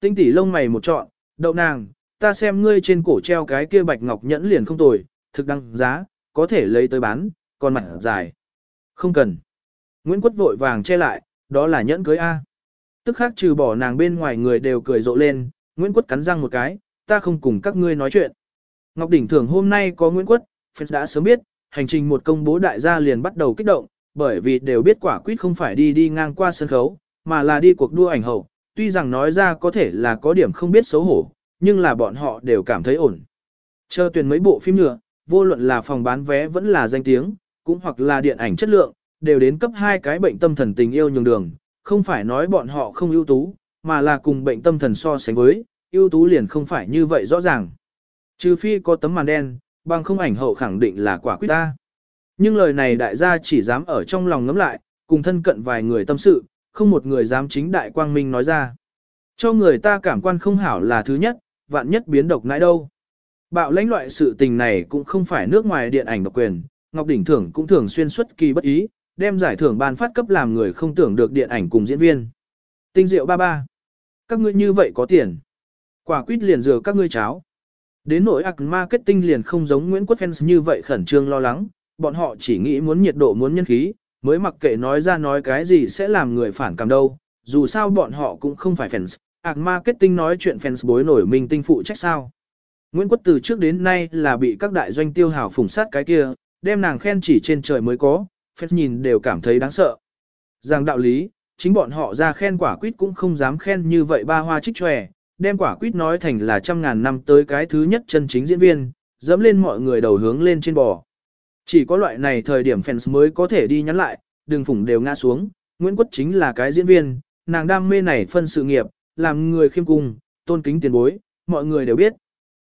Tinh tỷ lông mày một trọn, đậu nàng, ta xem ngươi trên cổ treo cái kia bạch ngọc nhẫn liền không tồi, thực đăng giá, có thể lấy tới bán, còn mặt dài. Không cần. Nguyễn Quất vội vàng che lại, đó là nhẫn cưới A. Tức khác trừ bỏ nàng bên ngoài người đều cười rộ lên, Nguyễn Quất cắn răng một cái, ta không cùng các ngươi nói chuyện. Ngọc Đỉnh Thưởng hôm nay có Nguyễn Quất, fans đã sớm biết, hành trình một công bố đại gia liền bắt đầu kích động, bởi vì đều biết quả quyết không phải đi đi ngang qua sân khấu, mà là đi cuộc đua ảnh hậu, tuy rằng nói ra có thể là có điểm không biết xấu hổ, nhưng là bọn họ đều cảm thấy ổn. Chờ tuyển mấy bộ phim nữa, vô luận là phòng bán vé vẫn là danh tiếng, cũng hoặc là điện ảnh chất lượng, đều đến cấp hai cái bệnh tâm thần tình yêu nhường đường, không phải nói bọn họ không ưu tú, mà là cùng bệnh tâm thần so sánh với, ưu tú liền không phải như vậy rõ ràng. Trừ phi có tấm màn đen, bằng không ảnh hậu khẳng định là quả quyết ta. Nhưng lời này đại gia chỉ dám ở trong lòng ngấm lại, cùng thân cận vài người tâm sự, không một người dám chính đại quang minh nói ra. Cho người ta cảm quan không hảo là thứ nhất, vạn nhất biến độc nãi đâu. Bạo lãnh loại sự tình này cũng không phải nước ngoài điện ảnh độc quyền, Ngọc Đỉnh Thưởng cũng thường xuyên xuất kỳ bất ý, đem giải thưởng ban phát cấp làm người không tưởng được điện ảnh cùng diễn viên. Tinh diệu ba ba. Các ngươi như vậy có tiền. Quả quýt liền rửa các ngươi cháo. Đến nỗi ạc marketing liền không giống Nguyễn Quốc Fans như vậy khẩn trương lo lắng, bọn họ chỉ nghĩ muốn nhiệt độ muốn nhân khí, mới mặc kệ nói ra nói cái gì sẽ làm người phản cảm đâu, dù sao bọn họ cũng không phải fans, ạc marketing nói chuyện fans bối nổi mình tinh phụ trách sao. Nguyễn Quốc từ trước đến nay là bị các đại doanh tiêu hào phủng sát cái kia, đem nàng khen chỉ trên trời mới có, fans nhìn đều cảm thấy đáng sợ. Rằng đạo lý, chính bọn họ ra khen quả quýt cũng không dám khen như vậy ba hoa trích tròe, đem quả quýt nói thành là trăm ngàn năm tới cái thứ nhất chân chính diễn viên, dẫm lên mọi người đầu hướng lên trên bò. Chỉ có loại này thời điểm fans mới có thể đi nhắn lại, đường phủng đều ngã xuống, Nguyễn Quốc chính là cái diễn viên, nàng đam mê này phân sự nghiệp, làm người khiêm cung, tôn kính tiền bối, mọi người đều biết.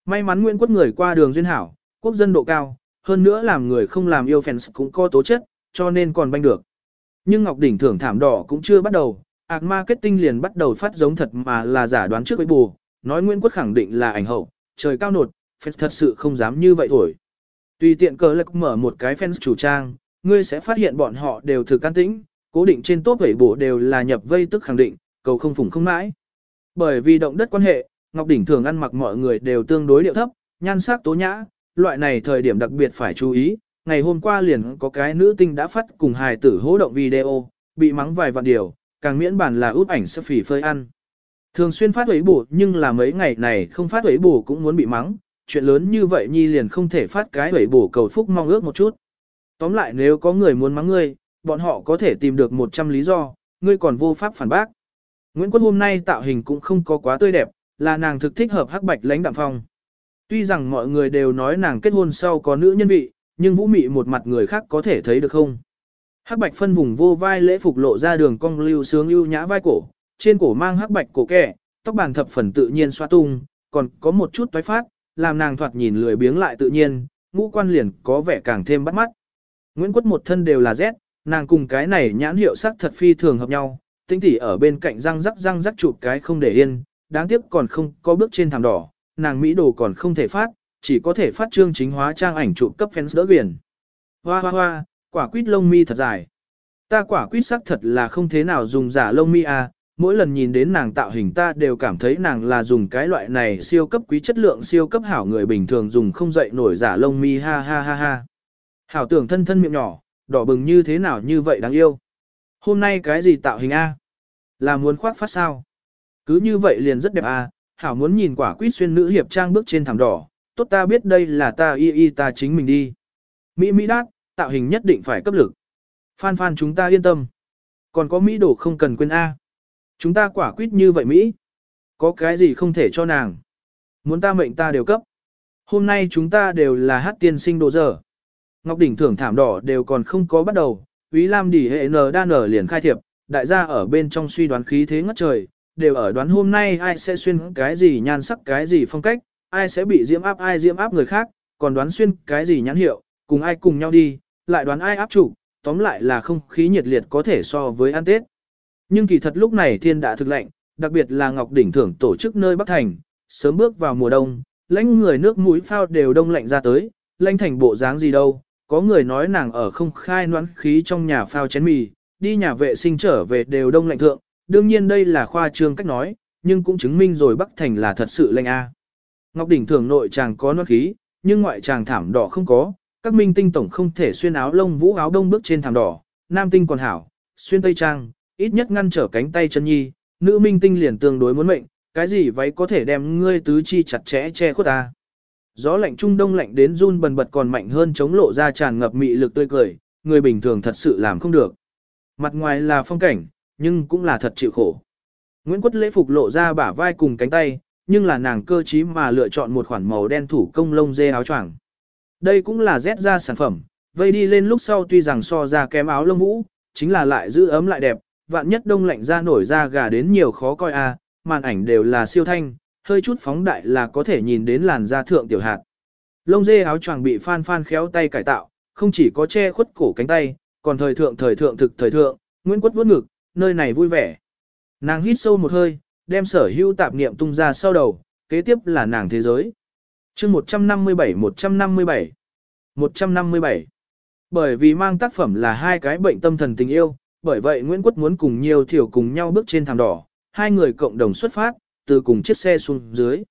May mắn Nguyễn Quốc người qua đường duyên hảo, quốc dân độ cao, hơn nữa làm người không làm yêu fans cũng có tố chất, cho nên còn banh được. Nhưng Ngọc Đỉnh thưởng thảm đỏ cũng chưa bắt đầu, ạc marketing liền bắt đầu phát giống thật mà là giả đoán trước với bù, nói Nguyễn Quốc khẳng định là ảnh hậu, trời cao nột, fans thật sự không dám như vậy thổi. Tùy tiện cờ lạc mở một cái fans chủ trang, ngươi sẽ phát hiện bọn họ đều thực can tĩnh, cố định trên top vẩy bổ đều là nhập vây tức khẳng định, cầu không phủng không mãi. Bởi vì động đất quan hệ, Ngọc Đỉnh thường ăn mặc mọi người đều tương đối điệu thấp, nhan sắc tố nhã, loại này thời điểm đặc biệt phải chú ý. Ngày hôm qua liền có cái nữ tinh đã phát cùng hài tử hỗ động video, bị mắng vài vạn điều, càng miễn bản là út ảnh sẽ phỉ phơi ăn. Thường xuyên phát ấy bổ nhưng là mấy ngày này không phát ấy bổ cũng muốn bị mắng, chuyện lớn như vậy nhi liền không thể phát cái hủy bổ cầu phúc mong ước một chút. Tóm lại nếu có người muốn mắng ngươi, bọn họ có thể tìm được 100 lý do, ngươi còn vô pháp phản bác. Nguyễn Quân hôm nay tạo hình cũng không có quá tươi đẹp, là nàng thực thích hợp hắc bạch lãnh đạm phong. Tuy rằng mọi người đều nói nàng kết hôn sau có nữ nhân vị, nhưng vũ mị một mặt người khác có thể thấy được không? Hắc bạch phân vùng vô vai lễ phục lộ ra đường cong lưu sướng ưu nhã vai cổ, trên cổ mang hắc bạch cổ kẻ, tóc bàn thập phần tự nhiên xoa tung, còn có một chút toái phát, làm nàng thoạt nhìn lười biếng lại tự nhiên, ngũ quan liền có vẻ càng thêm bắt mắt. Nguyễn Quất một thân đều là rét, nàng cùng cái này nhãn hiệu sắc thật phi thường hợp nhau, tinh tỉ ở bên cạnh răng rắc răng rắc chụp cái không để yên, đáng tiếc còn không có bước trên thảm đỏ, nàng Mỹ đồ còn không thể phát, chỉ có thể phát trương chính hóa trang ảnh chụp cấp fans đỡ biển. Hoa hoa hoa, quả quýt lông mi thật dài. Ta quả quýt sắc thật là không thế nào dùng giả lông mi à, mỗi lần nhìn đến nàng tạo hình ta đều cảm thấy nàng là dùng cái loại này siêu cấp quý chất lượng siêu cấp hảo người bình thường dùng không dậy nổi giả lông mi ha ha ha ha. Hảo tưởng thân thân miệng nhỏ, đỏ bừng như thế nào như vậy đáng yêu. Hôm nay cái gì tạo hình A? Là muốn khoác phát sao? Cứ như vậy liền rất đẹp A, Hảo muốn nhìn quả quýt xuyên nữ hiệp trang bước trên thảm đỏ, tốt ta biết đây là ta y y ta chính mình đi. Mỹ Mỹ đát, tạo hình nhất định phải cấp lực. Phan phan chúng ta yên tâm. Còn có Mỹ đồ không cần quên A. Chúng ta quả quyết như vậy Mỹ. Có cái gì không thể cho nàng. Muốn ta mệnh ta đều cấp. Hôm nay chúng ta đều là hát tiên sinh đồ giờ. Ngọc đỉnh thưởng thảm đỏ đều còn không có bắt đầu, Úy Lam đỉ hệ N đa nở liền khai thiệp, đại gia ở bên trong suy đoán khí thế ngất trời, đều ở đoán hôm nay ai sẽ xuyên cái gì nhan sắc cái gì phong cách, ai sẽ bị diễm áp ai diễm áp người khác, còn đoán xuyên cái gì nhãn hiệu, cùng ai cùng nhau đi, lại đoán ai áp chủ, tóm lại là không khí nhiệt liệt có thể so với ăn Tết. Nhưng kỳ thật lúc này thiên đã thực lạnh, đặc biệt là Ngọc Đỉnh thưởng tổ chức nơi Bắc Thành, sớm bước vào mùa đông, lãnh người nước mũi phao đều đông lạnh ra tới, lãnh thành bộ dáng gì đâu, có người nói nàng ở không khai noãn khí trong nhà phao chén mì, đi nhà vệ sinh trở về đều đông lạnh thượng, đương nhiên đây là khoa trương cách nói, nhưng cũng chứng minh rồi Bắc Thành là thật sự lạnh a. Ngọc đỉnh thường nội chàng có noãn khí, nhưng ngoại chàng thảm đỏ không có, các minh tinh tổng không thể xuyên áo lông vũ áo đông bước trên thảm đỏ, nam tinh còn hảo, xuyên tây trang, ít nhất ngăn trở cánh tay chân nhi, nữ minh tinh liền tương đối muốn mệnh, cái gì váy có thể đem ngươi tứ chi chặt chẽ che khuất ta. Gió lạnh trung đông lạnh đến run bần bật còn mạnh hơn chống lộ ra tràn ngập mị lực tươi cười, người bình thường thật sự làm không được. Mặt ngoài là phong cảnh, nhưng cũng là thật chịu khổ. Nguyễn Quất lễ phục lộ ra bả vai cùng cánh tay, nhưng là nàng cơ trí mà lựa chọn một khoản màu đen thủ công lông dê áo choàng. Đây cũng là rét ra sản phẩm, vây đi lên lúc sau tuy rằng so ra kém áo lông vũ, chính là lại giữ ấm lại đẹp, vạn nhất đông lạnh ra nổi ra gà đến nhiều khó coi a, à, màn ảnh đều là siêu thanh, hơi chút phóng đại là có thể nhìn đến làn da thượng tiểu hạt. Lông dê áo choàng bị phan phan khéo tay cải tạo, không chỉ có che khuất cổ cánh tay, còn thời thượng thời thượng thực thời thượng, Nguyễn Quất vuốt ngực, nơi này vui vẻ. Nàng hít sâu một hơi, đem sở hữu tạp niệm tung ra sau đầu, kế tiếp là nàng thế giới. chương 157-157 157 Bởi vì mang tác phẩm là hai cái bệnh tâm thần tình yêu, bởi vậy Nguyễn Quất muốn cùng nhiều thiểu cùng nhau bước trên thảm đỏ, hai người cộng đồng xuất phát, từ cùng chiếc xe xuống dưới.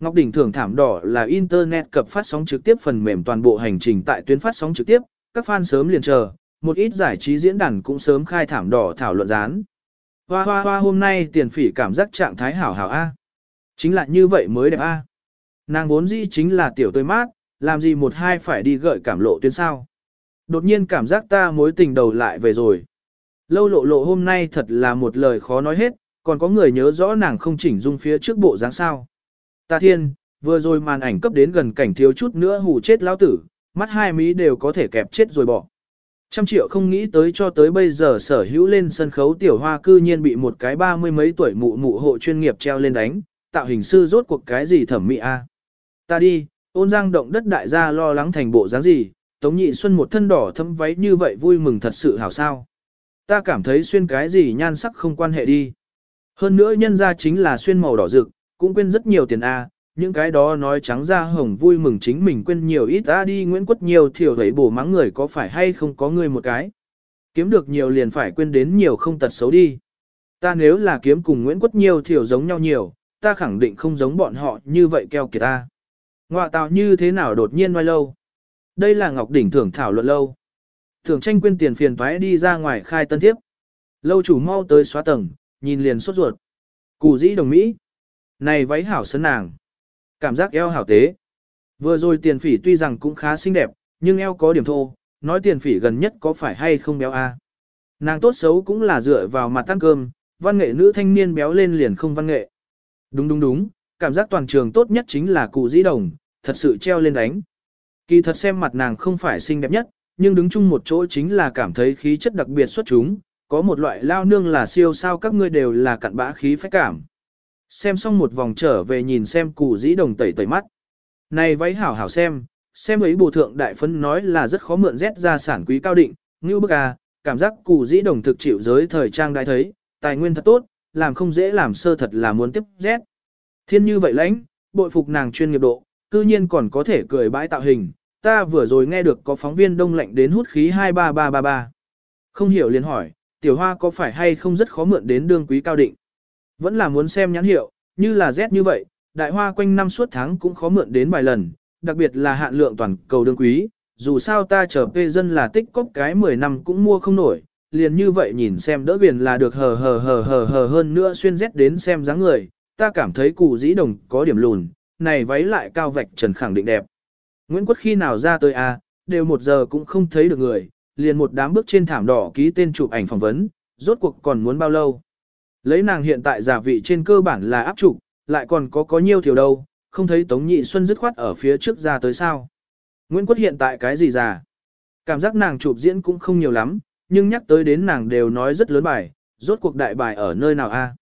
Ngọc Đỉnh thưởng thảm đỏ là Internet cập phát sóng trực tiếp phần mềm toàn bộ hành trình tại tuyến phát sóng trực tiếp, các fan sớm liền chờ, một ít giải trí diễn đàn cũng sớm khai thảm đỏ thảo luận dán. Hoa hoa hoa hôm nay tiền phỉ cảm giác trạng thái hảo hảo A. Chính là như vậy mới đẹp A. Nàng vốn dĩ chính là tiểu tươi mát, làm gì một hai phải đi gợi cảm lộ tuyến sao. Đột nhiên cảm giác ta mối tình đầu lại về rồi. Lâu lộ lộ hôm nay thật là một lời khó nói hết, còn có người nhớ rõ nàng không chỉnh dung phía trước bộ dáng sao. Ta thiên, vừa rồi màn ảnh cấp đến gần cảnh thiếu chút nữa hù chết lão tử, mắt hai mí đều có thể kẹp chết rồi bỏ. Trăm triệu không nghĩ tới cho tới bây giờ sở hữu lên sân khấu tiểu hoa cư nhiên bị một cái ba mươi mấy tuổi mụ mụ hộ chuyên nghiệp treo lên đánh, tạo hình sư rốt cuộc cái gì thẩm mỹ a? Ta đi, ôn giang động đất đại gia lo lắng thành bộ dáng gì, tống nhị xuân một thân đỏ thâm váy như vậy vui mừng thật sự hảo sao. Ta cảm thấy xuyên cái gì nhan sắc không quan hệ đi. Hơn nữa nhân ra chính là xuyên màu đỏ rực, cũng quên rất nhiều tiền A, những cái đó nói trắng ra hồng vui mừng chính mình quên nhiều ít ta đi Nguyễn Quất nhiều thiểu thấy bổ mắng người có phải hay không có người một cái. Kiếm được nhiều liền phải quên đến nhiều không tật xấu đi. Ta nếu là kiếm cùng Nguyễn Quất nhiều thiểu giống nhau nhiều, ta khẳng định không giống bọn họ như vậy keo kiệt ta. Ngoạ tạo như thế nào đột nhiên ngoài lâu. Đây là Ngọc Đỉnh thưởng thảo luận lâu thường tranh quên tiền phiền thoái đi ra ngoài khai tân thiếp. Lâu chủ mau tới xóa tầng, nhìn liền sốt ruột. Cù dĩ đồng Mỹ. Này váy hảo sân nàng. Cảm giác eo hảo tế. Vừa rồi tiền phỉ tuy rằng cũng khá xinh đẹp, nhưng eo có điểm thô, nói tiền phỉ gần nhất có phải hay không béo a? Nàng tốt xấu cũng là dựa vào mặt ăn cơm, văn nghệ nữ thanh niên béo lên liền không văn nghệ. Đúng đúng đúng, cảm giác toàn trường tốt nhất chính là cụ dĩ đồng, thật sự treo lên đánh. Kỳ thật xem mặt nàng không phải xinh đẹp nhất, nhưng đứng chung một chỗ chính là cảm thấy khí chất đặc biệt xuất chúng, có một loại lao nương là siêu sao các ngươi đều là cặn bã khí phách cảm. Xem xong một vòng trở về nhìn xem cụ dĩ đồng tẩy tẩy mắt. Này váy hảo hảo xem, xem ấy bù thượng đại phấn nói là rất khó mượn rét ra sản quý cao định, như bức à, cảm giác cụ dĩ đồng thực chịu giới thời trang đại thấy, tài nguyên thật tốt, làm không dễ làm sơ thật là muốn tiếp rét. Thiên như vậy lãnh, bội phục nàng chuyên nghiệp độ, cư nhiên còn có thể cười bãi tạo hình, ta vừa rồi nghe được có phóng viên đông lạnh đến hút khí 23333. Không hiểu liền hỏi, tiểu hoa có phải hay không rất khó mượn đến đương quý cao định. Vẫn là muốn xem nhãn hiệu, như là Z như vậy, đại hoa quanh năm suốt tháng cũng khó mượn đến vài lần, đặc biệt là hạn lượng toàn cầu đương quý, dù sao ta chờ phê dân là tích cóp cái 10 năm cũng mua không nổi, liền như vậy nhìn xem đỡ viền là được hờ hờ hờ hờ hờ hơn nữa xuyên Z đến xem dáng người, ta cảm thấy cụ dĩ đồng có điểm lùn, này váy lại cao vạch trần khẳng định đẹp. Nguyễn Quốc khi nào ra tới a, à, đều một giờ cũng không thấy được người, liền một đám bước trên thảm đỏ ký tên chụp ảnh phỏng vấn, rốt cuộc còn muốn bao lâu. Lấy nàng hiện tại giả vị trên cơ bản là áp trục, lại còn có có nhiều thiểu đâu, không thấy Tống Nhị Xuân dứt khoát ở phía trước ra tới sao. Nguyễn Quốc hiện tại cái gì già? Cảm giác nàng chụp diễn cũng không nhiều lắm, nhưng nhắc tới đến nàng đều nói rất lớn bài, rốt cuộc đại bài ở nơi nào a?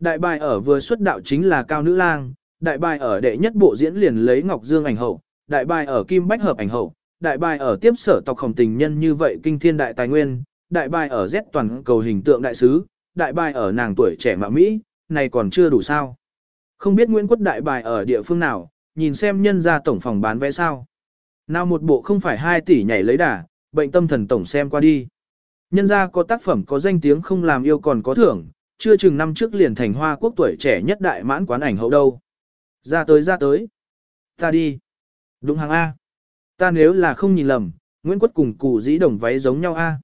Đại bài ở vừa xuất đạo chính là Cao Nữ Lang, đại bài ở đệ nhất bộ diễn liền lấy Ngọc Dương ảnh hậu, đại bài ở Kim Bách Hợp ảnh hậu, đại bài ở tiếp sở tộc khổng tình nhân như vậy kinh thiên đại tài nguyên, đại bài ở Z toàn cầu hình tượng đại sứ, đại bài ở nàng tuổi trẻ mạ Mỹ, này còn chưa đủ sao. Không biết Nguyễn Quốc đại bài ở địa phương nào, nhìn xem nhân ra tổng phòng bán vé sao. Nào một bộ không phải 2 tỷ nhảy lấy đà, bệnh tâm thần tổng xem qua đi. Nhân ra có tác phẩm có danh tiếng không làm yêu còn có thưởng, chưa chừng năm trước liền thành hoa quốc tuổi trẻ nhất đại mãn quán ảnh hậu đâu. Ra tới ra tới. Ta đi. Đúng hàng A. Ta nếu là không nhìn lầm, Nguyễn Quất cùng cụ dĩ đồng váy giống nhau A.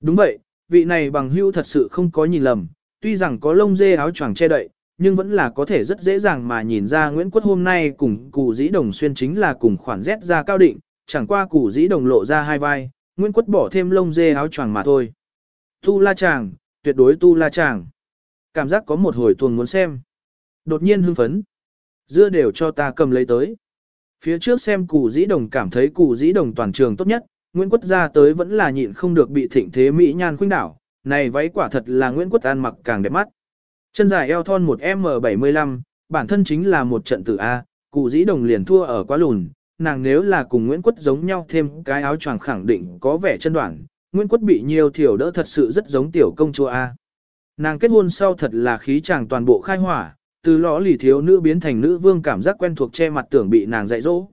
Đúng vậy, vị này bằng hưu thật sự không có nhìn lầm, tuy rằng có lông dê áo choàng che đậy, nhưng vẫn là có thể rất dễ dàng mà nhìn ra Nguyễn Quất hôm nay cùng cụ dĩ đồng xuyên chính là cùng khoản Z ra cao định, chẳng qua cụ dĩ đồng lộ ra hai vai, Nguyễn Quất bỏ thêm lông dê áo choàng mà thôi. Tu la chàng, tuyệt đối tu la chàng. Cảm giác có một hồi tuần muốn xem. Đột nhiên hưng phấn. Dưa đều cho ta cầm lấy tới. Phía trước xem cụ dĩ đồng cảm thấy cụ dĩ đồng toàn trường tốt nhất, Nguyễn Quất ra tới vẫn là nhịn không được bị thịnh thế Mỹ nhan khuynh đảo. Này váy quả thật là Nguyễn Quất ăn mặc càng đẹp mắt. Chân dài eo thon một M75, bản thân chính là một trận tử A, cụ dĩ đồng liền thua ở quá lùn. Nàng nếu là cùng Nguyễn Quất giống nhau thêm cái áo choàng khẳng định có vẻ chân đoạn, Nguyễn Quất bị nhiều thiểu đỡ thật sự rất giống tiểu công chúa A. Nàng kết hôn sau thật là khí chàng toàn bộ khai hỏa, từ lõ lì thiếu nữ biến thành nữ vương cảm giác quen thuộc che mặt tưởng bị nàng dạy dỗ.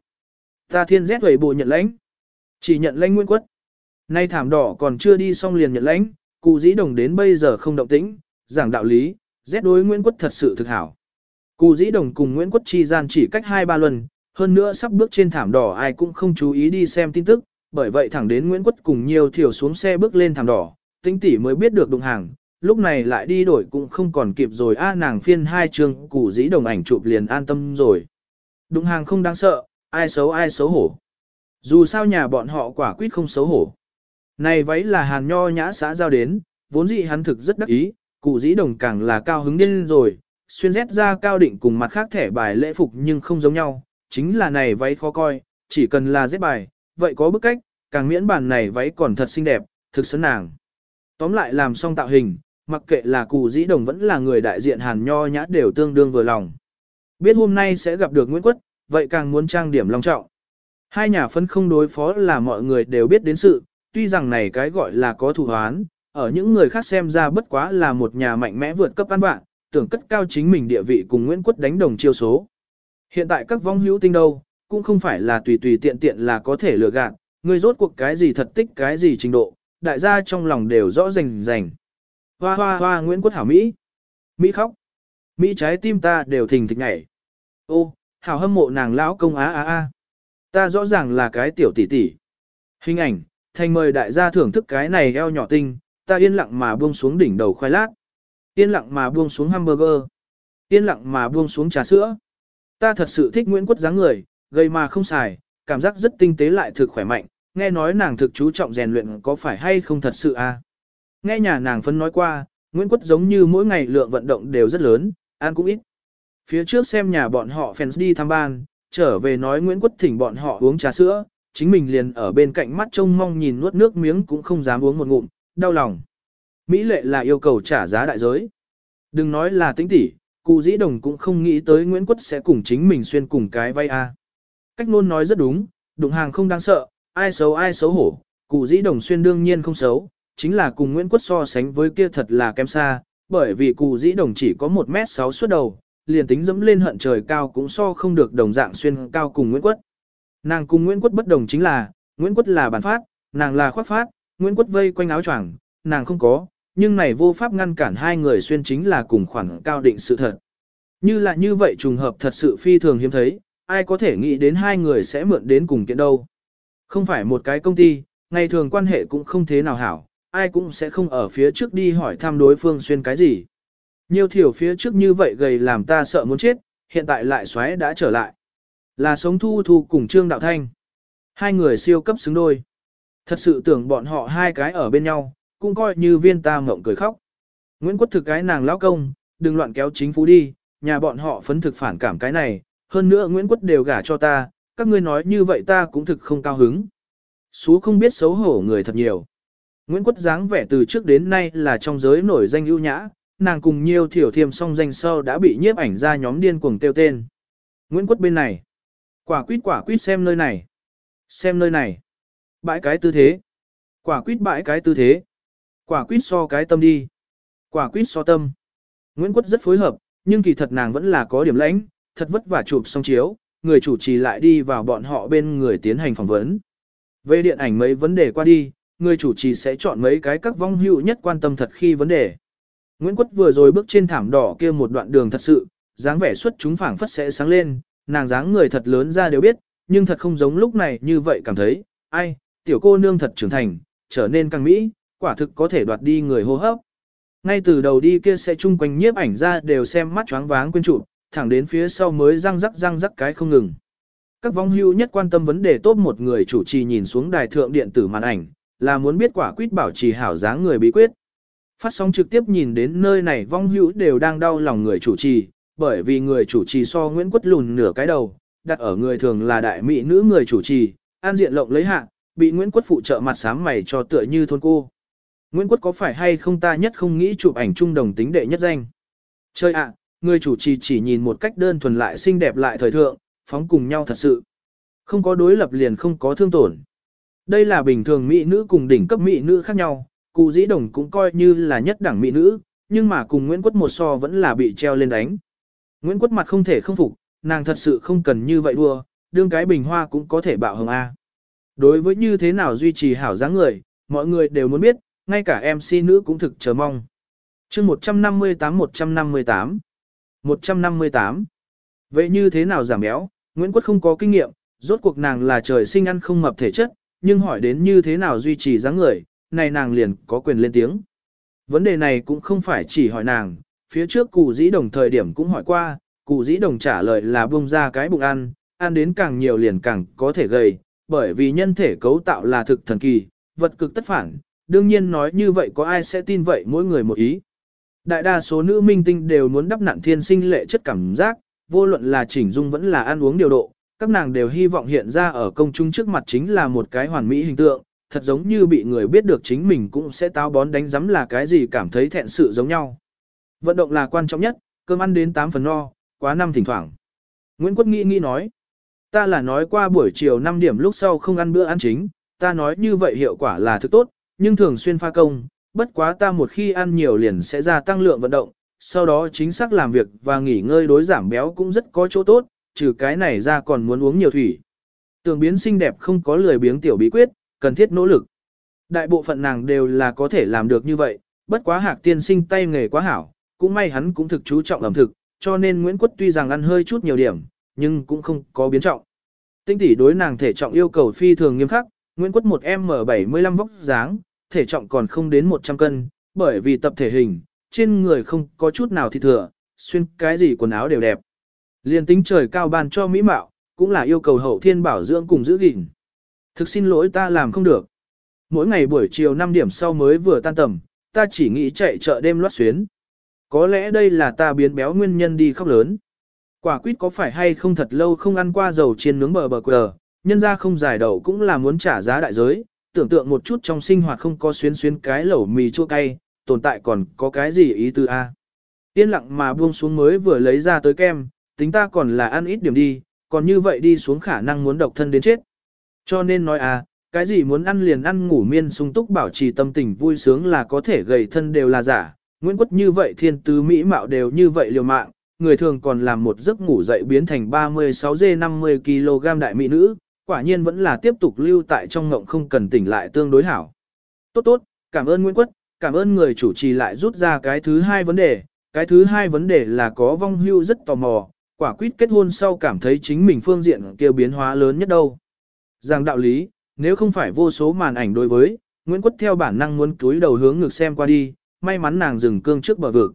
Ta thiên rét vậy bộ nhận lãnh. Chỉ nhận lãnh Nguyễn Quất. Nay thảm đỏ còn chưa đi xong liền nhận lãnh, cụ dĩ đồng đến bây giờ không động tĩnh, giảng đạo lý, rét đối Nguyễn Quất thật sự thực hảo. Cụ dĩ đồng cùng Nguyễn Quất chi gian chỉ cách hai ba lần, hơn nữa sắp bước trên thảm đỏ ai cũng không chú ý đi xem tin tức, bởi vậy thẳng đến Nguyễn Quất cùng nhiều thiểu xuống xe bước lên thảm đỏ, tinh tỷ mới biết được đụng hàng, lúc này lại đi đổi cũng không còn kịp rồi a nàng phiên hai trường củ dĩ đồng ảnh chụp liền an tâm rồi. Đụng hàng không đáng sợ, ai xấu ai xấu hổ. Dù sao nhà bọn họ quả quyết không xấu hổ. Này váy là hàn nho nhã xã giao đến, vốn dĩ hắn thực rất đắc ý, cụ dĩ đồng càng là cao hứng điên rồi, xuyên rét ra cao định cùng mặt khác thẻ bài lễ phục nhưng không giống nhau, chính là này váy khó coi, chỉ cần là rét bài, vậy có bức cách, càng miễn bản này váy còn thật xinh đẹp, thực sấn nàng. Tóm lại làm xong tạo hình, mặc kệ là cụ dĩ đồng vẫn là người đại diện hàn nho nhã đều tương đương vừa lòng. Biết hôm nay sẽ gặp được Nguyễn Quất, vậy càng muốn trang điểm long trọng. Hai nhà phân không đối phó là mọi người đều biết đến sự, tuy rằng này cái gọi là có thủ hoán, ở những người khác xem ra bất quá là một nhà mạnh mẽ vượt cấp ăn bạn, tưởng cất cao chính mình địa vị cùng Nguyễn Quất đánh đồng chiêu số. Hiện tại các vong hữu tinh đâu, cũng không phải là tùy tùy tiện tiện là có thể lừa gạt, người rốt cuộc cái gì thật tích cái gì trình độ, đại gia trong lòng đều rõ rành rành. Hoa hoa hoa Nguyễn Quốc Hảo Mỹ. Mỹ khóc. Mỹ trái tim ta đều thình thịch nhảy. Ô, hảo hâm mộ nàng lão công á á á. Ta rõ ràng là cái tiểu tỷ tỷ. Hình ảnh, thành mời đại gia thưởng thức cái này eo nhỏ tinh, ta yên lặng mà buông xuống đỉnh đầu khoai lát. Yên lặng mà buông xuống hamburger. Yên lặng mà buông xuống trà sữa. Ta thật sự thích Nguyễn Quốc dáng người, gây mà không xài, cảm giác rất tinh tế lại thực khỏe mạnh, nghe nói nàng thực chú trọng rèn luyện có phải hay không thật sự à. Nghe nhà nàng phân nói qua, Nguyễn Quất giống như mỗi ngày lượng vận động đều rất lớn, ăn cũng ít. Phía trước xem nhà bọn họ fans đi thăm ban, trở về nói Nguyễn Quất thỉnh bọn họ uống trà sữa, chính mình liền ở bên cạnh mắt trông mong nhìn nuốt nước miếng cũng không dám uống một ngụm, đau lòng. Mỹ lệ là yêu cầu trả giá đại giới. Đừng nói là tính tỷ, cụ dĩ đồng cũng không nghĩ tới Nguyễn Quất sẽ cùng chính mình xuyên cùng cái vay a. Cách luôn nói rất đúng, đụng hàng không đáng sợ, ai xấu ai xấu hổ, cụ dĩ đồng xuyên đương nhiên không xấu, chính là cùng Nguyễn Quất so sánh với kia thật là kém xa, bởi vì cụ dĩ đồng chỉ có 1m6 suốt đầu, liền tính dẫm lên hận trời cao cũng so không được đồng dạng xuyên cao cùng Nguyễn Quất. Nàng cùng Nguyễn Quất bất đồng chính là, Nguyễn Quất là bản phát, nàng là khoác phát, Nguyễn Quất vây quanh áo choàng, nàng không có, nhưng này vô pháp ngăn cản hai người xuyên chính là cùng khoảng cao định sự thật. Như là như vậy trùng hợp thật sự phi thường hiếm thấy, ai có thể nghĩ đến hai người sẽ mượn đến cùng kiện đâu. Không phải một cái công ty, ngày thường quan hệ cũng không thế nào hảo, ai cũng sẽ không ở phía trước đi hỏi thăm đối phương xuyên cái gì. Nhiều thiểu phía trước như vậy gầy làm ta sợ muốn chết, hiện tại lại xoáy đã trở lại. Là sống thu thu cùng Trương Đạo Thanh. Hai người siêu cấp xứng đôi. Thật sự tưởng bọn họ hai cái ở bên nhau, cũng coi như viên ta mộng cười khóc. Nguyễn Quốc thực cái nàng lão công, đừng loạn kéo chính phủ đi, nhà bọn họ phấn thực phản cảm cái này, hơn nữa Nguyễn Quốc đều gả cho ta, các ngươi nói như vậy ta cũng thực không cao hứng. Sú không biết xấu hổ người thật nhiều. Nguyễn Quất dáng vẻ từ trước đến nay là trong giới nổi danh ưu nhã, nàng cùng nhiều thiểu thiềm song danh sau đã bị nhiếp ảnh ra nhóm điên cuồng tiêu tên. Nguyễn Quất bên này. Quả quýt quả quýt xem nơi này. Xem nơi này. Bãi cái tư thế. Quả quýt bãi cái tư thế. Quả quýt so cái tâm đi. Quả quýt so tâm. Nguyễn Quất rất phối hợp, nhưng kỳ thật nàng vẫn là có điểm lãnh, thật vất vả chụp xong chiếu, người chủ trì lại đi vào bọn họ bên người tiến hành phỏng vấn. Về điện ảnh mấy vấn đề qua đi, người chủ trì sẽ chọn mấy cái các vong hữu nhất quan tâm thật khi vấn đề. Nguyễn Quất vừa rồi bước trên thảm đỏ kia một đoạn đường thật sự, dáng vẻ xuất chúng phảng phất sẽ sáng lên, nàng dáng người thật lớn ra đều biết, nhưng thật không giống lúc này như vậy cảm thấy, ai, tiểu cô nương thật trưởng thành, trở nên càng mỹ, quả thực có thể đoạt đi người hô hấp. Ngay từ đầu đi kia sẽ chung quanh nhiếp ảnh ra đều xem mắt choáng váng quên trụ, thẳng đến phía sau mới răng rắc răng rắc cái không ngừng. Các vong hưu nhất quan tâm vấn đề tốt một người chủ trì nhìn xuống đài thượng điện tử màn ảnh, là muốn biết quả quyết bảo trì hảo dáng người bí quyết. Phát sóng trực tiếp nhìn đến nơi này vong hữu đều đang đau lòng người chủ trì, bởi vì người chủ trì so Nguyễn Quất lùn nửa cái đầu, đặt ở người thường là đại mỹ nữ người chủ trì, an diện lộng lấy hạ, bị Nguyễn Quất phụ trợ mặt sám mày cho tựa như thôn cô. Nguyễn Quất có phải hay không ta nhất không nghĩ chụp ảnh chung đồng tính đệ nhất danh. Chơi ạ, người chủ trì chỉ nhìn một cách đơn thuần lại xinh đẹp lại thời thượng, phóng cùng nhau thật sự. Không có đối lập liền không có thương tổn. Đây là bình thường mỹ nữ cùng đỉnh cấp mỹ nữ khác nhau, cụ dĩ đồng cũng coi như là nhất đẳng mỹ nữ, nhưng mà cùng Nguyễn Quất một so vẫn là bị treo lên đánh. Nguyễn Quất mặt không thể không phục, nàng thật sự không cần như vậy đua, đương cái bình hoa cũng có thể bạo hồng A. Đối với như thế nào duy trì hảo dáng người, mọi người đều muốn biết, ngay cả MC nữ cũng thực chờ mong. chương 158-158 158 Vậy như thế nào giảm béo, Nguyễn Quất không có kinh nghiệm, rốt cuộc nàng là trời sinh ăn không mập thể chất, nhưng hỏi đến như thế nào duy trì dáng người, này nàng liền có quyền lên tiếng. Vấn đề này cũng không phải chỉ hỏi nàng, phía trước cụ dĩ đồng thời điểm cũng hỏi qua, cụ dĩ đồng trả lời là buông ra cái bụng ăn, ăn đến càng nhiều liền càng có thể gầy, bởi vì nhân thể cấu tạo là thực thần kỳ, vật cực tất phản, đương nhiên nói như vậy có ai sẽ tin vậy mỗi người một ý. Đại đa số nữ minh tinh đều muốn đắp nặn thiên sinh lệ chất cảm giác, vô luận là chỉnh dung vẫn là ăn uống điều độ, các nàng đều hy vọng hiện ra ở công chúng trước mặt chính là một cái hoàn mỹ hình tượng, thật giống như bị người biết được chính mình cũng sẽ táo bón đánh giấm là cái gì cảm thấy thẹn sự giống nhau. Vận động là quan trọng nhất, cơm ăn đến 8 phần no, quá năm thỉnh thoảng. Nguyễn Quốc nghĩ nghĩ nói, ta là nói qua buổi chiều 5 điểm lúc sau không ăn bữa ăn chính, ta nói như vậy hiệu quả là thực tốt, nhưng thường xuyên pha công, bất quá ta một khi ăn nhiều liền sẽ gia tăng lượng vận động, sau đó chính xác làm việc và nghỉ ngơi đối giảm béo cũng rất có chỗ tốt, trừ cái này ra còn muốn uống nhiều thủy. Tường biến xinh đẹp không có lười biếng tiểu bí quyết, cần thiết nỗ lực. Đại bộ phận nàng đều là có thể làm được như vậy, bất quá hạc tiên sinh tay nghề quá hảo, cũng may hắn cũng thực chú trọng ẩm thực, cho nên Nguyễn Quất tuy rằng ăn hơi chút nhiều điểm, nhưng cũng không có biến trọng. Tinh tỷ đối nàng thể trọng yêu cầu phi thường nghiêm khắc, Nguyễn Quất một M75 vóc dáng, thể trọng còn không đến 100 cân, bởi vì tập thể hình, trên người không có chút nào thì thừa, xuyên cái gì quần áo đều đẹp. Liên tính trời cao ban cho mỹ mạo, cũng là yêu cầu hậu thiên bảo dưỡng cùng giữ gìn. Thực xin lỗi ta làm không được. Mỗi ngày buổi chiều 5 điểm sau mới vừa tan tầm, ta chỉ nghĩ chạy chợ đêm loát xuyến. Có lẽ đây là ta biến béo nguyên nhân đi khóc lớn. Quả quýt có phải hay không thật lâu không ăn qua dầu chiên nướng bờ bờ quờ, nhân ra không giải đầu cũng là muốn trả giá đại giới, tưởng tượng một chút trong sinh hoạt không có xuyến xuyến cái lẩu mì chua cay, tồn tại còn có cái gì ý tư a? Yên lặng mà buông xuống mới vừa lấy ra tới kem, tính ta còn là ăn ít điểm đi, còn như vậy đi xuống khả năng muốn độc thân đến chết. Cho nên nói à, cái gì muốn ăn liền ăn ngủ miên sung túc bảo trì tâm tình vui sướng là có thể gầy thân đều là giả. Nguyễn Quất như vậy thiên tứ mỹ mạo đều như vậy liều mạng, người thường còn làm một giấc ngủ dậy biến thành 36G 50kg đại mỹ nữ, quả nhiên vẫn là tiếp tục lưu tại trong ngộng không cần tỉnh lại tương đối hảo. Tốt tốt, cảm ơn Nguyễn Quất, cảm ơn người chủ trì lại rút ra cái thứ hai vấn đề, cái thứ hai vấn đề là có vong hưu rất tò mò, quả quyết kết hôn sau cảm thấy chính mình phương diện kêu biến hóa lớn nhất đâu. Rằng đạo lý, nếu không phải vô số màn ảnh đối với, Nguyễn Quất theo bản năng muốn túi đầu hướng ngược xem qua đi, may mắn nàng dừng cương trước bờ vực.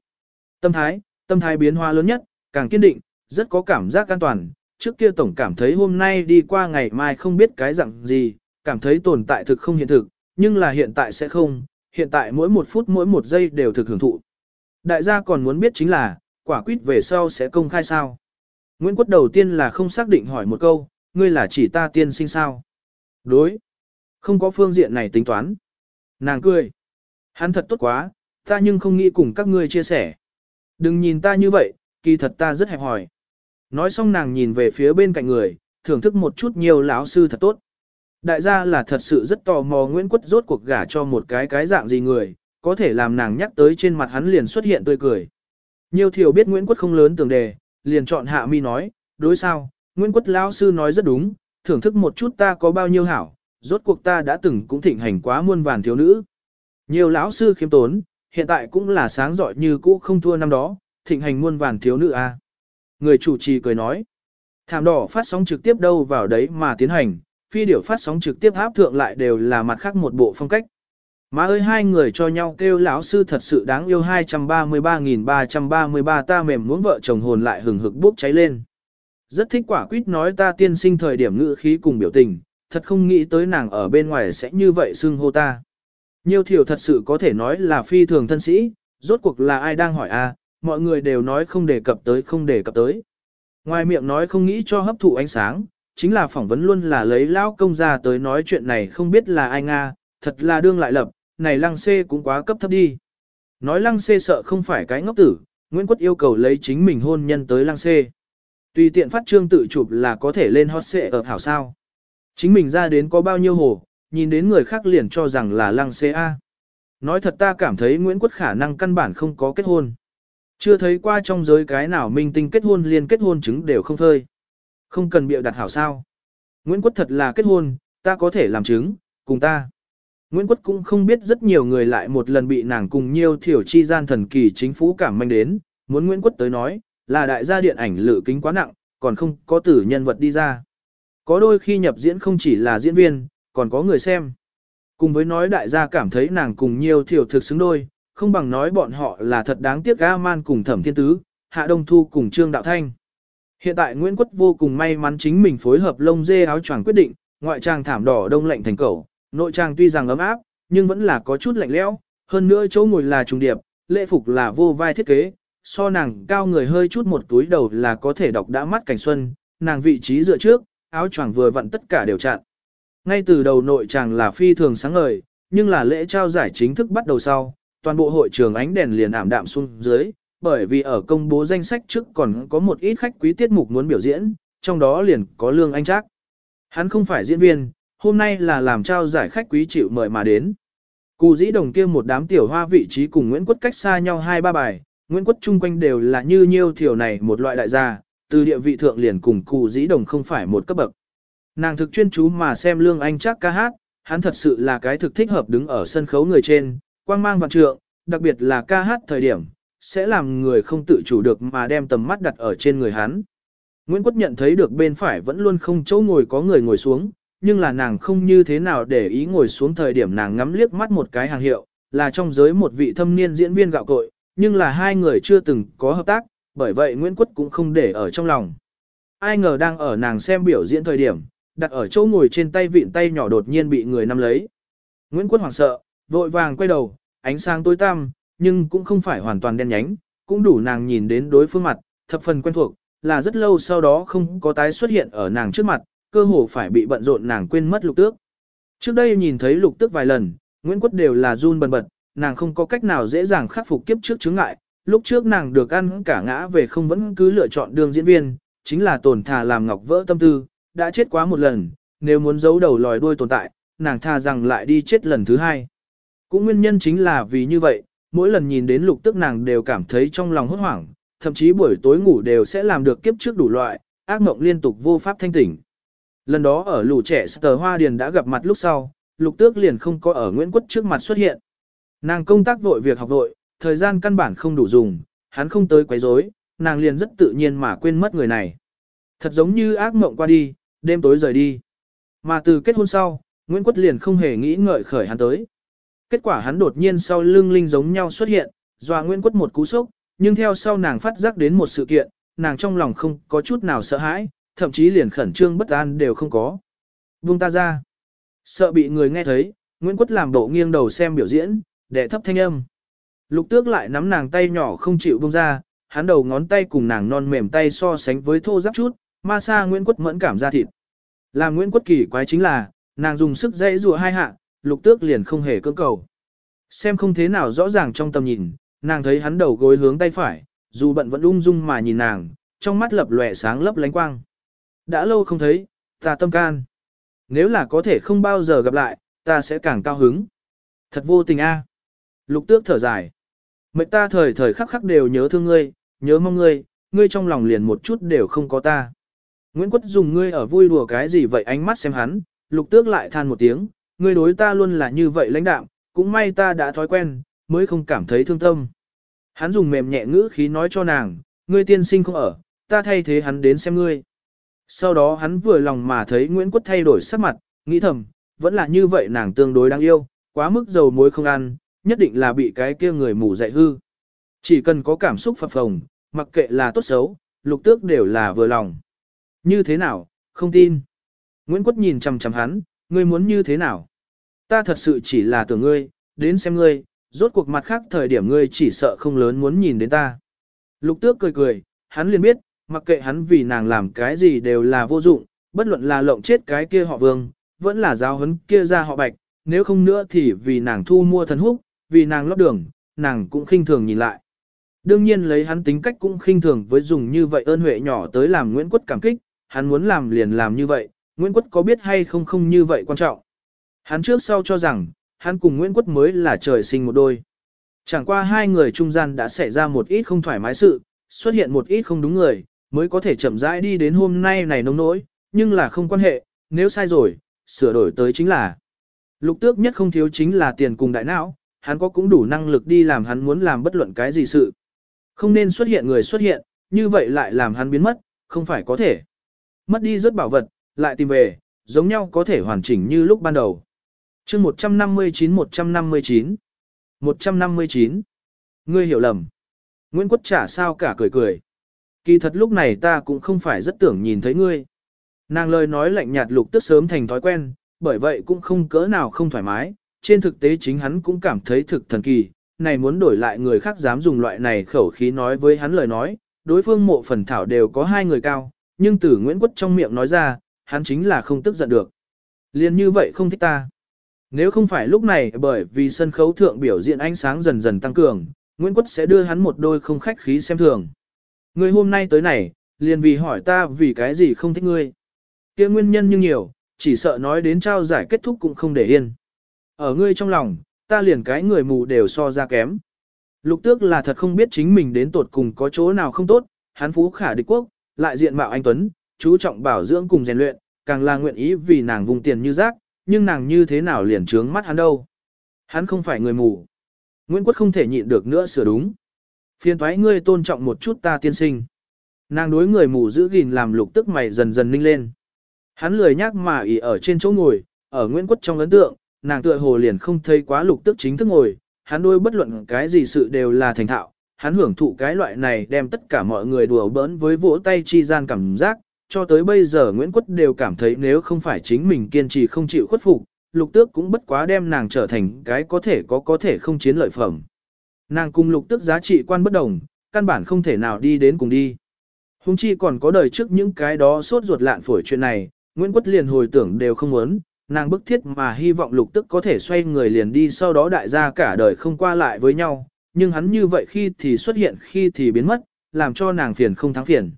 Tâm thái, tâm thái biến hóa lớn nhất, càng kiên định, rất có cảm giác an toàn, trước kia tổng cảm thấy hôm nay đi qua ngày mai không biết cái dạng gì, cảm thấy tồn tại thực không hiện thực, nhưng là hiện tại sẽ không, hiện tại mỗi một phút mỗi một giây đều thực hưởng thụ. Đại gia còn muốn biết chính là, quả quyết về sau sẽ công khai sao. Nguyễn Quất đầu tiên là không xác định hỏi một câu, ngươi là chỉ ta tiên sinh sao? Đối. Không có phương diện này tính toán. Nàng cười. Hắn thật tốt quá, ta nhưng không nghĩ cùng các ngươi chia sẻ. Đừng nhìn ta như vậy, kỳ thật ta rất hẹp hỏi. Nói xong nàng nhìn về phía bên cạnh người, thưởng thức một chút nhiều lão sư thật tốt. Đại gia là thật sự rất tò mò Nguyễn Quất rốt cuộc gả cho một cái cái dạng gì người, có thể làm nàng nhắc tới trên mặt hắn liền xuất hiện tươi cười. Nhiều thiểu biết Nguyễn Quất không lớn tưởng đề, liền chọn hạ mi nói, đối sao, Nguyễn Quất lão sư nói rất đúng, thưởng thức một chút ta có bao nhiêu hảo, rốt cuộc ta đã từng cũng thịnh hành quá muôn vàn thiếu nữ. Nhiều lão sư khiêm tốn, hiện tại cũng là sáng giỏi như cũ không thua năm đó, thịnh hành muôn vàn thiếu nữ a. Người chủ trì cười nói, thảm đỏ phát sóng trực tiếp đâu vào đấy mà tiến hành, phi điểu phát sóng trực tiếp áp thượng lại đều là mặt khác một bộ phong cách. Má ơi hai người cho nhau kêu lão sư thật sự đáng yêu 233.333 ta mềm muốn vợ chồng hồn lại hừng hực bốc cháy lên. Rất thích quả quýt nói ta tiên sinh thời điểm ngữ khí cùng biểu tình, thật không nghĩ tới nàng ở bên ngoài sẽ như vậy xưng hô ta. Nhiều thiểu thật sự có thể nói là phi thường thân sĩ, rốt cuộc là ai đang hỏi a mọi người đều nói không đề cập tới không đề cập tới. Ngoài miệng nói không nghĩ cho hấp thụ ánh sáng, chính là phỏng vấn luôn là lấy lão công ra tới nói chuyện này không biết là ai nga, thật là đương lại lập, này lăng xê cũng quá cấp thấp đi. Nói lăng xê sợ không phải cái ngốc tử, Nguyễn Quất yêu cầu lấy chính mình hôn nhân tới lăng xê. Tùy tiện phát trương tự chụp là có thể lên hot xệ ở hảo sao. Chính mình ra đến có bao nhiêu hồ, nhìn đến người khác liền cho rằng là lăng xê A. Nói thật ta cảm thấy Nguyễn Quất khả năng căn bản không có kết hôn. Chưa thấy qua trong giới cái nào minh tinh kết hôn liền kết hôn chứng đều không phơi. Không cần bịa đặt hảo sao. Nguyễn Quất thật là kết hôn, ta có thể làm chứng, cùng ta. Nguyễn Quất cũng không biết rất nhiều người lại một lần bị nàng cùng nhiều thiểu chi gian thần kỳ chính phủ cảm manh đến, muốn Nguyễn Quất tới nói, là đại gia điện ảnh lự kính quá nặng, còn không có tử nhân vật đi ra. Có đôi khi nhập diễn không chỉ là diễn viên, còn có người xem. Cùng với nói đại gia cảm thấy nàng cùng nhiều thiểu thực xứng đôi, không bằng nói bọn họ là thật đáng tiếc A Man cùng Thẩm Thiên Tứ, Hạ Đông Thu cùng Trương Đạo Thanh. Hiện tại Nguyễn Quất vô cùng may mắn chính mình phối hợp lông dê áo choàng quyết định, ngoại trang thảm đỏ đông lạnh thành cầu, nội trang tuy rằng ấm áp, nhưng vẫn là có chút lạnh lẽo, hơn nữa chỗ ngồi là trùng điệp, lễ phục là vô vai thiết kế, so nàng cao người hơi chút một túi đầu là có thể đọc đã mắt cảnh xuân, nàng vị trí dựa trước, áo choàng vừa vặn tất cả đều chặn. Ngay từ đầu nội chàng là phi thường sáng ngời, nhưng là lễ trao giải chính thức bắt đầu sau, toàn bộ hội trường ánh đèn liền ảm đạm xuống dưới, bởi vì ở công bố danh sách trước còn có một ít khách quý tiết mục muốn biểu diễn, trong đó liền có Lương Anh Trác. Hắn không phải diễn viên, hôm nay là làm trao giải khách quý chịu mời mà đến. Cụ dĩ đồng kia một đám tiểu hoa vị trí cùng Nguyễn Quất cách xa nhau hai ba bài, Nguyễn Quất chung quanh đều là như nhiêu thiểu này một loại đại gia, từ địa vị thượng liền cùng cụ dĩ đồng không phải một cấp bậc. Nàng thực chuyên chú mà xem Lương Anh chắc ca hát, hắn thật sự là cái thực thích hợp đứng ở sân khấu người trên, quang mang vạn trượng, đặc biệt là ca hát thời điểm, sẽ làm người không tự chủ được mà đem tầm mắt đặt ở trên người hắn. Nguyễn Quất nhận thấy được bên phải vẫn luôn không chỗ ngồi có người ngồi xuống, nhưng là nàng không như thế nào để ý ngồi xuống thời điểm nàng ngắm liếc mắt một cái hàng hiệu, là trong giới một vị thâm niên diễn viên gạo cội, nhưng là hai người chưa từng có hợp tác, bởi vậy Nguyễn Quất cũng không để ở trong lòng. Ai ngờ đang ở nàng xem biểu diễn thời điểm, đặt ở chỗ ngồi trên tay vịn tay nhỏ đột nhiên bị người nắm lấy. Nguyễn Quất hoảng sợ, vội vàng quay đầu, ánh sáng tối tăm, nhưng cũng không phải hoàn toàn đen nhánh, cũng đủ nàng nhìn đến đối phương mặt, thập phần quen thuộc, là rất lâu sau đó không có tái xuất hiện ở nàng trước mặt, cơ hồ phải bị bận rộn nàng quên mất lục tước. Trước đây nhìn thấy lục tước vài lần, Nguyễn Quất đều là run bần bật, nàng không có cách nào dễ dàng khắc phục kiếp trước chứng ngại, lúc trước nàng được ăn cả ngã về không vẫn cứ lựa chọn đường diễn viên, chính là tổn thà làm ngọc vỡ tâm tư, đã chết quá một lần, nếu muốn giấu đầu lòi đuôi tồn tại, nàng tha rằng lại đi chết lần thứ hai. Cũng nguyên nhân chính là vì như vậy, mỗi lần nhìn đến lục tức nàng đều cảm thấy trong lòng hốt hoảng, thậm chí buổi tối ngủ đều sẽ làm được kiếp trước đủ loại, ác mộng liên tục vô pháp thanh tỉnh. Lần đó ở lũ trẻ Sở Hoa Điền đã gặp mặt lúc sau, lục tước liền không có ở Nguyễn Quất trước mặt xuất hiện. Nàng công tác vội việc học vội, thời gian căn bản không đủ dùng, hắn không tới quấy rối, nàng liền rất tự nhiên mà quên mất người này. Thật giống như ác mộng qua đi, đêm tối rời đi. Mà từ kết hôn sau, Nguyễn Quất liền không hề nghĩ ngợi khởi hắn tới. Kết quả hắn đột nhiên sau lưng linh giống nhau xuất hiện, dọa Nguyễn Quất một cú sốc, nhưng theo sau nàng phát giác đến một sự kiện, nàng trong lòng không có chút nào sợ hãi, thậm chí liền khẩn trương bất an đều không có. Buông ta ra. Sợ bị người nghe thấy, Nguyễn Quất làm bộ nghiêng đầu xem biểu diễn, để thấp thanh âm. Lục tước lại nắm nàng tay nhỏ không chịu buông ra, hắn đầu ngón tay cùng nàng non mềm tay so sánh với thô giáp chút, ma xa Nguyễn Quất mẫn cảm ra thịt. Làm Nguyễn Quất kỳ quái chính là, nàng dùng sức dây rùa hai hạ, lục tước liền không hề cưỡng cầu. Xem không thế nào rõ ràng trong tầm nhìn, nàng thấy hắn đầu gối hướng tay phải, dù bận vẫn ung dung mà nhìn nàng, trong mắt lập lòe sáng lấp lánh quang. Đã lâu không thấy, ta tâm can. Nếu là có thể không bao giờ gặp lại, ta sẽ càng cao hứng. Thật vô tình a. À. Lục tước thở dài. Mệnh ta thời thời khắc khắc đều nhớ thương ngươi, nhớ mong ngươi, ngươi trong lòng liền một chút đều không có ta. Nguyễn Quất dùng ngươi ở vui đùa cái gì vậy ánh mắt xem hắn, lục tước lại than một tiếng, ngươi đối ta luôn là như vậy lãnh đạm, cũng may ta đã thói quen, mới không cảm thấy thương tâm. Hắn dùng mềm nhẹ ngữ khí nói cho nàng, ngươi tiên sinh không ở, ta thay thế hắn đến xem ngươi. Sau đó hắn vừa lòng mà thấy Nguyễn Quất thay đổi sắc mặt, nghĩ thầm, vẫn là như vậy nàng tương đối đáng yêu, quá mức dầu muối không ăn, nhất định là bị cái kia người mù dạy hư. Chỉ cần có cảm xúc phập phồng, mặc kệ là tốt xấu, lục tước đều là vừa lòng. Như thế nào, không tin. Nguyễn Quất nhìn chằm chằm hắn, ngươi muốn như thế nào? Ta thật sự chỉ là tưởng ngươi, đến xem ngươi, rốt cuộc mặt khác thời điểm ngươi chỉ sợ không lớn muốn nhìn đến ta. Lục tước cười cười, hắn liền biết, mặc kệ hắn vì nàng làm cái gì đều là vô dụng, bất luận là lộng chết cái kia họ vương, vẫn là giáo huấn kia ra họ bạch, nếu không nữa thì vì nàng thu mua thần húc, vì nàng lót đường, nàng cũng khinh thường nhìn lại. Đương nhiên lấy hắn tính cách cũng khinh thường với dùng như vậy ơn huệ nhỏ tới làm Nguyễn Quất cảm kích, hắn muốn làm liền làm như vậy, Nguyễn Quất có biết hay không không như vậy quan trọng. Hắn trước sau cho rằng, hắn cùng Nguyễn Quất mới là trời sinh một đôi. Chẳng qua hai người trung gian đã xảy ra một ít không thoải mái sự, xuất hiện một ít không đúng người, mới có thể chậm rãi đi đến hôm nay này nông nỗi, nhưng là không quan hệ, nếu sai rồi, sửa đổi tới chính là. Lục tước nhất không thiếu chính là tiền cùng đại não, hắn có cũng đủ năng lực đi làm hắn muốn làm bất luận cái gì sự. Không nên xuất hiện người xuất hiện, như vậy lại làm hắn biến mất, không phải có thể. Mất đi rất bảo vật, lại tìm về, giống nhau có thể hoàn chỉnh như lúc ban đầu. chương 159-159 159 Ngươi hiểu lầm. Nguyễn Quốc trả sao cả cười cười. Kỳ thật lúc này ta cũng không phải rất tưởng nhìn thấy ngươi. Nàng lời nói lạnh nhạt lục tức sớm thành thói quen, bởi vậy cũng không cỡ nào không thoải mái. Trên thực tế chính hắn cũng cảm thấy thực thần kỳ, này muốn đổi lại người khác dám dùng loại này khẩu khí nói với hắn lời nói, đối phương mộ phần thảo đều có hai người cao, nhưng từ Nguyễn Quất trong miệng nói ra, hắn chính là không tức giận được. Liên như vậy không thích ta. Nếu không phải lúc này bởi vì sân khấu thượng biểu diễn ánh sáng dần dần tăng cường, Nguyễn Quất sẽ đưa hắn một đôi không khách khí xem thường. Ngươi hôm nay tới này, liền vì hỏi ta vì cái gì không thích ngươi. kia nguyên nhân như nhiều, chỉ sợ nói đến trao giải kết thúc cũng không để yên. Ở ngươi trong lòng, ta liền cái người mù đều so ra kém. Lục tước là thật không biết chính mình đến tột cùng có chỗ nào không tốt, Hán phú khả địch quốc, lại diện mạo anh Tuấn, chú trọng bảo dưỡng cùng rèn luyện, càng là nguyện ý vì nàng vùng tiền như rác, nhưng nàng như thế nào liền trướng mắt hắn đâu. Hắn không phải người mù. Nguyễn Quốc không thể nhịn được nữa sửa đúng. Phiên thoái ngươi tôn trọng một chút ta tiên sinh. Nàng đối người mù giữ gìn làm lục tức mày dần dần ninh lên. Hắn lười nhác mà ỉ ở trên chỗ ngồi, ở Nguyễn Quốc trong ấn tượng, nàng tựa hồ liền không thấy quá lục tức chính thức ngồi, hắn đôi bất luận cái gì sự đều là thành thạo, hắn hưởng thụ cái loại này đem tất cả mọi người đùa bỡn với vỗ tay chi gian cảm giác, cho tới bây giờ Nguyễn Quất đều cảm thấy nếu không phải chính mình kiên trì không chịu khuất phục, lục tước cũng bất quá đem nàng trở thành cái có thể có có thể không chiến lợi phẩm. Nàng cùng lục tức giá trị quan bất đồng, căn bản không thể nào đi đến cùng đi. Hùng chi còn có đời trước những cái đó suốt ruột lạn phổi chuyện này, Nguyễn Quất liền hồi tưởng đều không muốn, nàng bức thiết mà hy vọng lục tức có thể xoay người liền đi sau đó đại gia cả đời không qua lại với nhau, nhưng hắn như vậy khi thì xuất hiện khi thì biến mất, làm cho nàng phiền không thắng phiền.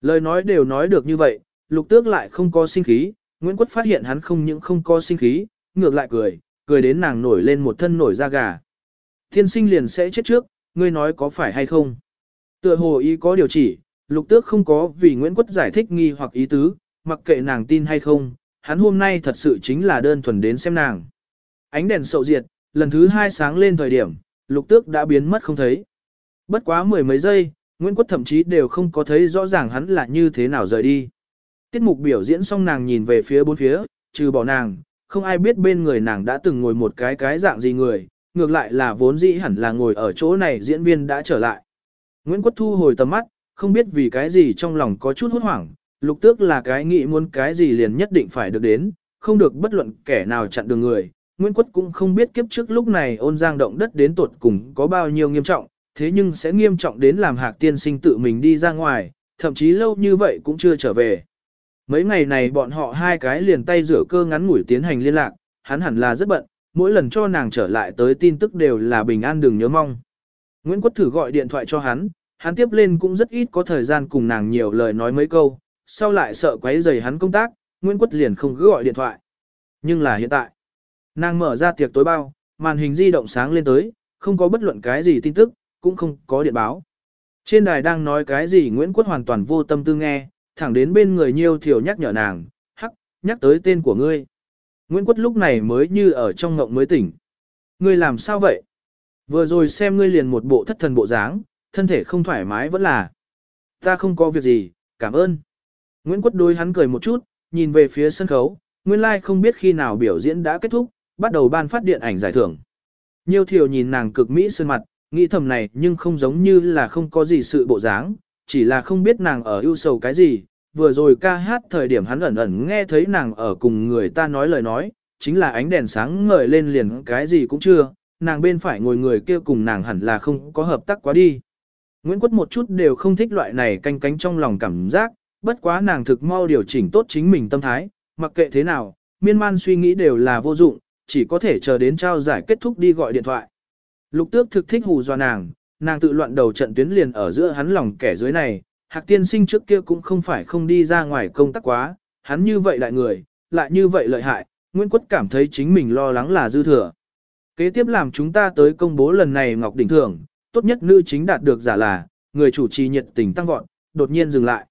Lời nói đều nói được như vậy, lục tước lại không có sinh khí, Nguyễn Quất phát hiện hắn không những không có sinh khí, ngược lại cười, cười đến nàng nổi lên một thân nổi da gà. Thiên sinh liền sẽ chết trước, ngươi nói có phải hay không? Tựa hồ ý có điều chỉ, lục tước không có vì Nguyễn Quất giải thích nghi hoặc ý tứ, mặc kệ nàng tin hay không, hắn hôm nay thật sự chính là đơn thuần đến xem nàng. Ánh đèn sậu diệt, lần thứ hai sáng lên thời điểm, lục tước đã biến mất không thấy. Bất quá mười mấy giây, Nguyễn Quất thậm chí đều không có thấy rõ ràng hắn là như thế nào rời đi. Tiết mục biểu diễn xong nàng nhìn về phía bốn phía, trừ bỏ nàng, không ai biết bên người nàng đã từng ngồi một cái cái dạng gì người, ngược lại là vốn dĩ hẳn là ngồi ở chỗ này diễn viên đã trở lại. Nguyễn Quất thu hồi tầm mắt, không biết vì cái gì trong lòng có chút hốt hoảng, lục tước là cái nghĩ muốn cái gì liền nhất định phải được đến, không được bất luận kẻ nào chặn đường người. Nguyễn Quất cũng không biết kiếp trước lúc này ôn giang động đất đến tột cùng có bao nhiêu nghiêm trọng, thế nhưng sẽ nghiêm trọng đến làm hạc tiên sinh tự mình đi ra ngoài, thậm chí lâu như vậy cũng chưa trở về. Mấy ngày này bọn họ hai cái liền tay rửa cơ ngắn ngủi tiến hành liên lạc, hắn hẳn là rất bận, mỗi lần cho nàng trở lại tới tin tức đều là bình an đừng nhớ mong. Nguyễn Quất thử gọi điện thoại cho hắn, hắn tiếp lên cũng rất ít có thời gian cùng nàng nhiều lời nói mấy câu, sau lại sợ quấy rầy hắn công tác, Nguyễn Quất liền không cứ gọi điện thoại. Nhưng là hiện tại, nàng mở ra tiệc tối bao, màn hình di động sáng lên tới, không có bất luận cái gì tin tức, cũng không có điện báo. Trên đài đang nói cái gì Nguyễn Quất hoàn toàn vô tâm tư nghe, thẳng đến bên người nhiêu thiểu nhắc nhở nàng, hắc, nhắc tới tên của ngươi. Nguyễn Quất lúc này mới như ở trong ngộng mới tỉnh. Ngươi làm sao vậy? Vừa rồi xem ngươi liền một bộ thất thần bộ dáng, thân thể không thoải mái vẫn là. Ta không có việc gì, cảm ơn. Nguyễn Quất đối hắn cười một chút, nhìn về phía sân khấu, nguyên lai like không biết khi nào biểu diễn đã kết thúc, bắt đầu ban phát điện ảnh giải thưởng. Nhiều thiều nhìn nàng cực mỹ sơn mặt, nghĩ thầm này nhưng không giống như là không có gì sự bộ dáng, chỉ là không biết nàng ở ưu sầu cái gì. Vừa rồi ca hát thời điểm hắn ẩn ẩn nghe thấy nàng ở cùng người ta nói lời nói, chính là ánh đèn sáng ngời lên liền cái gì cũng chưa, nàng bên phải ngồi người kia cùng nàng hẳn là không có hợp tác quá đi. Nguyễn Quất một chút đều không thích loại này canh cánh trong lòng cảm giác, bất quá nàng thực mau điều chỉnh tốt chính mình tâm thái, mặc kệ thế nào, miên man suy nghĩ đều là vô dụng, chỉ có thể chờ đến trao giải kết thúc đi gọi điện thoại. Lục tước thực thích hù dọa nàng, nàng tự loạn đầu trận tuyến liền ở giữa hắn lòng kẻ dưới này, hạc tiên sinh trước kia cũng không phải không đi ra ngoài công tác quá, hắn như vậy lại người, lại như vậy lợi hại, Nguyễn Quất cảm thấy chính mình lo lắng là dư thừa. Kế tiếp làm chúng ta tới công bố lần này Ngọc Đỉnh Thưởng, tốt nhất nữ chính đạt được giả là, người chủ trì nhiệt tình tăng vọt, đột nhiên dừng lại.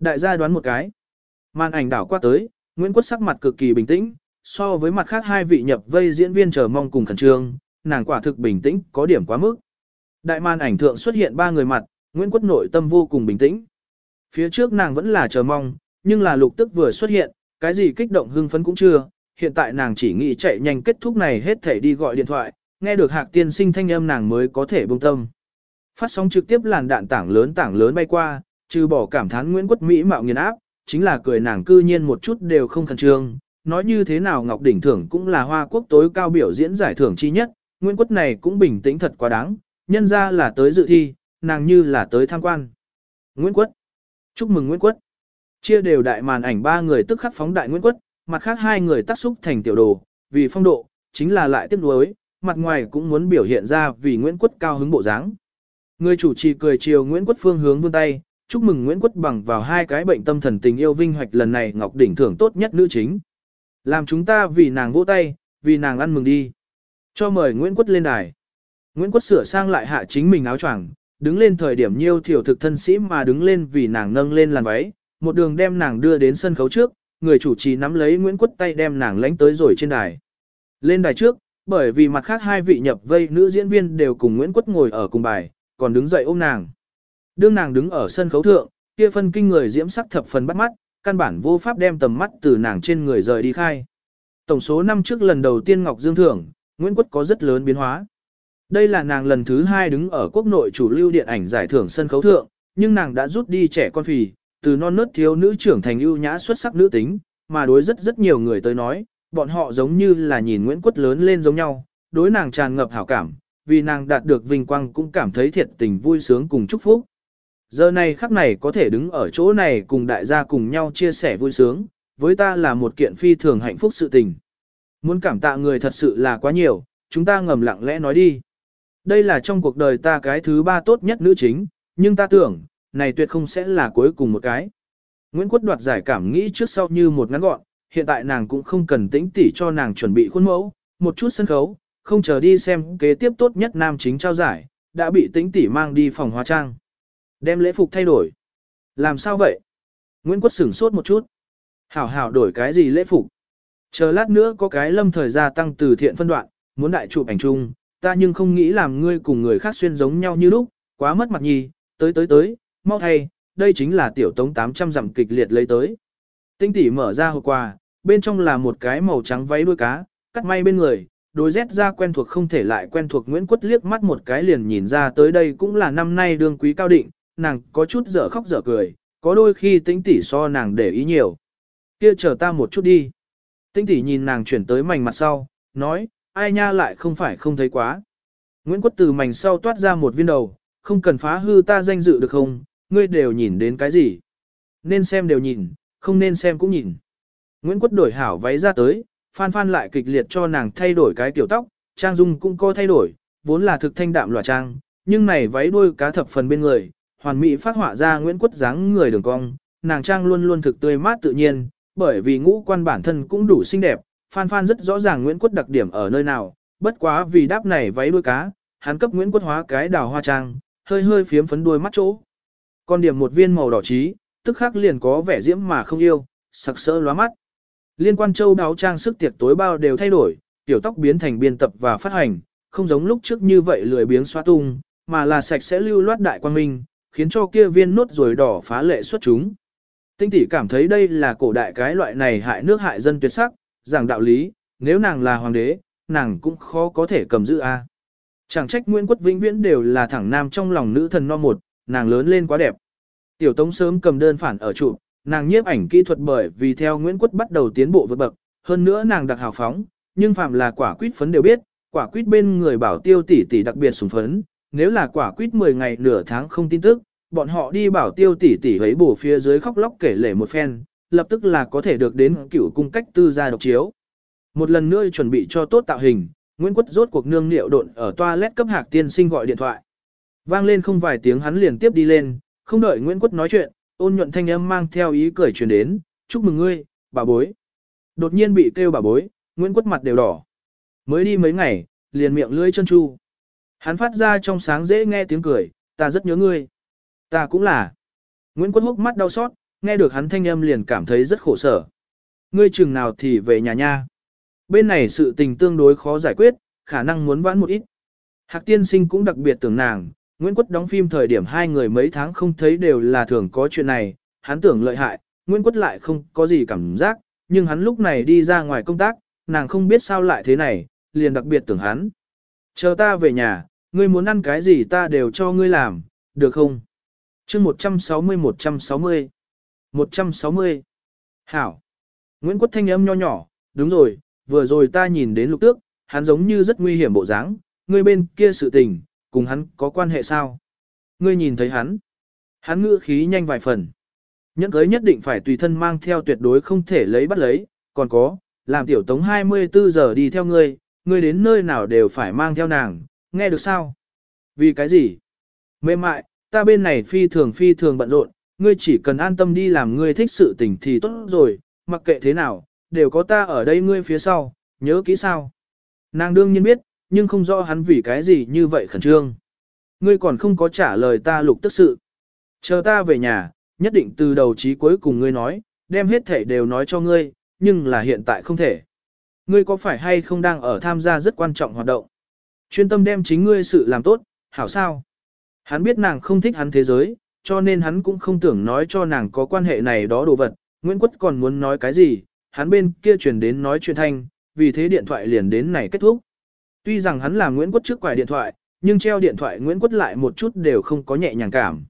Đại gia đoán một cái. Màn ảnh đảo qua tới, Nguyễn Quất sắc mặt cực kỳ bình tĩnh, so với mặt khác hai vị nhập vây diễn viên chờ mong cùng khẩn trương, nàng quả thực bình tĩnh, có điểm quá mức. Đại màn ảnh thượng xuất hiện ba người mặt, Nguyễn Quất nội tâm vô cùng bình tĩnh. Phía trước nàng vẫn là chờ mong, nhưng là lục tức vừa xuất hiện, cái gì kích động hưng phấn cũng chưa, hiện tại nàng chỉ nghĩ chạy nhanh kết thúc này hết thể đi gọi điện thoại, nghe được hạc tiên sinh thanh âm nàng mới có thể bông tâm. Phát sóng trực tiếp làn đạn tảng lớn tảng lớn bay qua, trừ bỏ cảm thán Nguyễn Quất Mỹ mạo nghiền áp, chính là cười nàng cư nhiên một chút đều không khẩn trương. Nói như thế nào Ngọc Đỉnh Thưởng cũng là hoa quốc tối cao biểu diễn giải thưởng chi nhất, Nguyễn Quất này cũng bình tĩnh thật quá đáng, nhân ra là tới dự thi, nàng như là tới tham quan. Nguyễn Quất Chúc mừng Nguyễn Quất Chia đều đại màn ảnh ba người tức khắc phóng đại Nguyễn Quất, mặt khác hai người tác xúc thành tiểu đồ, vì phong độ, chính là lại tiếc nuối, mặt ngoài cũng muốn biểu hiện ra vì Nguyễn Quất cao hứng bộ dáng. Người chủ trì cười chiều Nguyễn Quất phương hướng vươn tay, chúc mừng Nguyễn Quất bằng vào hai cái bệnh tâm thần tình yêu vinh hoạch lần này Ngọc Đỉnh thưởng tốt nhất nữ chính. Làm chúng ta vì nàng vỗ tay, vì nàng ăn mừng đi. Cho mời Nguyễn Quất lên đài. Nguyễn Quất sửa sang lại hạ chính mình áo choàng, đứng lên thời điểm nhiêu thiểu thực thân sĩ mà đứng lên vì nàng nâng lên làn váy, một đường đem nàng đưa đến sân khấu trước, người chủ trì nắm lấy Nguyễn Quất tay đem nàng lánh tới rồi trên đài. Lên đài trước, bởi vì mặt khác hai vị nhập vây nữ diễn viên đều cùng Nguyễn Quất ngồi ở cùng bài, còn đứng dậy ôm nàng. Đương nàng đứng ở sân khấu thượng, kia phân kinh người diễm sắc thập phần bắt mắt, căn bản vô pháp đem tầm mắt từ nàng trên người rời đi khai. Tổng số năm trước lần đầu tiên Ngọc Dương thưởng, Nguyễn Quất có rất lớn biến hóa. Đây là nàng lần thứ hai đứng ở quốc nội chủ lưu điện ảnh giải thưởng sân khấu thượng, nhưng nàng đã rút đi trẻ con phì, từ non nớt thiếu nữ trưởng thành ưu nhã xuất sắc nữ tính, mà đối rất rất nhiều người tới nói, bọn họ giống như là nhìn Nguyễn Quất lớn lên giống nhau, đối nàng tràn ngập hảo cảm, vì nàng đạt được vinh quang cũng cảm thấy thiệt tình vui sướng cùng chúc phúc. Giờ này khắc này có thể đứng ở chỗ này cùng đại gia cùng nhau chia sẻ vui sướng, với ta là một kiện phi thường hạnh phúc sự tình. Muốn cảm tạ người thật sự là quá nhiều, chúng ta ngầm lặng lẽ nói đi. Đây là trong cuộc đời ta cái thứ ba tốt nhất nữ chính, nhưng ta tưởng, này tuyệt không sẽ là cuối cùng một cái. Nguyễn Quốc đoạt giải cảm nghĩ trước sau như một ngắn gọn, hiện tại nàng cũng không cần tĩnh tỉ cho nàng chuẩn bị khuôn mẫu, một chút sân khấu, không chờ đi xem kế tiếp tốt nhất nam chính trao giải, đã bị tĩnh tỉ mang đi phòng hóa trang. Đem lễ phục thay đổi. Làm sao vậy? Nguyễn Quốc sửng sốt một chút. Hảo hảo đổi cái gì lễ phục? Chờ lát nữa có cái lâm thời gia tăng từ thiện phân đoạn, muốn đại chụp ảnh chung, ta nhưng không nghĩ làm ngươi cùng người khác xuyên giống nhau như lúc, quá mất mặt nhì, tới tới tới, mau thay, đây chính là tiểu tống 800 dặm kịch liệt lấy tới. Tinh tỷ mở ra hộp quà, bên trong là một cái màu trắng váy đuôi cá, cắt may bên người, đôi rét ra quen thuộc không thể lại quen thuộc Nguyễn Quất liếc mắt một cái liền nhìn ra tới đây cũng là năm nay đương quý cao định, nàng có chút dở khóc dở cười, có đôi khi tinh tỷ so nàng để ý nhiều. Kia chờ ta một chút đi. Tinh tỷ nhìn nàng chuyển tới mảnh mặt sau, nói, ai nha lại không phải không thấy quá. Nguyễn Quất từ mảnh sau toát ra một viên đầu, không cần phá hư ta danh dự được không, ngươi đều nhìn đến cái gì. Nên xem đều nhìn, không nên xem cũng nhìn. Nguyễn Quất đổi hảo váy ra tới, phan phan lại kịch liệt cho nàng thay đổi cái kiểu tóc, trang dung cũng có thay đổi, vốn là thực thanh đạm lòa trang, nhưng này váy đuôi cá thập phần bên người, hoàn mỹ phát họa ra Nguyễn Quất dáng người đường cong, nàng trang luôn luôn thực tươi mát tự nhiên, bởi vì ngũ quan bản thân cũng đủ xinh đẹp, Phan Phan rất rõ ràng Nguyễn Quất đặc điểm ở nơi nào, bất quá vì đáp này váy đuôi cá, hắn cấp Nguyễn Quất hóa cái đào hoa trang, hơi hơi phiếm phấn đuôi mắt chỗ. Còn điểm một viên màu đỏ trí, tức khắc liền có vẻ diễm mà không yêu, sặc sỡ lóa mắt. Liên quan châu đáo trang sức tiệc tối bao đều thay đổi, tiểu tóc biến thành biên tập và phát hành, không giống lúc trước như vậy lười biếng xóa tung, mà là sạch sẽ lưu loát đại quan minh, khiến cho kia viên nốt rồi đỏ phá lệ xuất chúng. Tinh tỷ cảm thấy đây là cổ đại cái loại này hại nước hại dân tuyệt sắc, giảng đạo lý, nếu nàng là hoàng đế, nàng cũng khó có thể cầm giữ a. Chẳng trách Nguyễn Quất vĩnh viễn đều là thẳng nam trong lòng nữ thần no một, nàng lớn lên quá đẹp. Tiểu Tống sớm cầm đơn phản ở trụ, nàng nhiếp ảnh kỹ thuật bởi vì theo Nguyễn Quất bắt đầu tiến bộ vượt bậc, hơn nữa nàng đặc hào phóng, nhưng phạm là quả quýt phấn đều biết, quả quýt bên người bảo tiêu tỷ tỷ đặc biệt sủng phấn, nếu là quả quýt 10 ngày nửa tháng không tin tức, bọn họ đi bảo tiêu tỷ tỷ ấy bổ phía dưới khóc lóc kể lể một phen, lập tức là có thể được đến cựu cung cách tư gia độc chiếu. Một lần nữa chuẩn bị cho tốt tạo hình, Nguyễn Quất rốt cuộc nương niệu độn ở toilet cấp hạc tiên sinh gọi điện thoại. Vang lên không vài tiếng hắn liền tiếp đi lên, không đợi Nguyễn Quất nói chuyện, ôn nhuận thanh âm mang theo ý cười truyền đến, chúc mừng ngươi, bà bối. Đột nhiên bị kêu bà bối, Nguyễn Quất mặt đều đỏ. Mới đi mấy ngày, liền miệng lưỡi chân chu. Hắn phát ra trong sáng dễ nghe tiếng cười, ta rất nhớ ngươi. Ta cũng là. Nguyễn Quất hốc mắt đau xót, nghe được hắn thanh âm liền cảm thấy rất khổ sở. Ngươi chừng nào thì về nhà nha. Bên này sự tình tương đối khó giải quyết, khả năng muốn vãn một ít. Hạc tiên sinh cũng đặc biệt tưởng nàng, Nguyễn Quất đóng phim thời điểm hai người mấy tháng không thấy đều là thường có chuyện này, hắn tưởng lợi hại, Nguyễn Quất lại không có gì cảm giác, nhưng hắn lúc này đi ra ngoài công tác, nàng không biết sao lại thế này, liền đặc biệt tưởng hắn. Chờ ta về nhà, ngươi muốn ăn cái gì ta đều cho ngươi làm, được không? chương 160-160 160 Hảo Nguyễn Quất thanh âm nho nhỏ, đúng rồi, vừa rồi ta nhìn đến lục tước, hắn giống như rất nguy hiểm bộ dáng, ngươi bên kia sự tình, cùng hắn có quan hệ sao? Ngươi nhìn thấy hắn. Hắn ngữ khí nhanh vài phần. Nhẫn cưới nhất định phải tùy thân mang theo tuyệt đối không thể lấy bắt lấy, còn có, làm tiểu tống 24 giờ đi theo ngươi, ngươi đến nơi nào đều phải mang theo nàng, nghe được sao? Vì cái gì? Mềm mại, ta bên này phi thường phi thường bận rộn, ngươi chỉ cần an tâm đi làm ngươi thích sự tình thì tốt rồi, mặc kệ thế nào, đều có ta ở đây ngươi phía sau, nhớ kỹ sao? Nàng đương nhiên biết, nhưng không rõ hắn vì cái gì như vậy khẩn trương. Ngươi còn không có trả lời ta lục tức sự. Chờ ta về nhà, nhất định từ đầu chí cuối cùng ngươi nói, đem hết thể đều nói cho ngươi, nhưng là hiện tại không thể. Ngươi có phải hay không đang ở tham gia rất quan trọng hoạt động? Chuyên tâm đem chính ngươi sự làm tốt, hảo sao? Hắn biết nàng không thích hắn thế giới, cho nên hắn cũng không tưởng nói cho nàng có quan hệ này đó đồ vật. Nguyễn Quất còn muốn nói cái gì, hắn bên kia truyền đến nói chuyện thanh, vì thế điện thoại liền đến này kết thúc. Tuy rằng hắn là Nguyễn Quất trước quài điện thoại, nhưng treo điện thoại Nguyễn Quất lại một chút đều không có nhẹ nhàng cảm.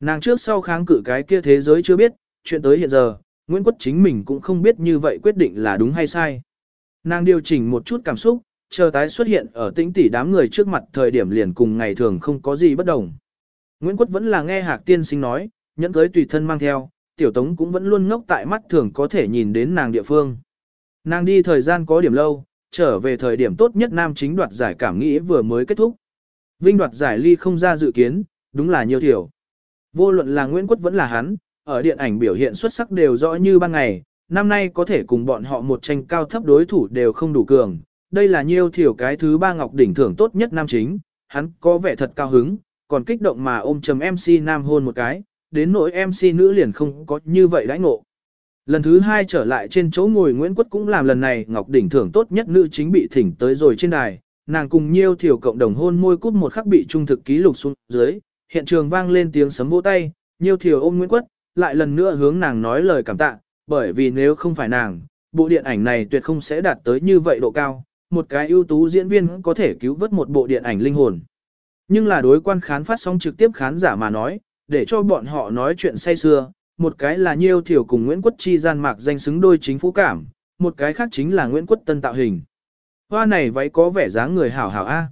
Nàng trước sau kháng cự cái kia thế giới chưa biết, chuyện tới hiện giờ, Nguyễn Quất chính mình cũng không biết như vậy quyết định là đúng hay sai. Nàng điều chỉnh một chút cảm xúc, chờ tái xuất hiện ở tĩnh tỷ đám người trước mặt thời điểm liền cùng ngày thường không có gì bất đồng. Nguyễn Quất vẫn là nghe Hạc Tiên Sinh nói, nhẫn cưới tùy thân mang theo, Tiểu Tống cũng vẫn luôn ngốc tại mắt thường có thể nhìn đến nàng địa phương. Nàng đi thời gian có điểm lâu, trở về thời điểm tốt nhất nam chính đoạt giải cảm nghĩ vừa mới kết thúc. Vinh đoạt giải ly không ra dự kiến, đúng là nhiều thiểu. Vô luận là Nguyễn Quất vẫn là hắn, ở điện ảnh biểu hiện xuất sắc đều rõ như ban ngày, năm nay có thể cùng bọn họ một tranh cao thấp đối thủ đều không đủ cường. Đây là nhiêu thiểu cái thứ ba ngọc đỉnh thưởng tốt nhất nam chính, hắn có vẻ thật cao hứng, còn kích động mà ôm chầm MC nam hôn một cái, đến nỗi MC nữ liền không có như vậy đãi ngộ. Lần thứ hai trở lại trên chỗ ngồi Nguyễn Quất cũng làm lần này Ngọc Đỉnh thưởng tốt nhất nữ chính bị thỉnh tới rồi trên đài, nàng cùng nhiêu thiểu cộng đồng hôn môi cút một khắc bị trung thực ký lục xuống dưới, hiện trường vang lên tiếng sấm vỗ tay, nhiêu thiểu ôm Nguyễn Quất, lại lần nữa hướng nàng nói lời cảm tạ, bởi vì nếu không phải nàng, bộ điện ảnh này tuyệt không sẽ đạt tới như vậy độ cao, một cái ưu tú diễn viên có thể cứu vớt một bộ điện ảnh linh hồn. Nhưng là đối quan khán phát sóng trực tiếp khán giả mà nói, để cho bọn họ nói chuyện say xưa, một cái là nhiêu thiểu cùng Nguyễn Quất chi gian mạc danh xứng đôi chính phú cảm, một cái khác chính là Nguyễn Quất tân tạo hình. Hoa này váy có vẻ dáng người hảo hảo a.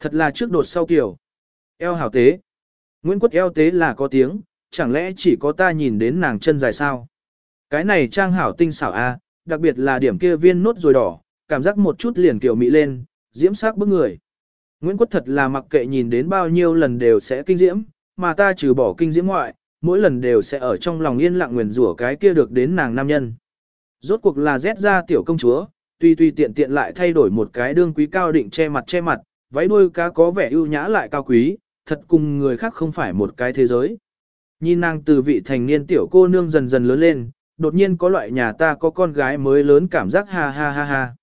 Thật là trước đột sau kiểu. Eo hảo tế. Nguyễn Quất eo tế là có tiếng, chẳng lẽ chỉ có ta nhìn đến nàng chân dài sao? Cái này trang hảo tinh xảo a, đặc biệt là điểm kia viên nốt rồi đỏ, cảm giác một chút liền kiểu mỹ lên, diễm sắc bức người. Nguyễn Quất thật là mặc kệ nhìn đến bao nhiêu lần đều sẽ kinh diễm, mà ta trừ bỏ kinh diễm ngoại, mỗi lần đều sẽ ở trong lòng yên lặng nguyền rủa cái kia được đến nàng nam nhân. Rốt cuộc là rét ra tiểu công chúa, tuy tuy tiện tiện lại thay đổi một cái đương quý cao định che mặt che mặt, váy đuôi cá có vẻ ưu nhã lại cao quý, thật cùng người khác không phải một cái thế giới. Nhìn nàng từ vị thành niên tiểu cô nương dần dần lớn lên, đột nhiên có loại nhà ta có con gái mới lớn cảm giác ha ha ha ha.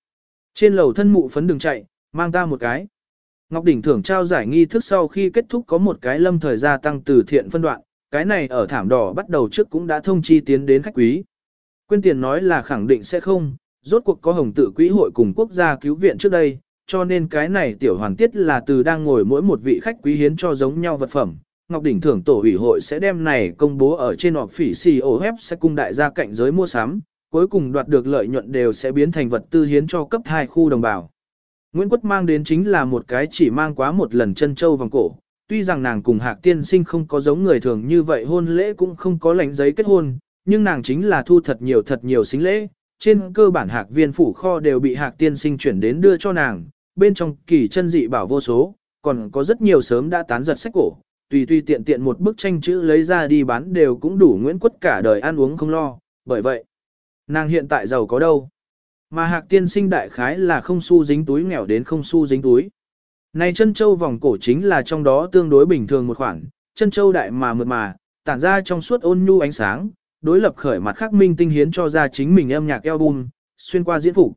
Trên lầu thân mụ phấn đừng chạy, mang ta một cái. Ngọc Đỉnh thưởng trao giải nghi thức sau khi kết thúc có một cái lâm thời gia tăng từ thiện phân đoạn, cái này ở thảm đỏ bắt đầu trước cũng đã thông chi tiến đến khách quý. Quyên tiền nói là khẳng định sẽ không, rốt cuộc có hồng tự quỹ hội cùng quốc gia cứu viện trước đây, cho nên cái này tiểu hoàn tiết là từ đang ngồi mỗi một vị khách quý hiến cho giống nhau vật phẩm. Ngọc Đỉnh thưởng tổ ủy hội sẽ đem này công bố ở trên họp phỉ COF sẽ cung đại gia cạnh giới mua sắm, cuối cùng đoạt được lợi nhuận đều sẽ biến thành vật tư hiến cho cấp hai khu đồng bào. Nguyễn Quất mang đến chính là một cái chỉ mang quá một lần chân châu vòng cổ, tuy rằng nàng cùng Hạc Tiên Sinh không có giống người thường như vậy hôn lễ cũng không có lãnh giấy kết hôn, nhưng nàng chính là thu thật nhiều thật nhiều xính lễ, trên cơ bản Hạc Viên phủ kho đều bị Hạc Tiên Sinh chuyển đến đưa cho nàng, bên trong kỳ chân dị bảo vô số, còn có rất nhiều sớm đã tán giật sách cổ, tùy tùy tiện tiện một bức tranh chữ lấy ra đi bán đều cũng đủ Nguyễn Quất cả đời ăn uống không lo, bởi vậy, nàng hiện tại giàu có đâu. Mà hạc tiên sinh đại khái là không xu dính túi nghèo đến không xu dính túi. Này chân châu vòng cổ chính là trong đó tương đối bình thường một khoản, chân châu đại mà mượt mà, tản ra trong suốt ôn nhu ánh sáng, đối lập khởi mặt khắc minh tinh hiến cho ra chính mình âm nhạc album, xuyên qua diễn phục.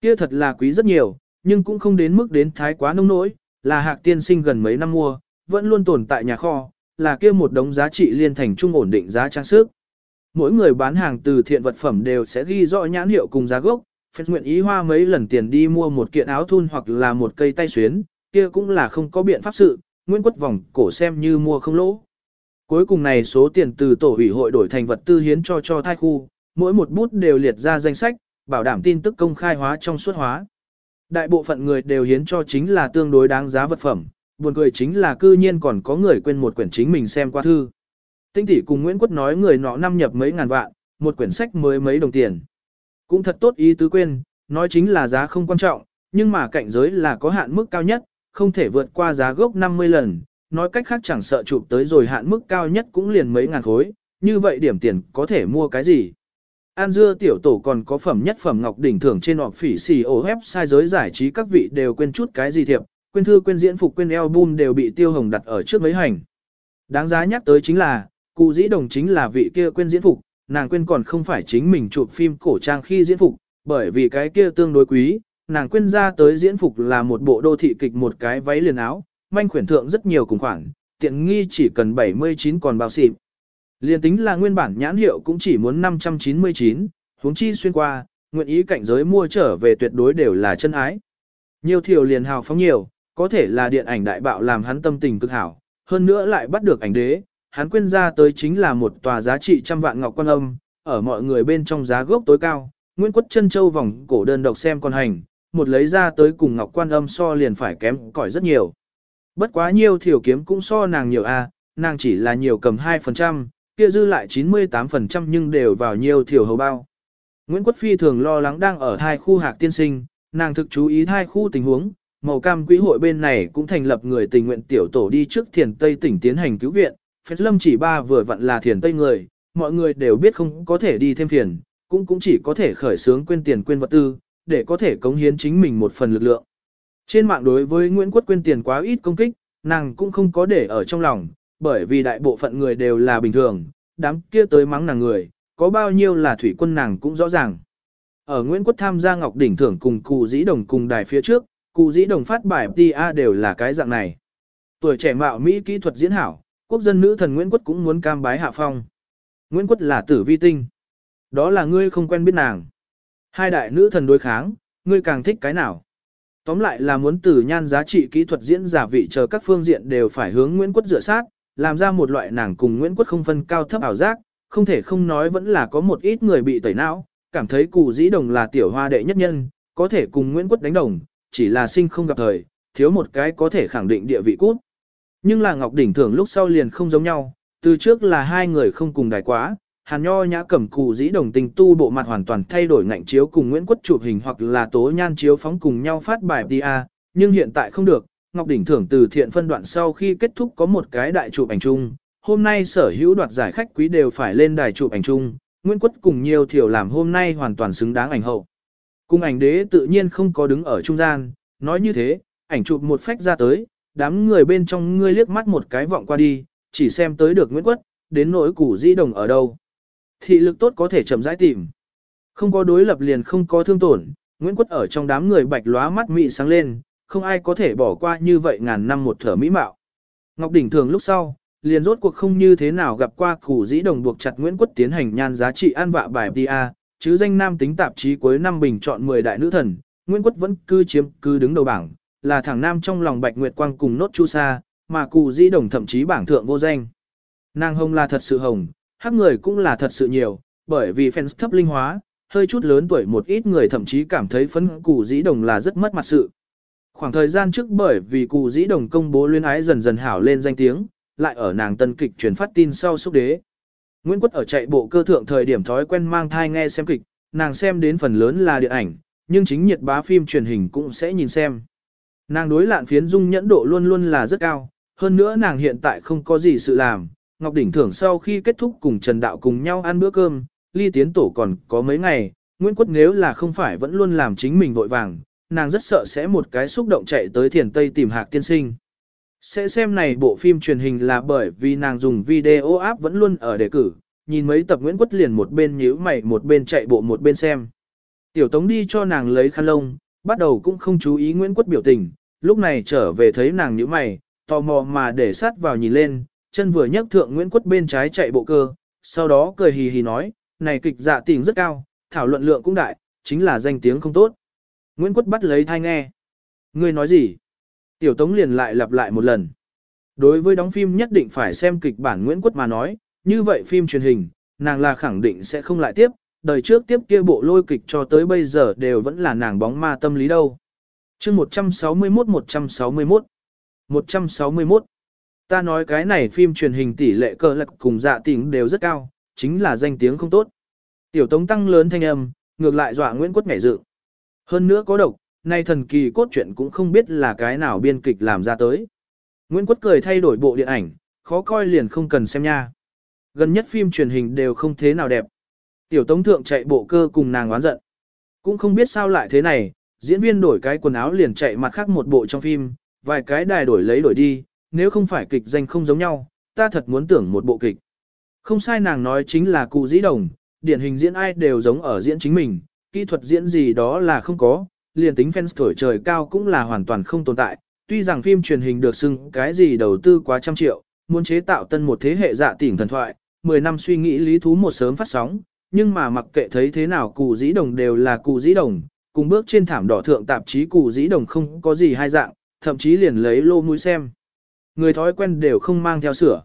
Kia thật là quý rất nhiều, nhưng cũng không đến mức đến thái quá nông nỗi, là hạc tiên sinh gần mấy năm mua, vẫn luôn tồn tại nhà kho, là kia một đống giá trị liên thành trung ổn định giá trang sức. Mỗi người bán hàng từ thiện vật phẩm đều sẽ ghi rõ nhãn hiệu cùng giá gốc, phép nguyện ý hoa mấy lần tiền đi mua một kiện áo thun hoặc là một cây tay xuyến, kia cũng là không có biện pháp sự, Nguyễn Quất vòng cổ xem như mua không lỗ. Cuối cùng này số tiền từ tổ ủy hội đổi thành vật tư hiến cho cho thai khu, mỗi một bút đều liệt ra danh sách, bảo đảm tin tức công khai hóa trong suốt hóa. Đại bộ phận người đều hiến cho chính là tương đối đáng giá vật phẩm, buồn cười chính là cư nhiên còn có người quên một quyển chính mình xem qua thư. Tinh tỷ cùng Nguyễn Quất nói người nọ năm nhập mấy ngàn vạn, một quyển sách mới mấy đồng tiền. Cũng thật tốt ý tứ quên, nói chính là giá không quan trọng, nhưng mà cạnh giới là có hạn mức cao nhất, không thể vượt qua giá gốc 50 lần, nói cách khác chẳng sợ chụp tới rồi hạn mức cao nhất cũng liền mấy ngàn khối, như vậy điểm tiền có thể mua cái gì. An dưa tiểu tổ còn có phẩm nhất phẩm ngọc đỉnh thưởng trên họp phỉ xì ổ sai giới giải trí các vị đều quên chút cái gì thiệp, quên thư quên diễn phục quên album đều bị tiêu hồng đặt ở trước mấy hành. Đáng giá nhắc tới chính là, cụ dĩ đồng chính là vị kia quên diễn phục, nàng quên còn không phải chính mình chụp phim cổ trang khi diễn phục, bởi vì cái kia tương đối quý, nàng quên ra tới diễn phục là một bộ đô thị kịch một cái váy liền áo, manh khuyển thượng rất nhiều cùng khoản, tiện nghi chỉ cần 79 còn bao xịp. Liên tính là nguyên bản nhãn hiệu cũng chỉ muốn 599, huống chi xuyên qua, nguyện ý cảnh giới mua trở về tuyệt đối đều là chân ái. Nhiều thiểu liền hào phóng nhiều, có thể là điện ảnh đại bạo làm hắn tâm tình cực hảo, hơn nữa lại bắt được ảnh đế, hắn quên ra tới chính là một tòa giá trị trăm vạn ngọc quan âm, ở mọi người bên trong giá gốc tối cao, Nguyễn Quất chân châu vòng cổ đơn độc xem con hành, một lấy ra tới cùng ngọc quan âm so liền phải kém cỏi rất nhiều. Bất quá nhiều thiểu kiếm cũng so nàng nhiều a, nàng chỉ là nhiều cầm 2%, kia dư lại 98% nhưng đều vào nhiều thiểu hầu bao. Nguyễn Quất Phi thường lo lắng đang ở hai khu hạc tiên sinh, nàng thực chú ý hai khu tình huống, màu cam quỹ hội bên này cũng thành lập người tình nguyện tiểu tổ đi trước thiền Tây tỉnh tiến hành cứu viện, phép lâm chỉ ba vừa vặn là thiền Tây người, mọi người đều biết không có thể đi thêm phiền, cũng cũng chỉ có thể khởi sướng quên tiền quên vật tư, để có thể cống hiến chính mình một phần lực lượng. Trên mạng đối với Nguyễn Quất quên tiền quá ít công kích, nàng cũng không có để ở trong lòng, bởi vì đại bộ phận người đều là bình thường, đám kia tới mắng nàng người, có bao nhiêu là thủy quân nàng cũng rõ ràng. Ở Nguyễn Quất tham gia Ngọc Đỉnh Thưởng cùng cụ dĩ đồng cùng đài phía trước, cụ dĩ đồng phát bài TA đều là cái dạng này. Tuổi trẻ mạo Mỹ kỹ thuật diễn hảo, quốc dân nữ thần Nguyễn Quất cũng muốn cam bái hạ phong. Nguyễn Quất là tử vi tinh. Đó là ngươi không quen biết nàng. Hai đại nữ thần đối kháng, ngươi càng thích cái nào. Tóm lại là muốn từ nhan giá trị kỹ thuật diễn giả vị chờ các phương diện đều phải hướng Nguyễn Quất dựa sát, làm ra một loại nàng cùng Nguyễn Quất không phân cao thấp ảo giác, không thể không nói vẫn là có một ít người bị tẩy não, cảm thấy cụ dĩ đồng là tiểu hoa đệ nhất nhân, có thể cùng Nguyễn Quất đánh đồng, chỉ là sinh không gặp thời, thiếu một cái có thể khẳng định địa vị cút. Nhưng là Ngọc Đỉnh Thưởng lúc sau liền không giống nhau, từ trước là hai người không cùng đài quá, Hàn Nho nhã cầm cụ dĩ đồng tình tu bộ mặt hoàn toàn thay đổi ngạnh chiếu cùng Nguyễn Quất chụp hình hoặc là tố nhan chiếu phóng cùng nhau phát bài PA, nhưng hiện tại không được, Ngọc Đỉnh Thưởng từ thiện phân đoạn sau khi kết thúc có một cái đại chụp ảnh chung, hôm nay sở hữu đoạt giải khách quý đều phải lên đài chụp ảnh chung, Nguyễn Quất cùng nhiều thiểu làm hôm nay hoàn toàn xứng đáng ảnh hậu. cùng ảnh đế tự nhiên không có đứng ở trung gian, nói như thế, ảnh chụp một phách ra tới, đám người bên trong ngươi liếc mắt một cái vọng qua đi, chỉ xem tới được Nguyễn Quất, đến nỗi củ di đồng ở đâu. Thị lực tốt có thể chậm rãi tìm. Không có đối lập liền không có thương tổn, Nguyễn Quất ở trong đám người bạch lóa mắt mị sáng lên, không ai có thể bỏ qua như vậy ngàn năm một thở mỹ mạo. Ngọc Đỉnh thường lúc sau, liền rốt cuộc không như thế nào gặp qua củ dĩ đồng buộc chặt Nguyễn Quất tiến hành nhan giá trị an vạ bài PA, chứ danh nam tính tạp chí cuối năm bình chọn 10 đại nữ thần, Nguyễn Quất vẫn cư chiếm cư đứng đầu bảng, là thẳng nam trong lòng Bạch Nguyệt Quang cùng nốt chu sa, mà cù dĩ đồng thậm chí bảng thượng vô danh. Nàng hồng là thật sự hồng, hắc người cũng là thật sự nhiều, bởi vì fans thấp linh hóa, hơi chút lớn tuổi một ít người thậm chí cảm thấy phấn cù dĩ đồng là rất mất mặt sự. Khoảng thời gian trước bởi vì cù dĩ đồng công bố luyến ái dần dần hảo lên danh tiếng, lại ở nàng tân kịch truyền phát tin sau xúc đế. Nguyễn Quất ở chạy bộ cơ thượng thời điểm thói quen mang thai nghe xem kịch, nàng xem đến phần lớn là điện ảnh, nhưng chính nhiệt bá phim truyền hình cũng sẽ nhìn xem. Nàng đối lạn phiến dung nhẫn độ luôn luôn là rất cao, hơn nữa nàng hiện tại không có gì sự làm. Ngọc Đỉnh thưởng sau khi kết thúc cùng Trần Đạo cùng nhau ăn bữa cơm, ly tiến tổ còn có mấy ngày, Nguyễn Quất nếu là không phải vẫn luôn làm chính mình vội vàng, nàng rất sợ sẽ một cái xúc động chạy tới thiền Tây tìm hạc tiên sinh. Sẽ xem này bộ phim truyền hình là bởi vì nàng dùng video app vẫn luôn ở đề cử, nhìn mấy tập Nguyễn Quất liền một bên nhíu mày một bên chạy bộ một bên xem. Tiểu Tống đi cho nàng lấy khăn lông, bắt đầu cũng không chú ý Nguyễn Quất biểu tình, lúc này trở về thấy nàng nhíu mày, tò mò mà để sát vào nhìn lên, chân vừa nhấc thượng Nguyễn Quất bên trái chạy bộ cơ, sau đó cười hì hì nói, này kịch dạ tình rất cao, thảo luận lượng cũng đại, chính là danh tiếng không tốt. Nguyễn Quất bắt lấy thai nghe. Ngươi nói gì? Tiểu Tống liền lại lặp lại một lần. Đối với đóng phim nhất định phải xem kịch bản Nguyễn Quất mà nói, như vậy phim truyền hình, nàng là khẳng định sẽ không lại tiếp, đời trước tiếp kia bộ lôi kịch cho tới bây giờ đều vẫn là nàng bóng ma tâm lý đâu chương 161-161 161 Ta nói cái này phim truyền hình tỷ lệ cơ lạc cùng dạ tình đều rất cao, chính là danh tiếng không tốt. Tiểu tống tăng lớn thanh âm, ngược lại dọa Nguyễn Quất ngảy dự. Hơn nữa có độc, nay thần kỳ cốt truyện cũng không biết là cái nào biên kịch làm ra tới. Nguyễn Quất cười thay đổi bộ điện ảnh, khó coi liền không cần xem nha. Gần nhất phim truyền hình đều không thế nào đẹp. Tiểu Tống Thượng chạy bộ cơ cùng nàng oán giận. Cũng không biết sao lại thế này, diễn viên đổi cái quần áo liền chạy mặt khác một bộ trong phim, vài cái đài đổi lấy đổi đi, nếu không phải kịch danh không giống nhau, ta thật muốn tưởng một bộ kịch. Không sai nàng nói chính là cụ dĩ đồng, điển hình diễn ai đều giống ở diễn chính mình, kỹ thuật diễn gì đó là không có, liền tính fans thổi trời cao cũng là hoàn toàn không tồn tại. Tuy rằng phim truyền hình được xưng cái gì đầu tư quá trăm triệu, muốn chế tạo tân một thế hệ dạ tỉnh thần thoại, 10 năm suy nghĩ lý thú một sớm phát sóng, nhưng mà mặc kệ thấy thế nào cụ dĩ đồng đều là cụ dĩ đồng, cùng bước trên thảm đỏ thượng tạp chí cụ dĩ đồng không có gì hai dạng, thậm chí liền lấy lô mũi xem. Người thói quen đều không mang theo sửa.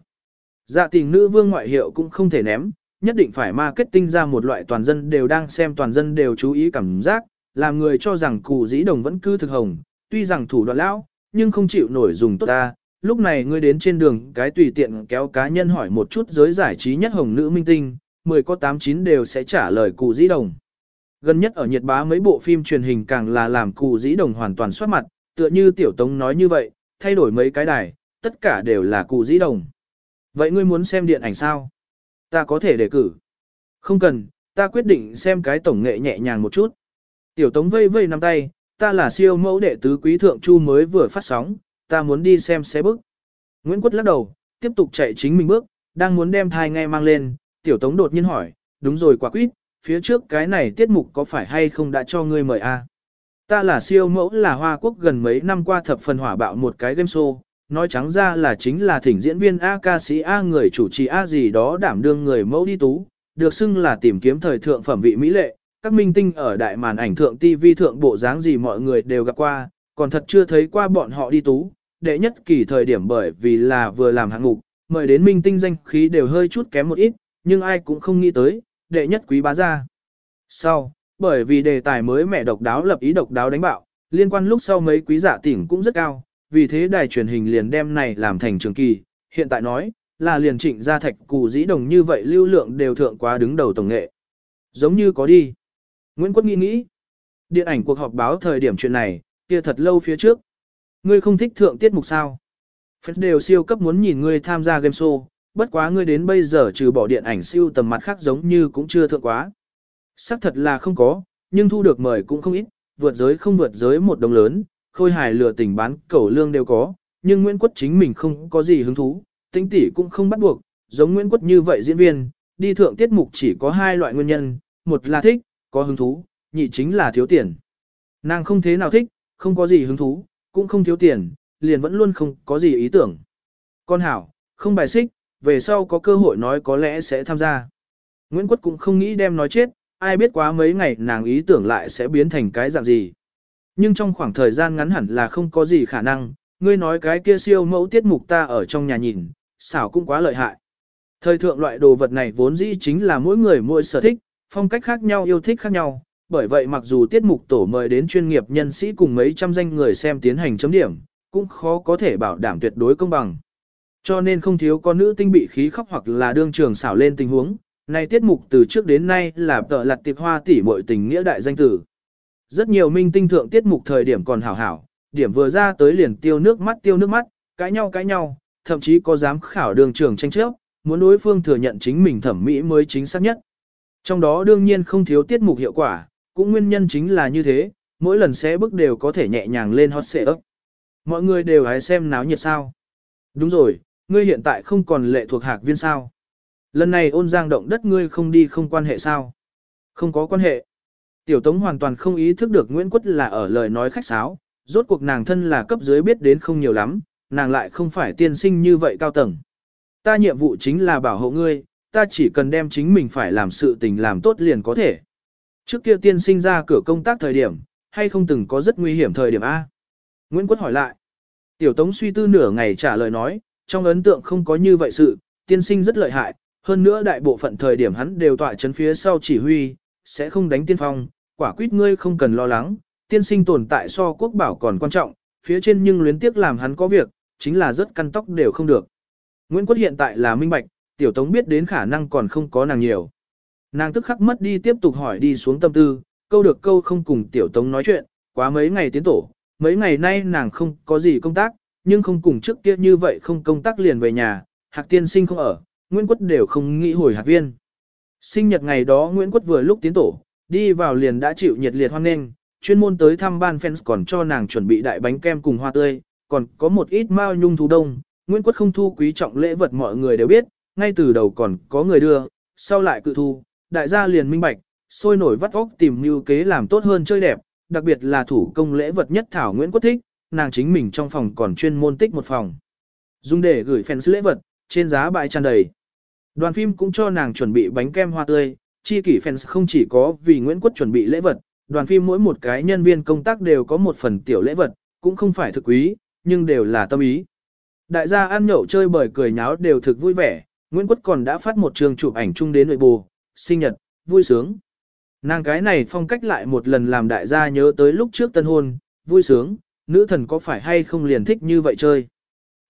Dạ tình nữ vương ngoại hiệu cũng không thể ném, nhất định phải marketing ra một loại toàn dân đều đang xem toàn dân đều chú ý cảm giác, làm người cho rằng cụ dĩ đồng vẫn cứ thực hồng, tuy rằng thủ đoạn lão, nhưng không chịu nổi dùng tốt ta. Lúc này ngươi đến trên đường cái tùy tiện kéo cá nhân hỏi một chút giới giải trí nhất hồng nữ minh tinh, 10 có 89 đều sẽ trả lời cụ dĩ đồng. Gần nhất ở nhiệt bá mấy bộ phim truyền hình càng là làm cụ dĩ đồng hoàn toàn soát mặt, tựa như tiểu tống nói như vậy, thay đổi mấy cái đài, tất cả đều là cụ dĩ đồng. Vậy ngươi muốn xem điện ảnh sao? Ta có thể đề cử. Không cần, ta quyết định xem cái tổng nghệ nhẹ nhàng một chút. Tiểu tống vây vây nắm tay, ta là siêu mẫu đệ tứ quý thượng chu mới vừa phát sóng, ta muốn đi xem xe bức. Nguyễn Quất lắc đầu, tiếp tục chạy chính mình bước, đang muốn đem thai ngay mang lên, tiểu tống đột nhiên hỏi, đúng rồi quả quýt, phía trước cái này tiết mục có phải hay không đã cho ngươi mời a? Ta là siêu mẫu là Hoa Quốc gần mấy năm qua thập phần hỏa bạo một cái game show, nói trắng ra là chính là thỉnh diễn viên A ca sĩ A người chủ trì A gì đó đảm đương người mẫu đi tú, được xưng là tìm kiếm thời thượng phẩm vị mỹ lệ, các minh tinh ở đại màn ảnh thượng TV thượng bộ dáng gì mọi người đều gặp qua, còn thật chưa thấy qua bọn họ đi tú, đệ nhất kỳ thời điểm bởi vì là vừa làm hạng mục, mời đến minh tinh danh khí đều hơi chút kém một ít, nhưng ai cũng không nghĩ tới, đệ nhất quý bá gia. Sau, bởi vì đề tài mới mẹ độc đáo lập ý độc đáo đánh bạo, liên quan lúc sau mấy quý giả tỉnh cũng rất cao, vì thế đài truyền hình liền đem này làm thành trường kỳ, hiện tại nói, là liền trịnh gia thạch cụ dĩ đồng như vậy lưu lượng đều thượng quá đứng đầu tổng nghệ. Giống như có đi. Nguyễn Quốc nghĩ nghĩ. Điện ảnh cuộc họp báo thời điểm chuyện này, kia thật lâu phía trước. Ngươi không thích thượng tiết mục sao? Fans đều siêu cấp muốn nhìn ngươi tham gia game show, bất quá ngươi đến bây giờ trừ bỏ điện ảnh siêu tầm mặt khác giống như cũng chưa thượng quá. Sắc thật là không có, nhưng thu được mời cũng không ít, vượt giới không vượt giới một đồng lớn, khôi hài lừa tình bán cẩu lương đều có, nhưng Nguyễn Quất chính mình không có gì hứng thú, tính tỷ cũng không bắt buộc, giống Nguyễn Quất như vậy diễn viên, đi thượng tiết mục chỉ có hai loại nguyên nhân, một là thích, có hứng thú, nhị chính là thiếu tiền. Nàng không thế nào thích, không có gì hứng thú, cũng không thiếu tiền, liền vẫn luôn không có gì ý tưởng. Con hảo, không bài xích, về sau có cơ hội nói có lẽ sẽ tham gia. Nguyễn Quất cũng không nghĩ đem nói chết, ai biết quá mấy ngày nàng ý tưởng lại sẽ biến thành cái dạng gì. Nhưng trong khoảng thời gian ngắn hẳn là không có gì khả năng, ngươi nói cái kia siêu mẫu tiết mục ta ở trong nhà nhìn, xảo cũng quá lợi hại. Thời thượng loại đồ vật này vốn dĩ chính là mỗi người mỗi sở thích, phong cách khác nhau yêu thích khác nhau, bởi vậy mặc dù tiết mục tổ mời đến chuyên nghiệp nhân sĩ cùng mấy trăm danh người xem tiến hành chấm điểm, cũng khó có thể bảo đảm tuyệt đối công bằng. Cho nên không thiếu con nữ tinh bị khí khóc hoặc là đương trường xảo lên tình huống, này tiết mục từ trước đến nay là tợ lặt tiệp hoa tỷ muội tình nghĩa đại danh tử. Rất nhiều minh tinh thượng tiết mục thời điểm còn hảo hảo, điểm vừa ra tới liền tiêu nước mắt tiêu nước mắt, cãi nhau cãi nhau, thậm chí có dám khảo đường trường tranh chấp, muốn đối phương thừa nhận chính mình thẩm mỹ mới chính xác nhất. Trong đó đương nhiên không thiếu tiết mục hiệu quả, cũng nguyên nhân chính là như thế, mỗi lần sẽ bước đều có thể nhẹ nhàng lên hot xệ ấp. Mọi người đều hãy xem náo nhiệt sao. Đúng rồi, ngươi hiện tại không còn lệ thuộc hạc viên sao. Lần này ôn giang động đất ngươi không đi không quan hệ sao. Không có quan hệ. Tiểu Tống hoàn toàn không ý thức được Nguyễn Quất là ở lời nói khách sáo, rốt cuộc nàng thân là cấp dưới biết đến không nhiều lắm, nàng lại không phải tiên sinh như vậy cao tầng. Ta nhiệm vụ chính là bảo hộ ngươi, ta chỉ cần đem chính mình phải làm sự tình làm tốt liền có thể. Trước kia tiên sinh ra cửa công tác thời điểm, hay không từng có rất nguy hiểm thời điểm A? Nguyễn Quất hỏi lại. Tiểu Tống suy tư nửa ngày trả lời nói, trong ấn tượng không có như vậy sự, tiên sinh rất lợi hại, hơn nữa đại bộ phận thời điểm hắn đều tọa chấn phía sau chỉ huy, sẽ không đánh tiên phong, quả quyết ngươi không cần lo lắng, tiên sinh tồn tại so quốc bảo còn quan trọng, phía trên nhưng luyến tiếc làm hắn có việc, chính là rất căn tóc đều không được. Nguyễn Quốc hiện tại là minh bạch, tiểu tống biết đến khả năng còn không có nàng nhiều. Nàng tức khắc mất đi tiếp tục hỏi đi xuống tâm tư, câu được câu không cùng tiểu tống nói chuyện, quá mấy ngày tiến tổ, mấy ngày nay nàng không có gì công tác, nhưng không cùng trước kia như vậy không công tác liền về nhà, hạc tiên sinh không ở, Nguyễn Quất đều không nghĩ hồi hạc viên. Sinh nhật ngày đó Nguyễn Quất vừa lúc tiến tổ, đi vào liền đã chịu nhiệt liệt hoan nghênh, chuyên môn tới thăm ban fans còn cho nàng chuẩn bị đại bánh kem cùng hoa tươi, còn có một ít mao nhung thú đông. Nguyễn Quất không thu quý trọng lễ vật mọi người đều biết, ngay từ đầu còn có người đưa, sau lại cự thu, đại gia liền minh bạch, sôi nổi vắt óc tìm mưu kế làm tốt hơn chơi đẹp, đặc biệt là thủ công lễ vật nhất Thảo Nguyễn Quất thích, nàng chính mình trong phòng còn chuyên môn tích một phòng. Dùng để gửi fans lễ vật, trên giá bãi tràn đầy. Đoàn phim cũng cho nàng chuẩn bị bánh kem hoa tươi, chi kỷ fans không chỉ có vì Nguyễn Quất chuẩn bị lễ vật, đoàn phim mỗi một cái nhân viên công tác đều có một phần tiểu lễ vật, cũng không phải thực quý, nhưng đều là tâm ý. Đại gia ăn nhậu chơi bời cười nháo đều thực vui vẻ, Nguyễn Quất còn đã phát một trường chụp ảnh chung đến nội bù, sinh nhật, vui sướng. Nàng cái này phong cách lại một lần làm đại gia nhớ tới lúc trước tân hôn, vui sướng, nữ thần có phải hay không liền thích như vậy chơi.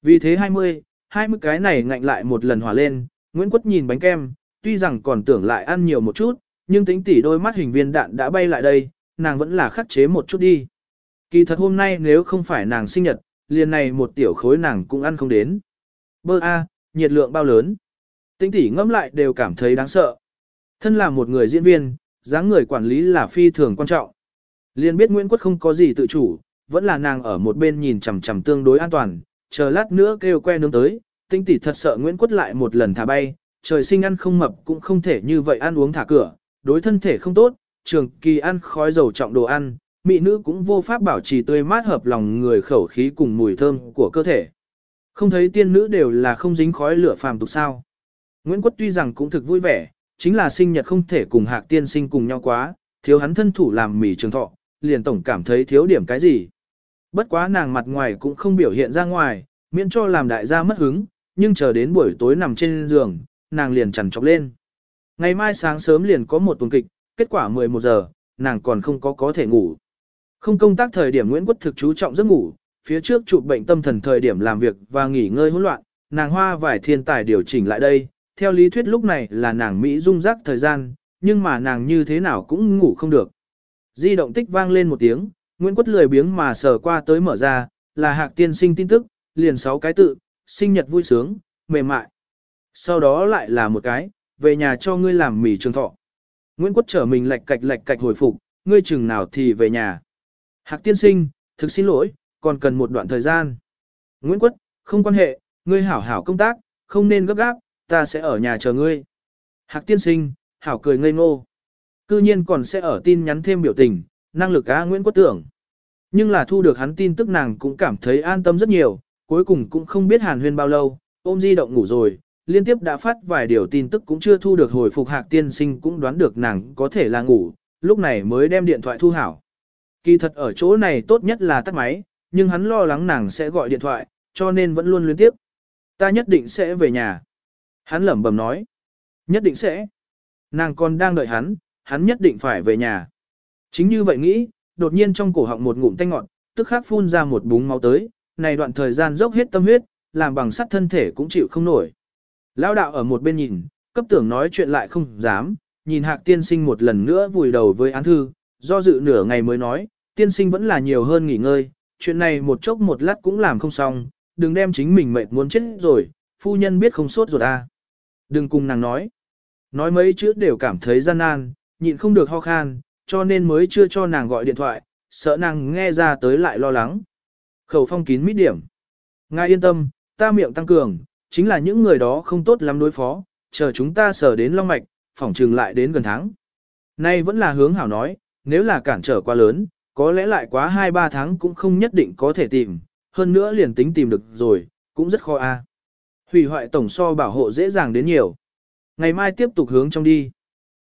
Vì thế 20, 20 cái này ngạnh lại một lần hòa lên, Nguyễn Quất nhìn bánh kem, tuy rằng còn tưởng lại ăn nhiều một chút, nhưng tính tỉ đôi mắt hình viên đạn đã bay lại đây, nàng vẫn là khắc chế một chút đi. Kỳ thật hôm nay nếu không phải nàng sinh nhật, liền này một tiểu khối nàng cũng ăn không đến. Bơ A, nhiệt lượng bao lớn. Tính tỉ ngẫm lại đều cảm thấy đáng sợ. Thân là một người diễn viên, dáng người quản lý là phi thường quan trọng. Liền biết Nguyễn Quất không có gì tự chủ, vẫn là nàng ở một bên nhìn chằm chằm tương đối an toàn, chờ lát nữa kêu que nướng tới, tinh tỷ thật sợ Nguyễn Quất lại một lần thả bay, trời sinh ăn không mập cũng không thể như vậy ăn uống thả cửa, đối thân thể không tốt, trường kỳ ăn khói dầu trọng đồ ăn, mỹ nữ cũng vô pháp bảo trì tươi mát hợp lòng người khẩu khí cùng mùi thơm của cơ thể. Không thấy tiên nữ đều là không dính khói lửa phàm tục sao. Nguyễn Quất tuy rằng cũng thực vui vẻ, chính là sinh nhật không thể cùng hạc tiên sinh cùng nhau quá, thiếu hắn thân thủ làm mì trường thọ, liền tổng cảm thấy thiếu điểm cái gì. Bất quá nàng mặt ngoài cũng không biểu hiện ra ngoài, miễn cho làm đại gia mất hứng, nhưng chờ đến buổi tối nằm trên giường, nàng liền chằn chọc lên. Ngày mai sáng sớm liền có một tuần kịch, kết quả 11 giờ, nàng còn không có có thể ngủ. Không công tác thời điểm Nguyễn Quốc thực chú trọng giấc ngủ, phía trước chụp bệnh tâm thần thời điểm làm việc và nghỉ ngơi hỗn loạn, nàng hoa vải thiên tài điều chỉnh lại đây. Theo lý thuyết lúc này là nàng Mỹ dung rắc thời gian, nhưng mà nàng như thế nào cũng ngủ không được. Di động tích vang lên một tiếng, Nguyễn Quất lười biếng mà sờ qua tới mở ra, là hạc tiên sinh tin tức, liền sáu cái tự, sinh nhật vui sướng, mềm mại. Sau đó lại là một cái, về nhà cho ngươi làm mì trường thọ. Nguyễn Quất trở mình lạch cạch lạch cạch hồi phục, ngươi chừng nào thì về nhà. Hạc tiên sinh, thực xin lỗi, còn cần một đoạn thời gian. Nguyễn Quất, không quan hệ, ngươi hảo hảo công tác, không nên gấp gáp, ta sẽ ở nhà chờ ngươi. Hạc tiên sinh, hảo cười ngây ngô. Cư nhiên còn sẽ ở tin nhắn thêm biểu tình, năng lực A Nguyễn quốc tưởng. Nhưng là thu được hắn tin tức nàng cũng cảm thấy an tâm rất nhiều, cuối cùng cũng không biết hàn huyên bao lâu, ôm di động ngủ rồi, liên tiếp đã phát vài điều tin tức cũng chưa thu được hồi phục hạc tiên sinh cũng đoán được nàng có thể là ngủ, lúc này mới đem điện thoại thu hảo. Kỳ thật ở chỗ này tốt nhất là tắt máy, nhưng hắn lo lắng nàng sẽ gọi điện thoại, cho nên vẫn luôn liên tiếp. Ta nhất định sẽ về nhà. Hắn lẩm bẩm nói. Nhất định sẽ. Nàng còn đang đợi hắn, hắn nhất định phải về nhà. Chính như vậy nghĩ, đột nhiên trong cổ họng một ngụm tanh ngọt, tức khắc phun ra một búng máu tới, này đoạn thời gian dốc hết tâm huyết, làm bằng sắt thân thể cũng chịu không nổi. Lão đạo ở một bên nhìn, cấp tưởng nói chuyện lại không dám, nhìn hạc tiên sinh một lần nữa vùi đầu với án thư, do dự nửa ngày mới nói, tiên sinh vẫn là nhiều hơn nghỉ ngơi, chuyện này một chốc một lát cũng làm không xong, đừng đem chính mình mệt muốn chết rồi, phu nhân biết không sốt rồi à. Đừng cùng nàng nói. Nói mấy chữ đều cảm thấy gian nan, nhịn không được ho khan, cho nên mới chưa cho nàng gọi điện thoại, sợ nàng nghe ra tới lại lo lắng. Khẩu phong kín mít điểm. Ngài yên tâm, ta miệng tăng cường, chính là những người đó không tốt lắm đối phó, chờ chúng ta sở đến long mạch, phỏng trừng lại đến gần tháng. Nay vẫn là hướng hảo nói, nếu là cản trở quá lớn, có lẽ lại quá 2-3 tháng cũng không nhất định có thể tìm, hơn nữa liền tính tìm được rồi, cũng rất khó a. Hủy hoại tổng so bảo hộ dễ dàng đến nhiều. Ngày mai tiếp tục hướng trong đi.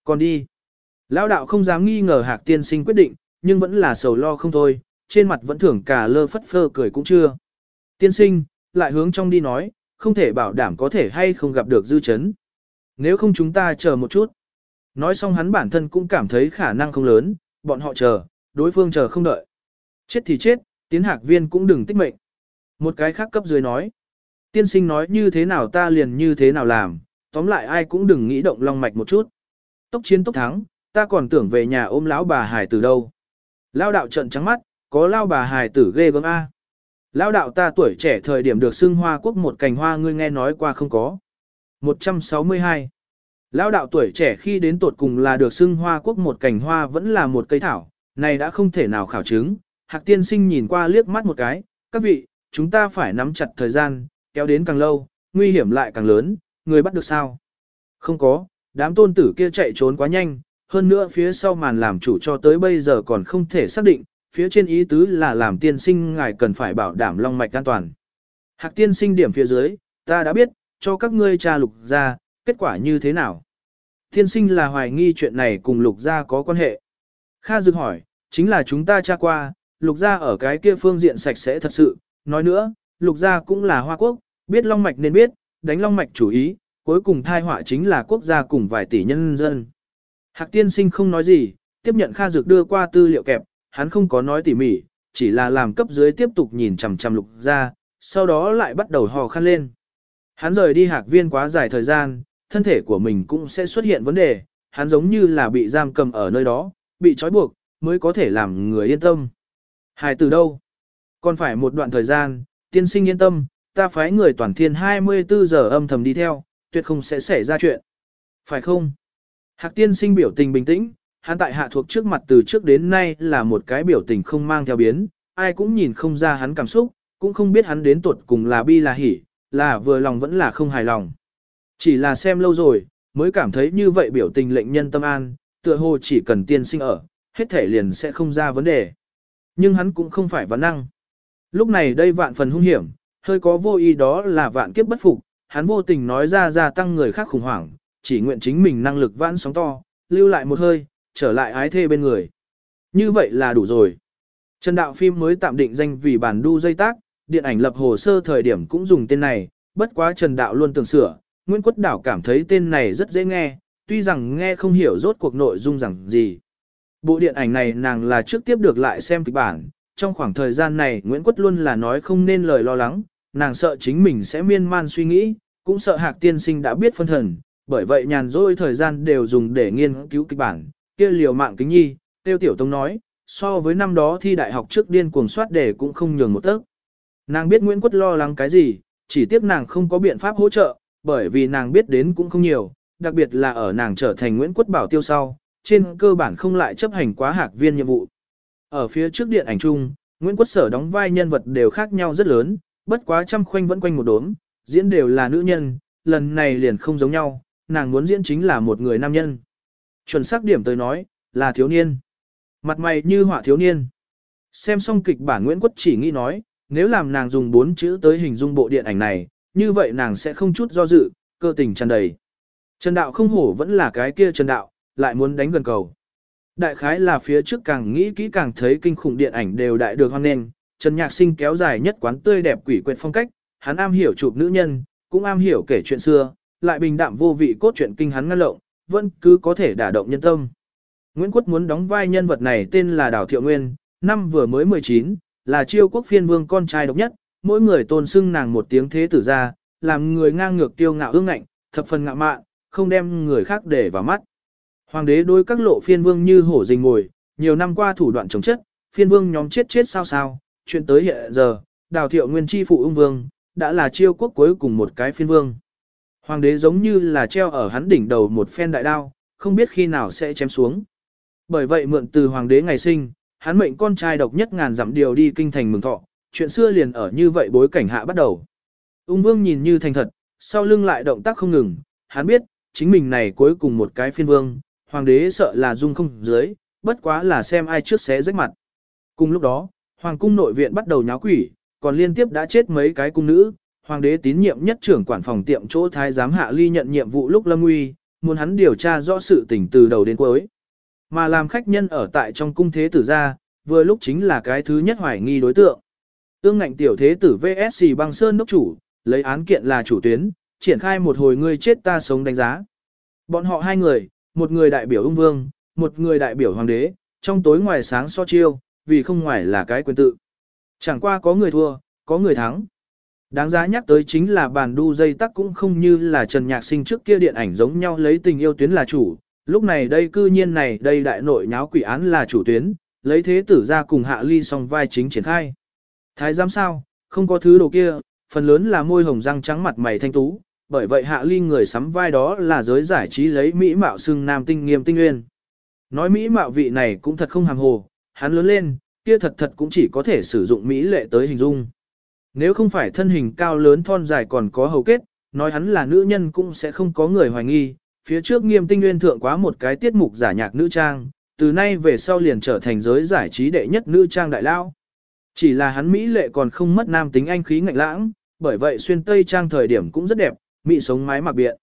Còn đi. Lão đạo không dám nghi ngờ hạc tiên sinh quyết định, nhưng vẫn là sầu lo không thôi, trên mặt vẫn thưởng cả lơ phất phơ cười cũng chưa. Tiên sinh, lại hướng trong đi nói, không thể bảo đảm có thể hay không gặp được dư chấn. Nếu không chúng ta chờ một chút. Nói xong hắn bản thân cũng cảm thấy khả năng không lớn, bọn họ chờ, đối phương chờ không đợi. Chết thì chết, tiến hạc viên cũng đừng tích mệnh. Một cái khác cấp dưới nói. Tiên sinh nói như thế nào ta liền như thế nào làm, tóm lại ai cũng đừng nghĩ động long mạch một chút. Tốc chiến tốc thắng, ta còn tưởng về nhà ôm lão bà hải từ đâu. Lao đạo trận trắng mắt, có lao bà hải tử ghê gớm A. Lao đạo ta tuổi trẻ thời điểm được xưng hoa quốc một cành hoa ngươi nghe nói qua không có. 162. Lao đạo tuổi trẻ khi đến tột cùng là được xưng hoa quốc một cành hoa vẫn là một cây thảo, này đã không thể nào khảo chứng. Hạc tiên sinh nhìn qua liếc mắt một cái, các vị, chúng ta phải nắm chặt thời gian, kéo đến càng lâu, nguy hiểm lại càng lớn, người bắt được sao? Không có, đám tôn tử kia chạy trốn quá nhanh, hơn nữa phía sau màn làm chủ cho tới bây giờ còn không thể xác định, phía trên ý tứ là làm tiên sinh ngài cần phải bảo đảm long mạch an toàn. Hạc tiên sinh điểm phía dưới, ta đã biết, cho các ngươi tra lục ra, kết quả như thế nào? Tiên sinh là hoài nghi chuyện này cùng lục gia có quan hệ. Kha dực hỏi, chính là chúng ta tra qua, lục gia ở cái kia phương diện sạch sẽ thật sự, nói nữa, lục gia cũng là hoa quốc, biết long mạch nên biết, đánh long mạch chủ ý, cuối cùng thai họa chính là quốc gia cùng vài tỷ nhân dân. Hạc tiên sinh không nói gì, tiếp nhận Kha Dược đưa qua tư liệu kẹp, hắn không có nói tỉ mỉ, chỉ là làm cấp dưới tiếp tục nhìn chằm chằm lục ra, sau đó lại bắt đầu hò khăn lên. Hắn rời đi hạc viên quá dài thời gian, thân thể của mình cũng sẽ xuất hiện vấn đề, hắn giống như là bị giam cầm ở nơi đó, bị trói buộc, mới có thể làm người yên tâm. Hài từ đâu? Còn phải một đoạn thời gian, tiên sinh yên tâm, ta phái người toàn thiên 24 giờ âm thầm đi theo, tuyệt không sẽ xảy ra chuyện. Phải không? Hạc tiên sinh biểu tình bình tĩnh, hắn tại hạ thuộc trước mặt từ trước đến nay là một cái biểu tình không mang theo biến, ai cũng nhìn không ra hắn cảm xúc, cũng không biết hắn đến tuột cùng là bi là hỉ, là vừa lòng vẫn là không hài lòng. Chỉ là xem lâu rồi, mới cảm thấy như vậy biểu tình lệnh nhân tâm an, tựa hồ chỉ cần tiên sinh ở, hết thể liền sẽ không ra vấn đề. Nhưng hắn cũng không phải vấn năng. Lúc này đây vạn phần hung hiểm, hơi có vô ý đó là vạn kiếp bất phục, hắn vô tình nói ra gia tăng người khác khủng hoảng, chỉ nguyện chính mình năng lực vãn sóng to, lưu lại một hơi, trở lại ái thê bên người. Như vậy là đủ rồi. Trần đạo phim mới tạm định danh vì bản đu dây tác, điện ảnh lập hồ sơ thời điểm cũng dùng tên này, bất quá Trần đạo luôn tưởng sửa, Nguyễn Quất Đảo cảm thấy tên này rất dễ nghe, tuy rằng nghe không hiểu rốt cuộc nội dung rằng gì. Bộ điện ảnh này nàng là trước tiếp được lại xem kịch bản, trong khoảng thời gian này Nguyễn Quất luôn là nói không nên lời lo lắng, nàng sợ chính mình sẽ miên man suy nghĩ, cũng sợ hạc tiên sinh đã biết phân thần, bởi vậy nhàn rỗi thời gian đều dùng để nghiên cứu kịch bản, kia liều mạng kính nhi, tiêu tiểu tông nói, so với năm đó thi đại học trước điên cuồng soát đề cũng không nhường một tấc. Nàng biết Nguyễn Quất lo lắng cái gì, chỉ tiếc nàng không có biện pháp hỗ trợ, bởi vì nàng biết đến cũng không nhiều, đặc biệt là ở nàng trở thành Nguyễn Quất bảo tiêu sau, trên cơ bản không lại chấp hành quá hạc viên nhiệm vụ. Ở phía trước điện ảnh chung, Nguyễn Quất sở đóng vai nhân vật đều khác nhau rất lớn, bất quá trăm khoanh vẫn quanh một đốm, diễn đều là nữ nhân, lần này liền không giống nhau, nàng muốn diễn chính là một người nam nhân. Chuẩn xác điểm tới nói, là thiếu niên. Mặt mày như họa thiếu niên. Xem xong kịch bản Nguyễn Quất chỉ nghĩ nói, nếu làm nàng dùng bốn chữ tới hình dung bộ điện ảnh này, như vậy nàng sẽ không chút do dự, cơ tình tràn đầy. Trần Đạo không hổ vẫn là cái kia Trần Đạo, lại muốn đánh gần cầu. Đại khái là phía trước càng nghĩ kỹ càng thấy kinh khủng điện ảnh đều đại được hoan nghênh, Trần Nhạc Sinh kéo dài nhất quán tươi đẹp quỷ quyệt phong cách, hắn am hiểu chụp nữ nhân, cũng am hiểu kể chuyện xưa, lại bình đạm vô vị cốt truyện kinh hắn ngăn lộng, vẫn cứ có thể đả động nhân tâm. Nguyễn Quất muốn đóng vai nhân vật này tên là Đào Thiệu Nguyên, năm vừa mới 19, là chiêu quốc phiên vương con trai độc nhất, mỗi người tôn xưng nàng một tiếng thế tử ra, làm người ngang ngược tiêu ngạo ương ngạnh, thập phần ngạo mạn, không đem người khác để vào mắt. Hoàng đế đối các lộ phiên vương như hổ rình ngồi, nhiều năm qua thủ đoạn chống chất, phiên vương nhóm chết chết sao sao, chuyện tới hiện giờ, đào thiệu nguyên chi phụ ung vương, đã là chiêu quốc cuối cùng một cái phiên vương. Hoàng đế giống như là treo ở hắn đỉnh đầu một phen đại đao, không biết khi nào sẽ chém xuống. Bởi vậy mượn từ hoàng đế ngày sinh, hắn mệnh con trai độc nhất ngàn dặm điều đi kinh thành mừng thọ, chuyện xưa liền ở như vậy bối cảnh hạ bắt đầu. Ung vương nhìn như thành thật, sau lưng lại động tác không ngừng, hắn biết, chính mình này cuối cùng một cái phiên vương, hoàng đế sợ là dung không dưới, bất quá là xem ai trước xé rách mặt. Cùng lúc đó, hoàng cung nội viện bắt đầu nháo quỷ, còn liên tiếp đã chết mấy cái cung nữ, hoàng đế tín nhiệm nhất trưởng quản phòng tiệm chỗ thái giám hạ ly nhận nhiệm vụ lúc lâm nguy, muốn hắn điều tra rõ sự tình từ đầu đến cuối. Mà làm khách nhân ở tại trong cung thế tử gia, vừa lúc chính là cái thứ nhất hoài nghi đối tượng. Tương ngạnh tiểu thế tử VSC băng sơn đốc chủ, lấy án kiện là chủ tuyến, triển khai một hồi người chết ta sống đánh giá. Bọn họ hai người, một người đại biểu ung vương, một người đại biểu hoàng đế, trong tối ngoài sáng so chiêu, vì không ngoài là cái quyền tự. Chẳng qua có người thua, có người thắng. Đáng giá nhắc tới chính là bàn đu dây tắc cũng không như là Trần Nhạc Sinh trước kia điện ảnh giống nhau lấy tình yêu tuyến là chủ, lúc này đây cư nhiên này đây đại nội nháo quỷ án là chủ tuyến, lấy thế tử ra cùng hạ ly song vai chính triển khai. Thái giám sao, không có thứ đồ kia, phần lớn là môi hồng răng trắng mặt mày thanh tú, bởi vậy hạ ly người sắm vai đó là giới giải trí lấy mỹ mạo xưng nam tinh nghiêm tinh nguyên. Nói mỹ mạo vị này cũng thật không hàm hồ, hắn lớn lên, kia thật thật cũng chỉ có thể sử dụng mỹ lệ tới hình dung. Nếu không phải thân hình cao lớn thon dài còn có hầu kết, nói hắn là nữ nhân cũng sẽ không có người hoài nghi, phía trước nghiêm tinh nguyên thượng quá một cái tiết mục giả nhạc nữ trang, từ nay về sau liền trở thành giới giải trí đệ nhất nữ trang đại lao. Chỉ là hắn Mỹ lệ còn không mất nam tính anh khí ngạnh lãng, bởi vậy xuyên tây trang thời điểm cũng rất đẹp, Mỹ sống mái mặc biện.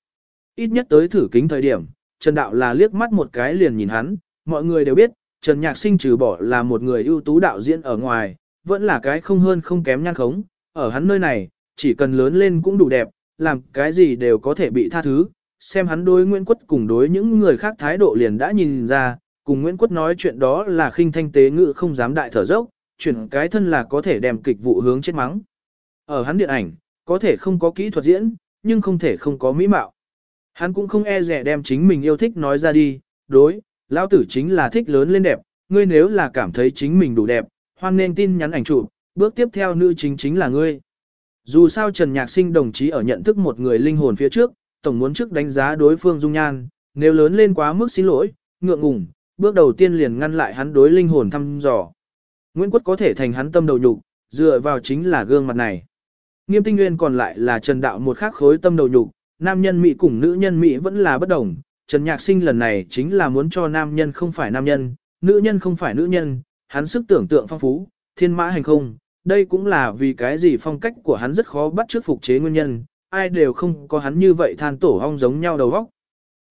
Ít nhất tới thử kính thời điểm, Trần Đạo là liếc mắt một cái liền nhìn hắn, mọi người đều biết, Trần Nhạc Sinh trừ bỏ là một người ưu tú đạo diễn ở ngoài, vẫn là cái không hơn không kém nhan khống, ở hắn nơi này, chỉ cần lớn lên cũng đủ đẹp, làm cái gì đều có thể bị tha thứ, xem hắn đối Nguyễn Quất cùng đối những người khác thái độ liền đã nhìn ra, cùng Nguyễn Quất nói chuyện đó là khinh thanh tế ngữ không dám đại thở dốc, chuyển cái thân là có thể đem kịch vụ hướng chết mắng. Ở hắn điện ảnh, có thể không có kỹ thuật diễn, nhưng không thể không có mỹ mạo. Hắn cũng không e rẻ đem chính mình yêu thích nói ra đi, đối, lão tử chính là thích lớn lên đẹp, ngươi nếu là cảm thấy chính mình đủ đẹp, hoan nên tin nhắn ảnh chụp, bước tiếp theo nữ chính chính là ngươi. Dù sao Trần Nhạc Sinh đồng chí ở nhận thức một người linh hồn phía trước, tổng muốn trước đánh giá đối phương dung nhan, nếu lớn lên quá mức xin lỗi, ngượng ngùng, bước đầu tiên liền ngăn lại hắn đối linh hồn thăm dò. Nguyễn Quất có thể thành hắn tâm đầu nhục, dựa vào chính là gương mặt này. Nghiêm tinh nguyên còn lại là Trần Đạo một khác khối tâm đầu nhục, nam nhân Mỹ cùng nữ nhân Mỹ vẫn là bất đồng. Trần Nhạc Sinh lần này chính là muốn cho nam nhân không phải nam nhân, nữ nhân không phải nữ nhân, hắn sức tưởng tượng phong phú, thiên mã hành không. Đây cũng là vì cái gì phong cách của hắn rất khó bắt trước phục chế nguyên nhân, ai đều không có hắn như vậy than tổ hong giống nhau đầu óc.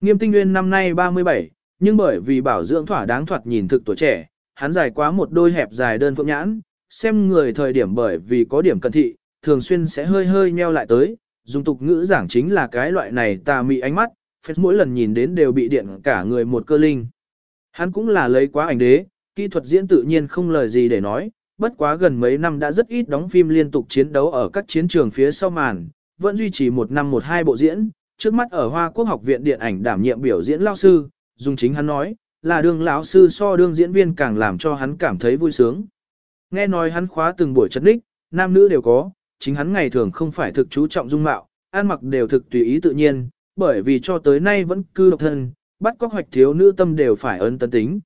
Nghiêm tinh nguyên năm nay 37, nhưng bởi vì bảo dưỡng thỏa đáng thoạt nhìn thực tuổi trẻ, hắn dài quá một đôi hẹp dài đơn phượng nhãn, xem người thời điểm bởi vì có điểm cận thị, thường xuyên sẽ hơi hơi nheo lại tới, dùng tục ngữ giảng chính là cái loại này tà mị ánh mắt, phép mỗi lần nhìn đến đều bị điện cả người một cơ linh. Hắn cũng là lấy quá ảnh đế, kỹ thuật diễn tự nhiên không lời gì để nói, bất quá gần mấy năm đã rất ít đóng phim liên tục chiến đấu ở các chiến trường phía sau màn, vẫn duy trì một năm một hai bộ diễn, trước mắt ở Hoa Quốc học viện điện ảnh đảm nhiệm biểu diễn lao sư, dùng chính hắn nói, là đương lão sư so đương diễn viên càng làm cho hắn cảm thấy vui sướng. Nghe nói hắn khóa từng buổi chất ních, nam nữ đều có, chính hắn ngày thường không phải thực chú trọng dung mạo, ăn mặc đều thực tùy ý tự nhiên, bởi vì cho tới nay vẫn cư độc thân, bắt có hoạch thiếu nữ tâm đều phải ơn tân tính.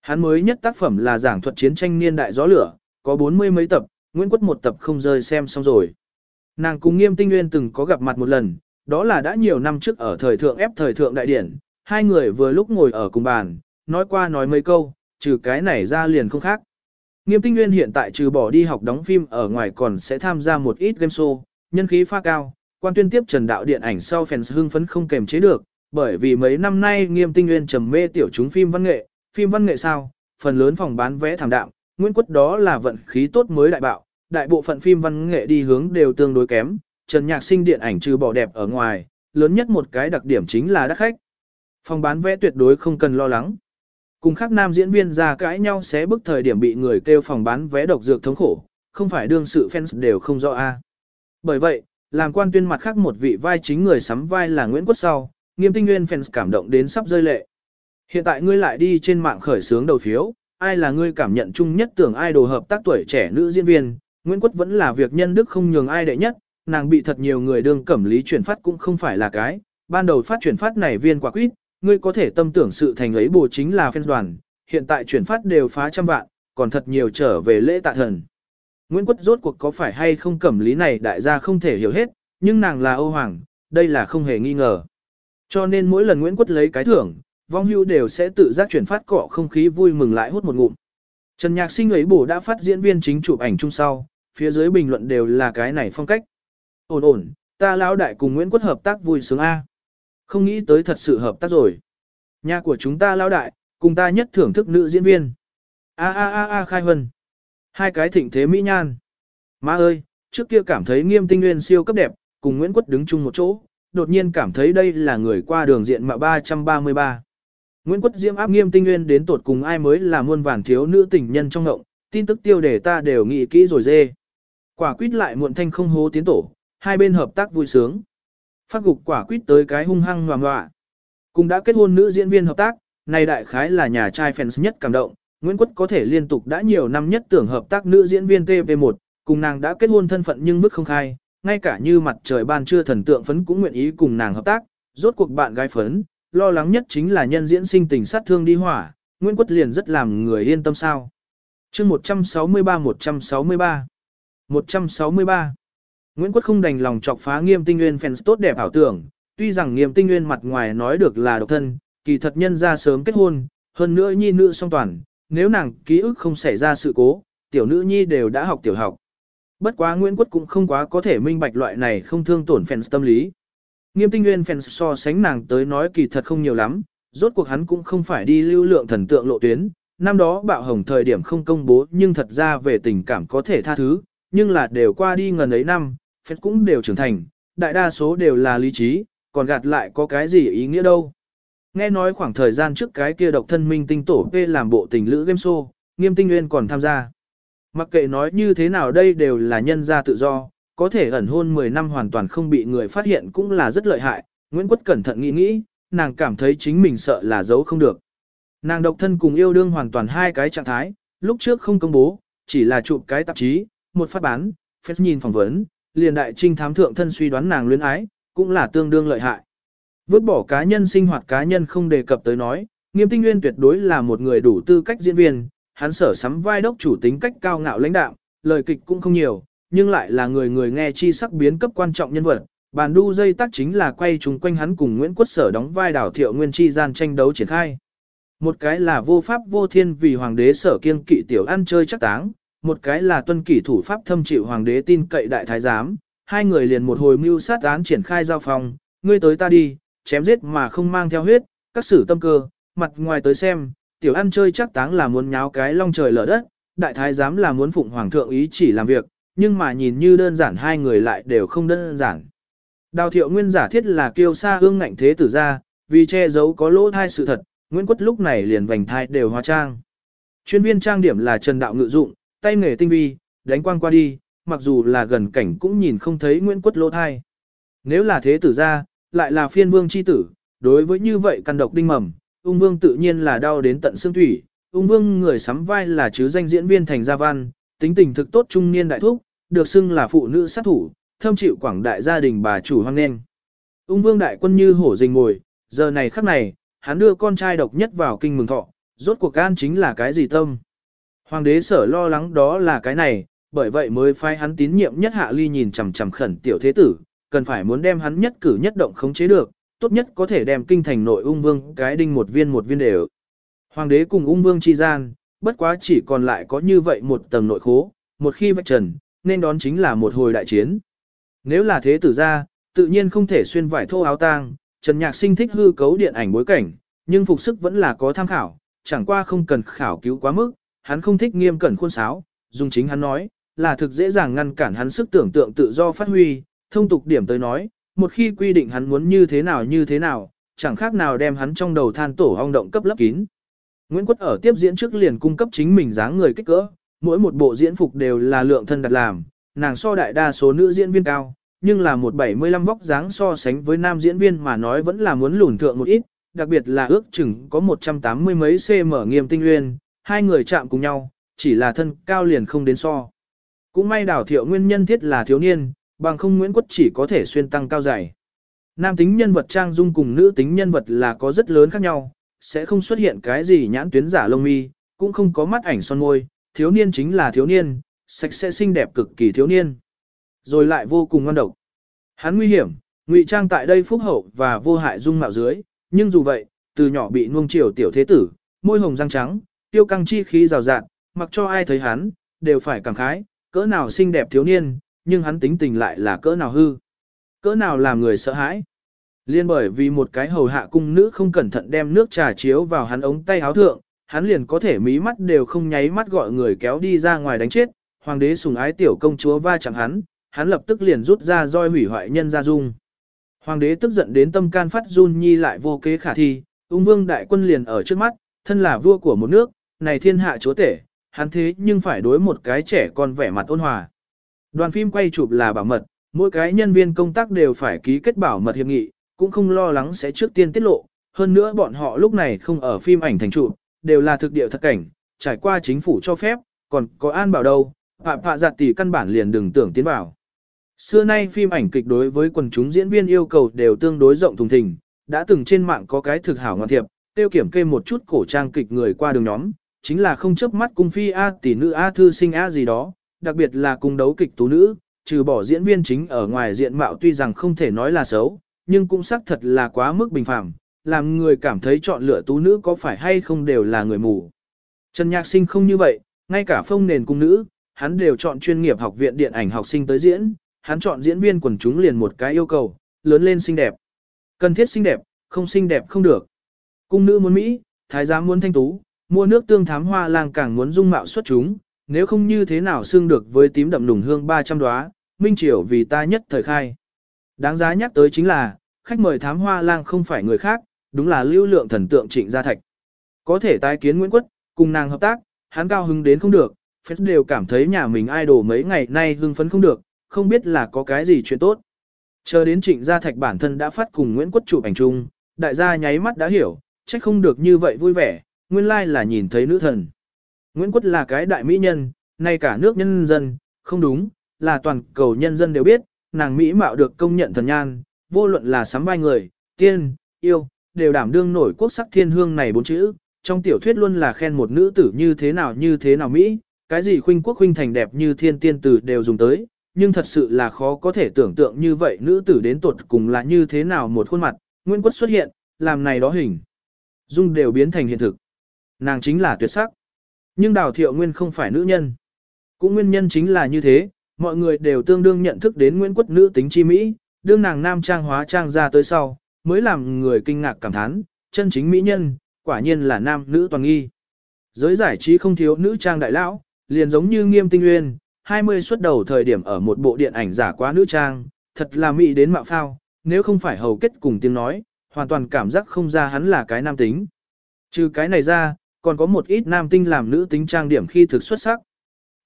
Hắn mới nhất tác phẩm là giảng thuật chiến tranh niên đại gió lửa, có bốn mươi mấy tập, Nguyễn Quất một tập không rơi xem xong rồi. Nàng cùng nghiêm tinh nguyên từng có gặp mặt một lần, đó là đã nhiều năm trước ở thời thượng ép thời thượng đại điển, hai người vừa lúc ngồi ở cùng bàn, nói qua nói mấy câu, trừ cái này ra liền không khác. Nghiêm Tinh Nguyên hiện tại trừ bỏ đi học đóng phim ở ngoài còn sẽ tham gia một ít game show, nhân khí pha cao, quan tuyên tiếp trần đạo điện ảnh sau fans hưng phấn không kềm chế được, bởi vì mấy năm nay Nghiêm Tinh Nguyên trầm mê tiểu chúng phim văn nghệ, phim văn nghệ sao, phần lớn phòng bán vé thảm đạm, Nguyễn Quất đó là vận khí tốt mới đại bạo, đại bộ phận phim văn nghệ đi hướng đều tương đối kém, Trần Nhạc Sinh điện ảnh trừ bỏ đẹp ở ngoài, lớn nhất một cái đặc điểm chính là đắt khách. Phòng bán vé tuyệt đối không cần lo lắng. Cùng khác nam diễn viên ra cãi nhau xé bức thời điểm bị người kêu phòng bán vé độc dược thống khổ, không phải đương sự fans đều không rõ a. Bởi vậy, làm quan tuyên mặt khác một vị vai chính người sắm vai là Nguyễn Quốc Sau, nghiêm tinh nguyên fans cảm động đến sắp rơi lệ. Hiện tại ngươi lại đi trên mạng khởi sướng đầu phiếu, ai là ngươi cảm nhận chung nhất tưởng ai đồ hợp tác tuổi trẻ nữ diễn viên, Nguyễn Quốc vẫn là việc nhân đức không nhường ai đệ nhất, nàng bị thật nhiều người đương cẩm lý chuyển phát cũng không phải là cái, ban đầu phát chuyển phát này viên quả quýt, ngươi có thể tâm tưởng sự thành ấy bổ chính là phiên đoàn, hiện tại chuyển phát đều phá trăm vạn, còn thật nhiều trở về lễ tạ thần. Nguyễn Quất rốt cuộc có phải hay không cẩm lý này đại gia không thể hiểu hết, nhưng nàng là Âu Hoàng, đây là không hề nghi ngờ. Cho nên mỗi lần Nguyễn Quất lấy cái thưởng, vong hưu đều sẽ tự giác chuyển phát cọ không khí vui mừng lại hút một ngụm. Trần Nhạc Sinh ấy bổ đã phát diễn viên chính chụp ảnh chung sau, phía dưới bình luận đều là cái này phong cách. Ổn ổn, ta lão đại cùng Nguyễn Quất hợp tác vui sướng A. Không nghĩ tới thật sự hợp tác rồi. Nhà của chúng ta lão đại, cùng ta nhất thưởng thức nữ diễn viên. A a a a khai hân. Hai cái thịnh thế mỹ nhan. Má ơi, trước kia cảm thấy nghiêm tinh nguyên siêu cấp đẹp, cùng Nguyễn Quất đứng chung một chỗ, đột nhiên cảm thấy đây là người qua đường diện mạo 333. Nguyễn Quốc Diễm áp nghiêm tinh nguyên đến tột cùng ai mới là muôn vàn thiếu nữ tình nhân trong ngộng, tin tức tiêu đề ta đều nghĩ kỹ rồi dê. Quả quýt lại muộn thanh không hố tiến tổ, hai bên hợp tác vui sướng. Phát gục quả quýt tới cái hung hăng ngoạm ngoạ. Cùng đã kết hôn nữ diễn viên hợp tác, này đại khái là nhà trai fans nhất cảm động, Nguyễn Quốc có thể liên tục đã nhiều năm nhất tưởng hợp tác nữ diễn viên TV1, cùng nàng đã kết hôn thân phận nhưng mức không khai, ngay cả như mặt trời ban trưa thần tượng phấn cũng nguyện ý cùng nàng hợp tác, rốt cuộc bạn gái phấn, lo lắng nhất chính là nhân diễn sinh tình sát thương đi hỏa, Nguyễn Quất liền rất làm người yên tâm sao. chương 163-163 163 Nguyễn Quất không đành lòng chọc phá nghiêm tinh nguyên fans tốt đẹp ảo tưởng, tuy rằng nghiêm tinh nguyên mặt ngoài nói được là độc thân, kỳ thật nhân ra sớm kết hôn, hơn nữa nhi nữ song toàn, nếu nàng ký ức không xảy ra sự cố, tiểu nữ nhi đều đã học tiểu học. Bất quá Nguyễn Quất cũng không quá có thể minh bạch loại này không thương tổn fans tâm lý. Nghiêm tinh nguyên fans so sánh nàng tới nói kỳ thật không nhiều lắm, rốt cuộc hắn cũng không phải đi lưu lượng thần tượng lộ tuyến, năm đó bạo hồng thời điểm không công bố nhưng thật ra về tình cảm có thể tha thứ, nhưng là đều qua đi ngần ấy năm, fans cũng đều trưởng thành, đại đa số đều là lý trí, còn gạt lại có cái gì ý nghĩa đâu. Nghe nói khoảng thời gian trước cái kia độc thân minh tinh tổ P làm bộ tình lữ game show, nghiêm tinh nguyên còn tham gia. Mặc kệ nói như thế nào đây đều là nhân gia tự do, có thể ẩn hôn 10 năm hoàn toàn không bị người phát hiện cũng là rất lợi hại. Nguyễn Quất cẩn thận nghĩ nghĩ, nàng cảm thấy chính mình sợ là giấu không được. Nàng độc thân cùng yêu đương hoàn toàn hai cái trạng thái, lúc trước không công bố, chỉ là chụp cái tạp chí, một phát bán, phép nhìn phỏng vấn, liền đại trinh thám thượng thân suy đoán nàng luyến ái, cũng là tương đương lợi hại. Vứt bỏ cá nhân sinh hoạt cá nhân không đề cập tới nói, nghiêm tinh nguyên tuyệt đối là một người đủ tư cách diễn viên, hắn sở sắm vai đốc chủ tính cách cao ngạo lãnh đạo, lời kịch cũng không nhiều, nhưng lại là người người nghe chi sắc biến cấp quan trọng nhân vật. Bàn đu dây tác chính là quay chúng quanh hắn cùng Nguyễn Quốc Sở đóng vai đảo thiệu nguyên chi gian tranh đấu triển khai. Một cái là vô pháp vô thiên vì hoàng đế sở kiên kỵ tiểu ăn chơi chắc táng, một cái là tuân kỷ thủ pháp thâm chịu hoàng đế tin cậy đại thái giám, hai người liền một hồi mưu sát án triển khai giao phòng, ngươi tới ta đi, chém giết mà không mang theo huyết, các sử tâm cơ, mặt ngoài tới xem, tiểu ăn chơi chắc táng là muốn nháo cái long trời lở đất, đại thái giám là muốn phụng hoàng thượng ý chỉ làm việc, nhưng mà nhìn như đơn giản hai người lại đều không đơn giản. Đào thiệu nguyên giả thiết là kiêu sa hương ngạnh thế tử ra, vì che giấu có lỗ thai sự thật, Nguyễn Quất lúc này liền vành thai đều hóa trang. Chuyên viên trang điểm là Trần Đạo Ngự Dụng, tay nghề tinh vi, đánh quang qua đi, mặc dù là gần cảnh cũng nhìn không thấy Nguyễn Quất lỗ thai. Nếu là thế tử ra, lại là phiên vương chi tử, đối với như vậy căn độc đinh mầm, ung vương tự nhiên là đau đến tận xương thủy, ung vương người sắm vai là chứ danh diễn viên thành gia văn, tính tình thực tốt trung niên đại thúc, được xưng là phụ nữ sát thủ, thâm chịu quảng đại gia đình bà chủ hoang nên. Ung vương đại quân như hổ rình ngồi, giờ này khắc này, hắn đưa con trai độc nhất vào kinh mừng thọ, rốt cuộc can chính là cái gì tâm. Hoàng đế sở lo lắng đó là cái này, bởi vậy mới phái hắn tín nhiệm nhất hạ ly nhìn chằm chằm khẩn tiểu thế tử, cần phải muốn đem hắn nhất cử nhất động khống chế được, tốt nhất có thể đem kinh thành nội ung vương cái đinh một viên một viên đều. Hoàng đế cùng ung vương chi gian, bất quá chỉ còn lại có như vậy một tầng nội khố, một khi vạch trần, nên đón chính là một hồi đại chiến. Nếu là thế tử ra, tự nhiên không thể xuyên vải thô áo tang, Trần Nhạc Sinh thích hư cấu điện ảnh bối cảnh, nhưng phục sức vẫn là có tham khảo, chẳng qua không cần khảo cứu quá mức, hắn không thích nghiêm cẩn khuôn sáo, dùng chính hắn nói, là thực dễ dàng ngăn cản hắn sức tưởng tượng tự do phát huy, thông tục điểm tới nói, một khi quy định hắn muốn như thế nào như thế nào, chẳng khác nào đem hắn trong đầu than tổ hong động cấp lấp kín. Nguyễn Quất ở tiếp diễn trước liền cung cấp chính mình dáng người kích cỡ, mỗi một bộ diễn phục đều là lượng thân đặt làm, nàng so đại đa số nữ diễn viên cao, nhưng là một 75 vóc dáng so sánh với nam diễn viên mà nói vẫn là muốn lùn thượng một ít, đặc biệt là ước chừng có 180 mấy cm nghiêm tinh nguyên, hai người chạm cùng nhau, chỉ là thân cao liền không đến so. Cũng may đảo thiệu nguyên nhân thiết là thiếu niên, bằng không Nguyễn Quất chỉ có thể xuyên tăng cao dày. Nam tính nhân vật trang dung cùng nữ tính nhân vật là có rất lớn khác nhau, sẽ không xuất hiện cái gì nhãn tuyến giả lông mi, cũng không có mắt ảnh son môi, thiếu niên chính là thiếu niên, sạch sẽ xinh đẹp cực kỳ thiếu niên. Rồi lại vô cùng ngon độc. Hắn nguy hiểm, ngụy trang tại đây phúc hậu và vô hại dung mạo dưới, nhưng dù vậy, từ nhỏ bị nuông chiều tiểu thế tử, môi hồng răng trắng, tiêu căng chi khí rào rạt, mặc cho ai thấy hắn, đều phải cảm khái, cỡ nào xinh đẹp thiếu niên, nhưng hắn tính tình lại là cỡ nào hư. Cỡ nào làm người sợ hãi. Liên bởi vì một cái hầu hạ cung nữ không cẩn thận đem nước trà chiếu vào hắn ống tay áo thượng, hắn liền có thể mí mắt đều không nháy mắt gọi người kéo đi ra ngoài đánh chết, hoàng đế sùng ái tiểu công chúa va chẳng hắn, hắn lập tức liền rút ra roi hủy hoại nhân gia dung. Hoàng đế tức giận đến tâm can phát run nhi lại vô kế khả thi, ung vương đại quân liền ở trước mắt, thân là vua của một nước, này thiên hạ chúa tể, hắn thế nhưng phải đối một cái trẻ con vẻ mặt ôn hòa. Đoàn phim quay chụp là bảo mật, mỗi cái nhân viên công tác đều phải ký kết bảo mật hiệp nghị, cũng không lo lắng sẽ trước tiên tiết lộ, hơn nữa bọn họ lúc này không ở phim ảnh thành trụ, đều là thực địa thật cảnh, trải qua chính phủ cho phép, còn có an bảo đâu, phạm phạ giặt tỷ căn bản liền đừng tưởng tiến vào. Xưa nay phim ảnh kịch đối với quần chúng diễn viên yêu cầu đều tương đối rộng thùng thình, đã từng trên mạng có cái thực hảo ngoan thiệp, tiêu kiểm kê một chút cổ trang kịch người qua đường nhóm, chính là không chấp mắt cung phi A tỷ nữ A thư sinh A gì đó, đặc biệt là cung đấu kịch tú nữ, trừ bỏ diễn viên chính ở ngoài diện mạo tuy rằng không thể nói là xấu, nhưng cũng xác thật là quá mức bình phẳng, làm người cảm thấy chọn lựa tú nữ có phải hay không đều là người mù. Trần Nhạc Sinh không như vậy, ngay cả phong nền cung nữ, hắn đều chọn chuyên nghiệp học viện điện ảnh học sinh tới diễn, hắn chọn diễn viên quần chúng liền một cái yêu cầu, lớn lên xinh đẹp. Cần thiết xinh đẹp, không xinh đẹp không được. Cung nữ muốn Mỹ, thái giám muốn thanh tú, mua nước tương thám hoa lang càng muốn dung mạo xuất chúng, nếu không như thế nào xương được với tím đậm nùng hương 300 đóa, minh triều vì ta nhất thời khai. Đáng giá nhắc tới chính là, khách mời thám hoa lang không phải người khác, đúng là lưu lượng thần tượng trịnh gia thạch. Có thể tái kiến Nguyễn Quất, cùng nàng hợp tác, hắn cao hứng đến không được, phép đều cảm thấy nhà mình idol mấy ngày nay hưng phấn không được, không biết là có cái gì chuyện tốt. Chờ đến trịnh gia thạch bản thân đã phát cùng Nguyễn Quất chụp ảnh chung, đại gia nháy mắt đã hiểu, trách không được như vậy vui vẻ, nguyên lai like là nhìn thấy nữ thần. Nguyễn Quất là cái đại mỹ nhân, nay cả nước nhân dân, không đúng, là toàn cầu nhân dân đều biết, nàng mỹ mạo được công nhận thần nhan, vô luận là sắm vai người, tiên, yêu, đều đảm đương nổi quốc sắc thiên hương này bốn chữ. Trong tiểu thuyết luôn là khen một nữ tử như thế nào như thế nào Mỹ, cái gì khuynh quốc khuynh thành đẹp như thiên tiên tử đều dùng tới, nhưng thật sự là khó có thể tưởng tượng như vậy nữ tử đến tuột cùng là như thế nào một khuôn mặt, Nguyễn Quất xuất hiện, làm này đó hình. Dung đều biến thành hiện thực. Nàng chính là tuyệt sắc. Nhưng Đào Thiệu Nguyên không phải nữ nhân. Cũng nguyên nhân chính là như thế, mọi người đều tương đương nhận thức đến Nguyễn Quất nữ tính chi Mỹ, đương nàng nam trang hóa trang ra tới sau, mới làm người kinh ngạc cảm thán, chân chính mỹ nhân, quả nhiên là nam nữ toàn nghi. Giới giải trí không thiếu nữ trang đại lão, liền giống như nghiêm tinh nguyên, 20 xuất đầu thời điểm ở một bộ điện ảnh giả quá nữ trang, thật là mỹ đến mạo phao, nếu không phải hầu kết cùng tiếng nói, hoàn toàn cảm giác không ra hắn là cái nam tính. Trừ cái này ra, còn có một ít nam tinh làm nữ tính trang điểm khi thực xuất sắc.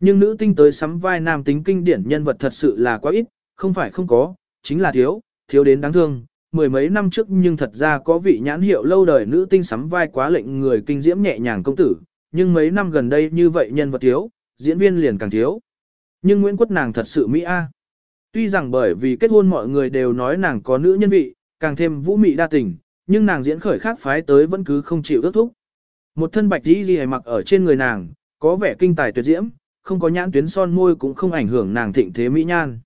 Nhưng nữ tinh tới sắm vai nam tính kinh điển nhân vật thật sự là quá ít, không phải không có, chính là thiếu, thiếu đến đáng thương. Mười mấy năm trước nhưng thật ra có vị nhãn hiệu lâu đời nữ tinh sắm vai quá lệnh người kinh diễm nhẹ nhàng công tử, nhưng mấy năm gần đây như vậy nhân vật thiếu, diễn viên liền càng thiếu. Nhưng Nguyễn Quất nàng thật sự Mỹ A. Tuy rằng bởi vì kết hôn mọi người đều nói nàng có nữ nhân vị, càng thêm vũ mị đa tình, nhưng nàng diễn khởi khác phái tới vẫn cứ không chịu ước thúc. Một thân bạch đi ghi mặc ở trên người nàng, có vẻ kinh tài tuyệt diễm, không có nhãn tuyến son môi cũng không ảnh hưởng nàng thịnh thế mỹ nhan.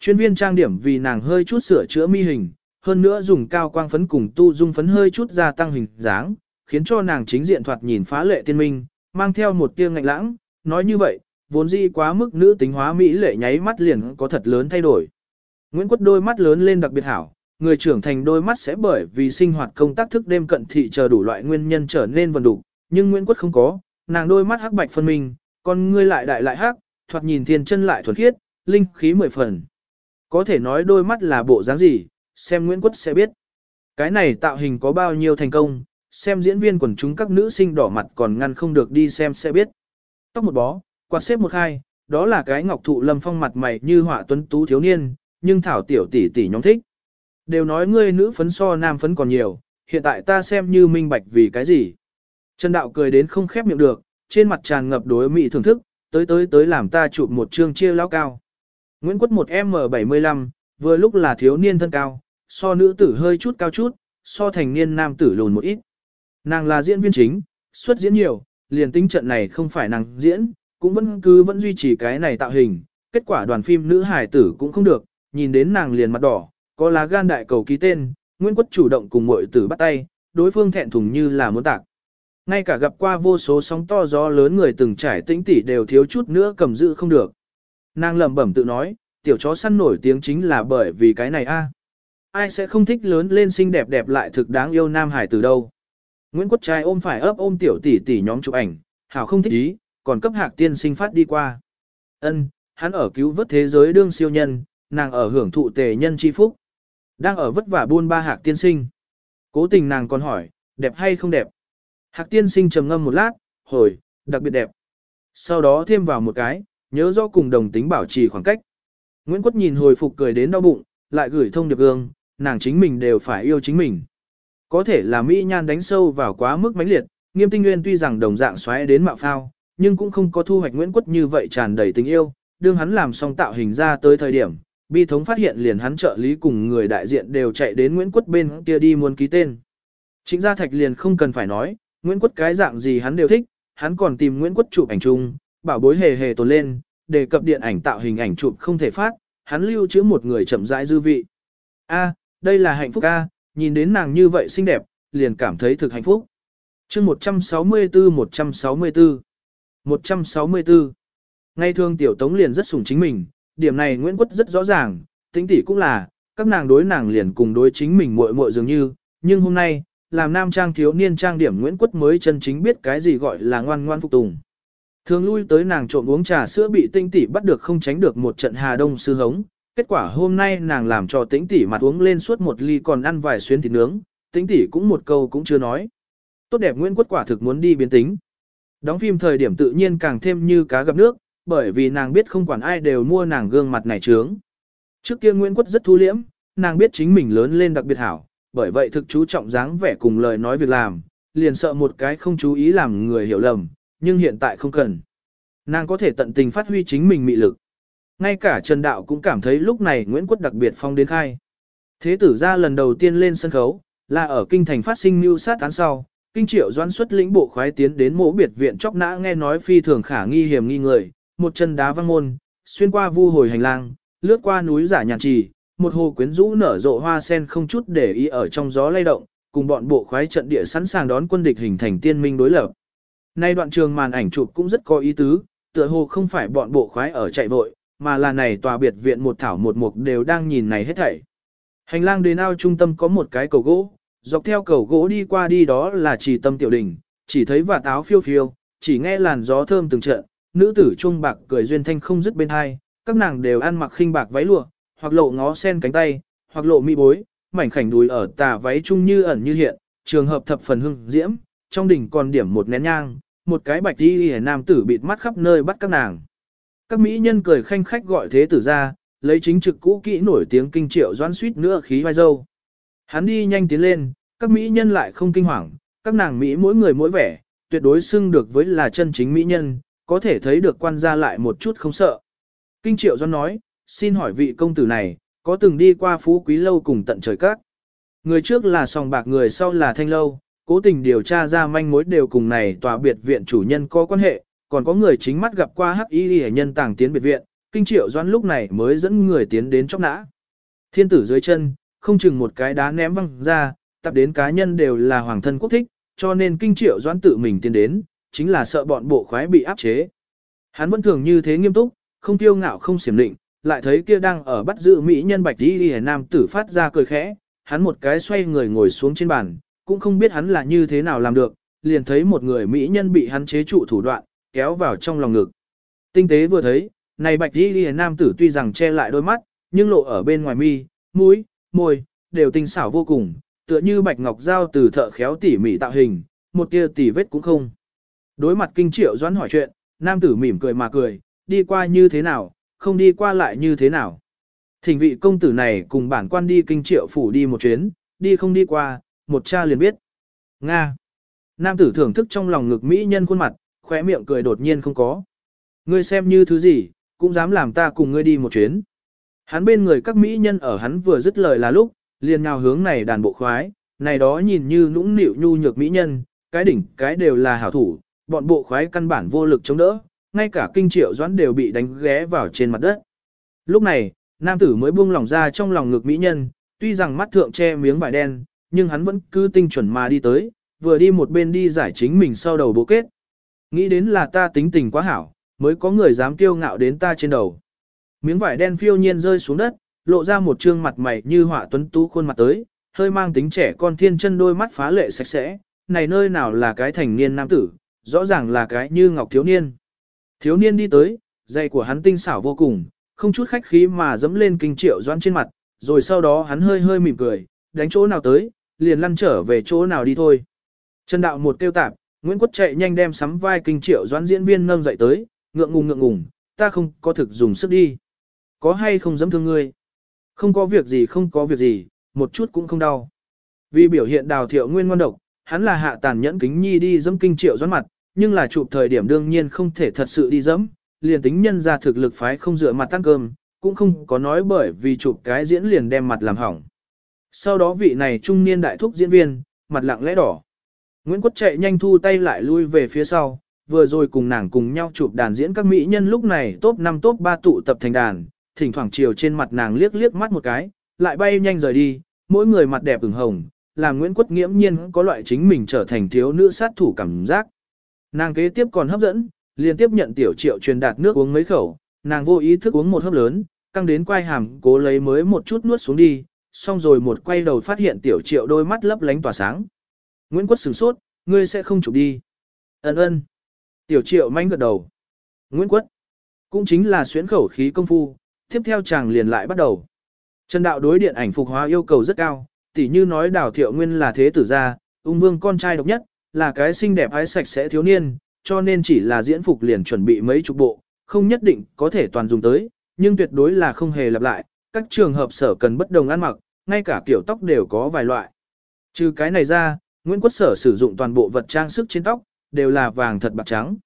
Chuyên viên trang điểm vì nàng hơi chút sửa chữa mi hình, hơn nữa dùng cao quang phấn cùng tu dung phấn hơi chút gia tăng hình dáng, khiến cho nàng chính diện thoạt nhìn phá lệ tiên minh, mang theo một tia ngạnh lãng, nói như vậy, vốn dĩ quá mức nữ tính hóa mỹ lệ nháy mắt liền có thật lớn thay đổi. Nguyễn Quất đôi mắt lớn lên đặc biệt hảo, người trưởng thành đôi mắt sẽ bởi vì sinh hoạt công tác thức đêm cận thị chờ đủ loại nguyên nhân trở nên vần đủ, nhưng Nguyễn Quất không có, nàng đôi mắt hắc bạch phân minh, con ngươi lại đại lại hắc, thoạt nhìn thiên chân lại thuần khiết, linh khí mười phần. Có thể nói đôi mắt là bộ dáng gì, xem Nguyễn Quất sẽ biết. Cái này tạo hình có bao nhiêu thành công, xem diễn viên quần chúng các nữ sinh đỏ mặt còn ngăn không được đi xem sẽ biết. Tóc một bó, quạt xếp một hai đó là cái ngọc thụ lâm phong mặt mày như họa tuấn tú thiếu niên, nhưng thảo tiểu tỷ tỷ nhóm thích. Đều nói ngươi nữ phấn so nam phấn còn nhiều, hiện tại ta xem như minh bạch vì cái gì. Trần Đạo cười đến không khép miệng được, trên mặt tràn ngập đối mỹ thưởng thức, tới tới tới làm ta chụp một chương chia lao cao. Nguyễn Quất một M75, vừa lúc là thiếu niên thân cao, so nữ tử hơi chút cao chút, so thành niên nam tử lùn một ít. Nàng là diễn viên chính, xuất diễn nhiều, liền tính trận này không phải nàng diễn, cũng vẫn cứ vẫn duy trì cái này tạo hình, kết quả đoàn phim nữ hải tử cũng không được, nhìn đến nàng liền mặt đỏ, có lá gan đại cầu ký tên, Nguyễn Quất chủ động cùng muội tử bắt tay, đối phương thẹn thùng như là muốn tạc. Ngay cả gặp qua vô số sóng to gió lớn người từng trải tĩnh tỉ đều thiếu chút nữa cầm giữ không được. Nàng lẩm bẩm tự nói, tiểu chó săn nổi tiếng chính là bởi vì cái này a. Ai sẽ không thích lớn lên xinh đẹp đẹp lại thực đáng yêu nam hải từ đâu. Nguyễn Quốc trai ôm phải ấp ôm tiểu tỷ tỷ nhóm chụp ảnh, hảo không thích ý, còn cấp hạc tiên sinh phát đi qua. Ân, hắn ở cứu vớt thế giới đương siêu nhân, nàng ở hưởng thụ tề nhân chi phúc. Đang ở vất vả buôn ba hạc tiên sinh. Cố tình nàng còn hỏi, đẹp hay không đẹp? Hạc tiên sinh trầm ngâm một lát, hồi, đặc biệt đẹp. Sau đó thêm vào một cái, nhớ do cùng đồng tính bảo trì khoảng cách. Nguyễn Quất nhìn hồi phục cười đến đau bụng, lại gửi thông điệp gương, nàng chính mình đều phải yêu chính mình. Có thể là Mỹ Nhan đánh sâu vào quá mức mãnh liệt, nghiêm tinh nguyên tuy rằng đồng dạng xoáy đến mạo phao, nhưng cũng không có thu hoạch Nguyễn Quất như vậy tràn đầy tình yêu, đương hắn làm xong tạo hình ra tới thời điểm, bi thống phát hiện liền hắn trợ lý cùng người đại diện đều chạy đến Nguyễn Quất bên kia đi muốn ký tên. Trịnh Gia Thạch liền không cần phải nói, Nguyễn Quất cái dạng gì hắn đều thích, hắn còn tìm Nguyễn Quất chụp ảnh chung, bảo bối hề hề tồn lên, đề cập điện ảnh tạo hình ảnh chụp không thể phát, hắn lưu trữ một người chậm rãi dư vị. A, đây là hạnh phúc a, nhìn đến nàng như vậy xinh đẹp, liền cảm thấy thực hạnh phúc. Chương 164 164 164 Ngay thường tiểu tống liền rất sủng chính mình, điểm này Nguyễn Quất rất rõ ràng, tính tỷ cũng là, các nàng đối nàng liền cùng đối chính mình muội muội dường như, nhưng hôm nay, làm nam trang thiếu niên trang điểm Nguyễn Quất mới chân chính biết cái gì gọi là ngoan ngoan phục tùng. Thường lui tới nàng trộm uống trà sữa bị tinh tỷ bắt được không tránh được một trận hà đông sư hống. Kết quả hôm nay nàng làm cho tĩnh tỷ mặt uống lên suốt một ly còn ăn vài xuyến thịt nướng, tĩnh tỷ cũng một câu cũng chưa nói. Tốt đẹp Nguyễn Quất quả thực muốn đi biến tính. Đóng phim thời điểm tự nhiên càng thêm như cá gặp nước, bởi vì nàng biết không quản ai đều mua nàng gương mặt này trướng. Trước kia Nguyễn Quất rất thu liễm, nàng biết chính mình lớn lên đặc biệt hảo, bởi vậy thực chú trọng dáng vẻ cùng lời nói việc làm, liền sợ một cái không chú ý làm người hiểu lầm, nhưng hiện tại không cần. Nàng có thể tận tình phát huy chính mình mị lực. Ngay cả Trần Đạo cũng cảm thấy lúc này Nguyễn Quất đặc biệt phong đến khai. Thế tử ra lần đầu tiên lên sân khấu, là ở kinh thành phát sinh mưu sát án sau, kinh triệu doan xuất lĩnh bộ khoái tiến đến mỗ biệt viện chóc nã nghe nói phi thường khả nghi hiểm nghi người, một chân đá văng môn, xuyên qua vu hồi hành lang, lướt qua núi giả nhàn trì, một hồ quyến rũ nở rộ hoa sen không chút để ý ở trong gió lay động, cùng bọn bộ khoái trận địa sẵn sàng đón quân địch hình thành tiên minh đối lập. Nay đoạn trường màn ảnh chụp cũng rất có ý tứ, tựa hồ không phải bọn bộ khoái ở chạy vội, mà là này tòa biệt viện một thảo một mục đều đang nhìn này hết thảy. Hành lang đến ao trung tâm có một cái cầu gỗ, dọc theo cầu gỗ đi qua đi đó là chỉ tâm tiểu đỉnh, chỉ thấy và táo phiêu phiêu, chỉ nghe làn gió thơm từng trận, nữ tử trung bạc cười duyên thanh không dứt bên hai, các nàng đều ăn mặc khinh bạc váy lụa, hoặc lộ ngó sen cánh tay, hoặc lộ mi bối, mảnh khảnh đùi ở tà váy trung như ẩn như hiện, trường hợp thập phần hưng diễm, trong đỉnh còn điểm một nén nhang, một cái bạch y hề nam tử bịt mắt khắp nơi bắt các nàng. Các mỹ nhân cười khanh khách gọi thế tử ra, lấy chính trực cũ kỹ nổi tiếng kinh triệu doãn suýt nữa khí vai dâu. Hắn đi nhanh tiến lên, các mỹ nhân lại không kinh hoàng, các nàng mỹ mỗi người mỗi vẻ, tuyệt đối xưng được với là chân chính mỹ nhân, có thể thấy được quan gia lại một chút không sợ. Kinh triệu doãn nói, xin hỏi vị công tử này, có từng đi qua phú quý lâu cùng tận trời các. Người trước là sòng bạc người sau là thanh lâu, cố tình điều tra ra manh mối đều cùng này tòa biệt viện chủ nhân có quan hệ, còn có người chính mắt gặp qua hắc y hệ nhân tàng tiến biệt viện, kinh triệu doãn lúc này mới dẫn người tiến đến chóc nã. Thiên tử dưới chân, không chừng một cái đá ném văng ra, tập đến cá nhân đều là hoàng thân quốc thích, cho nên kinh triệu doãn tự mình tiến đến, chính là sợ bọn bộ khoái bị áp chế. Hắn vẫn thường như thế nghiêm túc, không tiêu ngạo không xiểm định, lại thấy kia đang ở bắt giữ mỹ nhân bạch đi hệ nam tử phát ra cười khẽ, hắn một cái xoay người ngồi xuống trên bàn, cũng không biết hắn là như thế nào làm được, liền thấy một người mỹ nhân bị hắn chế trụ thủ đoạn, kéo vào trong lòng ngực. Tinh tế vừa thấy, này bạch đi đi nam tử tuy rằng che lại đôi mắt, nhưng lộ ở bên ngoài mi, mũi, môi, đều tinh xảo vô cùng, tựa như bạch ngọc dao từ thợ khéo tỉ mỉ tạo hình, một tia tỉ vết cũng không. Đối mặt kinh triệu doãn hỏi chuyện, nam tử mỉm cười mà cười, đi qua như thế nào, không đi qua lại như thế nào. Thỉnh vị công tử này cùng bản quan đi kinh triệu phủ đi một chuyến, đi không đi qua, một cha liền biết. Nga. Nam tử thưởng thức trong lòng ngực mỹ nhân khuôn mặt, khóe miệng cười đột nhiên không có. Ngươi xem như thứ gì, cũng dám làm ta cùng ngươi đi một chuyến. Hắn bên người các mỹ nhân ở hắn vừa dứt lời là lúc, liền nhào hướng này đàn bộ khoái, này đó nhìn như nũng nịu nhu nhược mỹ nhân, cái đỉnh cái đều là hảo thủ, bọn bộ khoái căn bản vô lực chống đỡ, ngay cả kinh triệu doãn đều bị đánh ghé vào trên mặt đất. Lúc này, nam tử mới buông lỏng ra trong lòng ngực mỹ nhân, tuy rằng mắt thượng che miếng vải đen, nhưng hắn vẫn cứ tinh chuẩn mà đi tới, vừa đi một bên đi giải chính mình sau đầu bố kết. Nghĩ đến là ta tính tình quá hảo, mới có người dám kiêu ngạo đến ta trên đầu. Miếng vải đen phiêu nhiên rơi xuống đất, lộ ra một trương mặt mày như họa tuấn tú khuôn mặt tới, hơi mang tính trẻ con thiên chân đôi mắt phá lệ sạch sẽ, này nơi nào là cái thành niên nam tử, rõ ràng là cái như ngọc thiếu niên. Thiếu niên đi tới, giày của hắn tinh xảo vô cùng, không chút khách khí mà dẫm lên kinh triệu doan trên mặt, rồi sau đó hắn hơi hơi mỉm cười, đánh chỗ nào tới, liền lăn trở về chỗ nào đi thôi. Trần đạo một tiêu tạp, Nguyễn Quốc chạy nhanh đem sắm vai kinh triệu doãn diễn viên nâng dậy tới, ngượng ngùng ngượng ngùng, ta không có thực dùng sức đi. Có hay không dám thương ngươi? Không có việc gì không có việc gì, một chút cũng không đau. Vì biểu hiện đào thiệu nguyên ngoan độc, hắn là hạ tàn nhẫn kính nhi đi dẫm kinh triệu doãn mặt, nhưng là chụp thời điểm đương nhiên không thể thật sự đi dẫm, liền tính nhân ra thực lực phái không dựa mặt tăng cơm, cũng không có nói bởi vì chụp cái diễn liền đem mặt làm hỏng. Sau đó vị này trung niên đại thúc diễn viên, mặt lặng lẽ đỏ. Nguyễn Quốc chạy nhanh thu tay lại lui về phía sau, vừa rồi cùng nàng cùng nhau chụp đàn diễn các mỹ nhân lúc này top 5 top 3 tụ tập thành đàn, thỉnh thoảng chiều trên mặt nàng liếc liếc mắt một cái, lại bay nhanh rời đi, mỗi người mặt đẹp ửng hồng, làm Nguyễn Quốc nghiễm nhiên có loại chính mình trở thành thiếu nữ sát thủ cảm giác. Nàng kế tiếp còn hấp dẫn, liên tiếp nhận tiểu triệu truyền đạt nước uống mấy khẩu, nàng vô ý thức uống một hớp lớn, căng đến quay hàm cố lấy mới một chút nuốt xuống đi, xong rồi một quay đầu phát hiện tiểu triệu đôi mắt lấp lánh tỏa sáng. Nguyễn Quất sửng sốt, ngươi sẽ không chụp đi. Ấn ơn. Tiểu triệu manh gật đầu. Nguyễn Quất. Cũng chính là xuyến khẩu khí công phu, tiếp theo chàng liền lại bắt đầu. Trần đạo đối điện ảnh phục hóa yêu cầu rất cao, tỉ như nói đào thiệu nguyên là thế tử gia, ung vương con trai độc nhất, là cái xinh đẹp ái sạch sẽ thiếu niên, cho nên chỉ là diễn phục liền chuẩn bị mấy chục bộ, không nhất định có thể toàn dùng tới, nhưng tuyệt đối là không hề lặp lại, các trường hợp sở cần bất đồng ăn mặc, ngay cả kiểu tóc đều có vài loại. Trừ cái này ra, Nguyễn Quốc Sở sử dụng toàn bộ vật trang sức trên tóc, đều là vàng thật bạc trắng.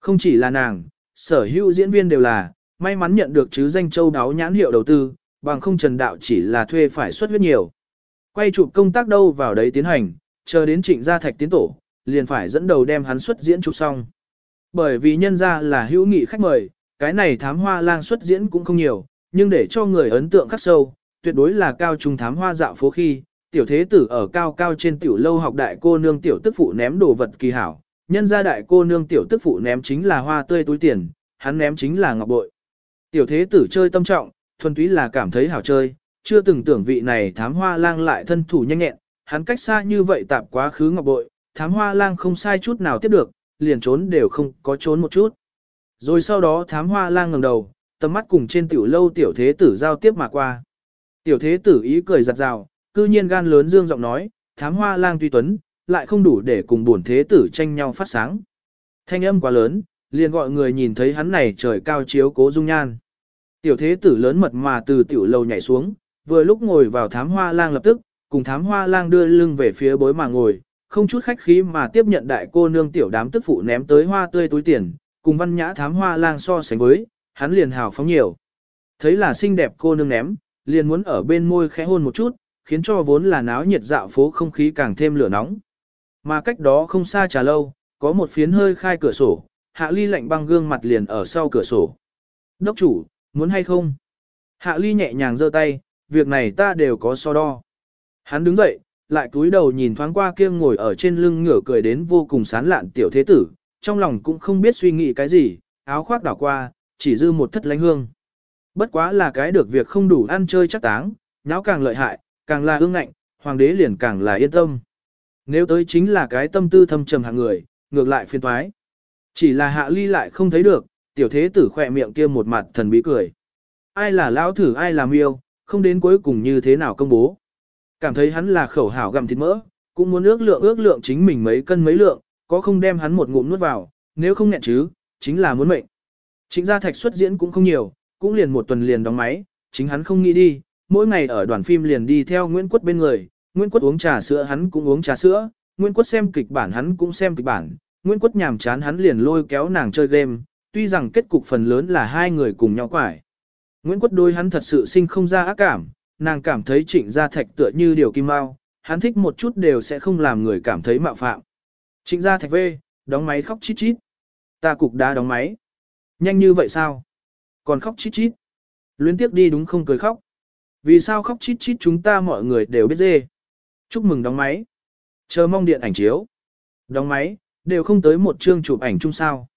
Không chỉ là nàng, sở hữu diễn viên đều là, may mắn nhận được chứ danh châu đáo nhãn hiệu đầu tư, bằng không trần đạo chỉ là thuê phải xuất huyết nhiều. Quay chụp công tác đâu vào đấy tiến hành, chờ đến trịnh gia thạch tiến tổ, liền phải dẫn đầu đem hắn xuất diễn chụp xong. Bởi vì nhân ra là hữu nghị khách mời, cái này thám hoa lang xuất diễn cũng không nhiều, nhưng để cho người ấn tượng khắc sâu, tuyệt đối là cao trung thám hoa dạo phố khi, tiểu thế tử ở cao cao trên tiểu lâu học đại cô nương tiểu tức phụ ném đồ vật kỳ hảo, nhân ra đại cô nương tiểu tức phụ ném chính là hoa tươi túi tiền, hắn ném chính là ngọc bội. Tiểu thế tử chơi tâm trọng, thuần túy là cảm thấy hảo chơi, chưa từng tưởng vị này thám hoa lang lại thân thủ nhanh nhẹn, hắn cách xa như vậy tạp quá khứ ngọc bội, thám hoa lang không sai chút nào tiếp được, liền trốn đều không có trốn một chút. Rồi sau đó thám hoa lang ngẩng đầu, tầm mắt cùng trên tiểu lâu tiểu thế tử giao tiếp mà qua. Tiểu thế tử ý cười giặt rào, cư nhiên gan lớn dương giọng nói, thám hoa lang tuy tuấn, lại không đủ để cùng bổn thế tử tranh nhau phát sáng. Thanh âm quá lớn, liền gọi người nhìn thấy hắn này trời cao chiếu cố dung nhan. Tiểu thế tử lớn mật mà từ tiểu lầu nhảy xuống, vừa lúc ngồi vào thám hoa lang lập tức, cùng thám hoa lang đưa lưng về phía bối mà ngồi, không chút khách khí mà tiếp nhận đại cô nương tiểu đám tức phụ ném tới hoa tươi túi tiền, cùng văn nhã thám hoa lang so sánh với, hắn liền hào phóng nhiều. Thấy là xinh đẹp cô nương ném, liền muốn ở bên môi khẽ hôn một chút, khiến cho vốn là náo nhiệt dạo phố không khí càng thêm lửa nóng. Mà cách đó không xa trà lâu, có một phiến hơi khai cửa sổ, hạ ly lạnh băng gương mặt liền ở sau cửa sổ. Đốc chủ, muốn hay không? Hạ ly nhẹ nhàng giơ tay, việc này ta đều có so đo. Hắn đứng dậy, lại cúi đầu nhìn thoáng qua kia ngồi ở trên lưng ngửa cười đến vô cùng sán lạn tiểu thế tử, trong lòng cũng không biết suy nghĩ cái gì, áo khoác đảo qua, chỉ dư một thất lánh hương. Bất quá là cái được việc không đủ ăn chơi chắc táng, nháo càng lợi hại, càng là ương ngạnh, hoàng đế liền càng là yên tâm. Nếu tới chính là cái tâm tư thâm trầm hạng người, ngược lại phiền toái. Chỉ là hạ ly lại không thấy được, tiểu thế tử khỏe miệng kia một mặt thần bí cười. Ai là lão thử ai là miêu, không đến cuối cùng như thế nào công bố. Cảm thấy hắn là khẩu hảo gặm thịt mỡ, cũng muốn ước lượng ước lượng chính mình mấy cân mấy lượng, có không đem hắn một ngụm nuốt vào, nếu không nghẹn chứ, chính là muốn mệnh. Chính gia thạch xuất diễn cũng không nhiều, cũng liền một tuần liền đóng máy, chính hắn không nghĩ đi, mỗi ngày ở đoàn phim liền đi theo Nguyễn Quất bên người, Nguyễn Quất uống trà sữa hắn cũng uống trà sữa, Nguyễn Quất xem kịch bản hắn cũng xem kịch bản, Nguyễn Quất nhàm chán hắn liền lôi kéo nàng chơi game, tuy rằng kết cục phần lớn là hai người cùng nhau quải. Nguyễn Quất đôi hắn thật sự sinh không ra ác cảm, nàng cảm thấy trịnh gia thạch tựa như điều kim mao, hắn thích một chút đều sẽ không làm người cảm thấy mạo phạm. Trịnh gia thạch về, đóng máy khóc chít chít. Ta cục đá đóng máy. Nhanh như vậy sao? Còn khóc chít chít. Luyến tiếc đi đúng không cười khóc. Vì sao khóc chít chít chúng ta mọi người đều biết dê. Chúc mừng đóng máy. Chờ mong điện ảnh chiếu. Đóng máy, đều không tới một chương chụp ảnh chung sao.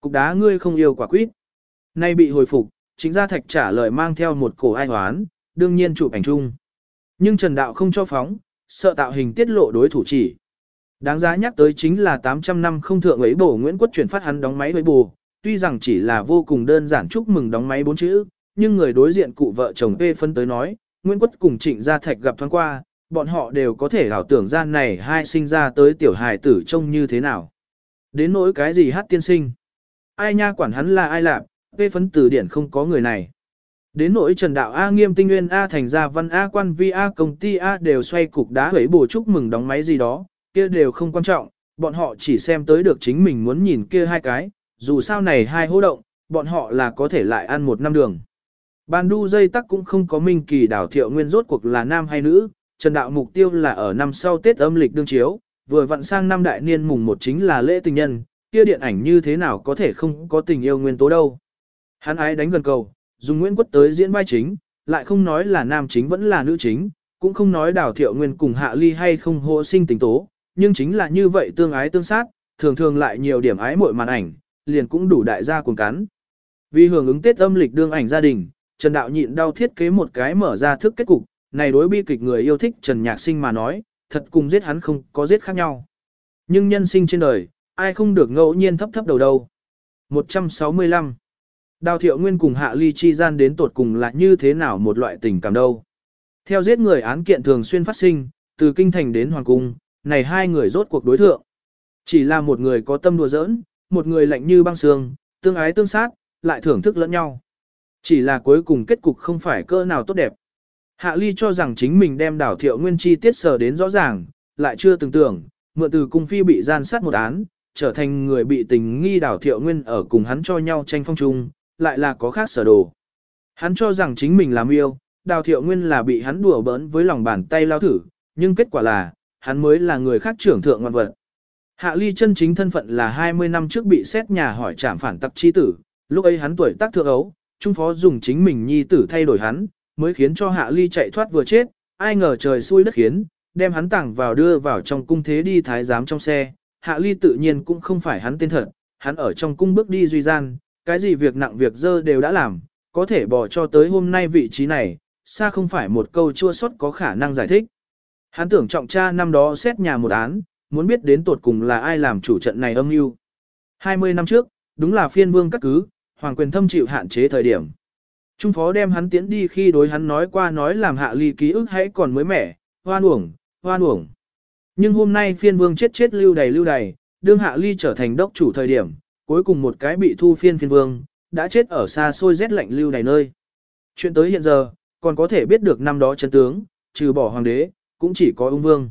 Cục đá ngươi không yêu quả quýt. Nay bị hồi phục, chính gia thạch trả lời mang theo một cổ ai hoán, đương nhiên chụp ảnh chung. Nhưng Trần Đạo không cho phóng, sợ tạo hình tiết lộ đối thủ chỉ. Đáng giá nhắc tới chính là 800 năm không thượng ấy bổ Nguyễn Quốc chuyển phát hắn đóng máy với bù, tuy rằng chỉ là vô cùng đơn giản chúc mừng đóng máy bốn chữ, nhưng người đối diện cụ vợ chồng P phân tới nói, Nguyễn Quất cùng Trịnh Gia Thạch gặp thoáng qua, bọn họ đều có thể ảo tưởng gian này hai sinh ra tới tiểu hài tử trông như thế nào. Đến nỗi cái gì hát tiên sinh. Ai nha quản hắn là ai làm, P phấn từ điển không có người này. Đến nỗi Trần Đạo A Nghiêm Tinh Nguyên A Thành Gia Văn A Quan Vi A Công ty A đều xoay cục đá hủy bổ chúc mừng đóng máy gì đó, kia đều không quan trọng, bọn họ chỉ xem tới được chính mình muốn nhìn kia hai cái, dù sao này hai hô động, bọn họ là có thể lại ăn một năm đường. Ban đu dây tắc cũng không có minh kỳ đảo thiệu nguyên rốt cuộc là nam hay nữ, Trần Đạo mục tiêu là ở năm sau Tết âm lịch đương chiếu, vừa vặn sang năm đại niên mùng một chính là lễ tình nhân, kia điện ảnh như thế nào có thể không có tình yêu nguyên tố đâu. Hắn ái đánh gần cầu, dùng Nguyễn Quất tới diễn vai chính, lại không nói là nam chính vẫn là nữ chính, cũng không nói đào thiệu nguyên cùng hạ ly hay không hô sinh tình tố, nhưng chính là như vậy tương ái tương sát, thường thường lại nhiều điểm ái muội màn ảnh, liền cũng đủ đại gia cuồng cắn. Vì hưởng ứng Tết âm lịch đương ảnh gia đình, Trần Đạo nhịn đau thiết kế một cái mở ra thức kết cục, này đối bi kịch người yêu thích Trần Nhạc Sinh mà nói, thật cùng giết hắn không có giết khác nhau. Nhưng nhân sinh trên đời, ai không được ngẫu nhiên thấp thấp đầu đâu. 165. Đào thiệu nguyên cùng hạ ly chi gian đến tột cùng là như thế nào một loại tình cảm đâu. Theo giết người án kiện thường xuyên phát sinh, từ kinh thành đến hoàng cung, này hai người rốt cuộc đối thượng. Chỉ là một người có tâm đùa giỡn, một người lạnh như băng sương, tương ái tương sát, lại thưởng thức lẫn nhau. Chỉ là cuối cùng kết cục không phải cơ nào tốt đẹp. Hạ Ly cho rằng chính mình đem đảo thiệu nguyên chi tiết sở đến rõ ràng, lại chưa từng tưởng, mượn từ cung phi bị gian sát một án, trở thành người bị tình nghi đảo thiệu nguyên ở cùng hắn cho nhau tranh phong chung, lại là có khác sở đồ. Hắn cho rằng chính mình làm yêu, đào thiệu nguyên là bị hắn đùa bỡn với lòng bàn tay lao thử, nhưng kết quả là, hắn mới là người khác trưởng thượng ngoan vật. Hạ ly chân chính thân phận là 20 năm trước bị xét nhà hỏi trảm phản tặc chi tử, lúc ấy hắn tuổi tác thượng ấu, trung phó dùng chính mình nhi tử thay đổi hắn, mới khiến cho hạ ly chạy thoát vừa chết, ai ngờ trời xui đất khiến, đem hắn tặng vào đưa vào trong cung thế đi thái giám trong xe, hạ ly tự nhiên cũng không phải hắn tên thật, hắn ở trong cung bước đi duy gian, cái gì việc nặng việc dơ đều đã làm, có thể bỏ cho tới hôm nay vị trí này, xa không phải một câu chua xót có khả năng giải thích. Hắn tưởng trọng cha năm đó xét nhà một án, muốn biết đến tột cùng là ai làm chủ trận này âm mưu. 20 năm trước, đúng là phiên vương các cứ, hoàng quyền thâm chịu hạn chế thời điểm. Trung phó đem hắn tiến đi khi đối hắn nói qua nói làm hạ ly ký ức hãy còn mới mẻ, hoan uổng, hoan uổng. Nhưng hôm nay phiên vương chết chết lưu đầy lưu đầy, đương hạ ly trở thành đốc chủ thời điểm, cuối cùng một cái bị thu phiên phiên vương, đã chết ở xa xôi rét lạnh lưu đầy nơi. Chuyện tới hiện giờ, còn có thể biết được năm đó chân tướng, trừ bỏ hoàng đế, cũng chỉ có ung vương.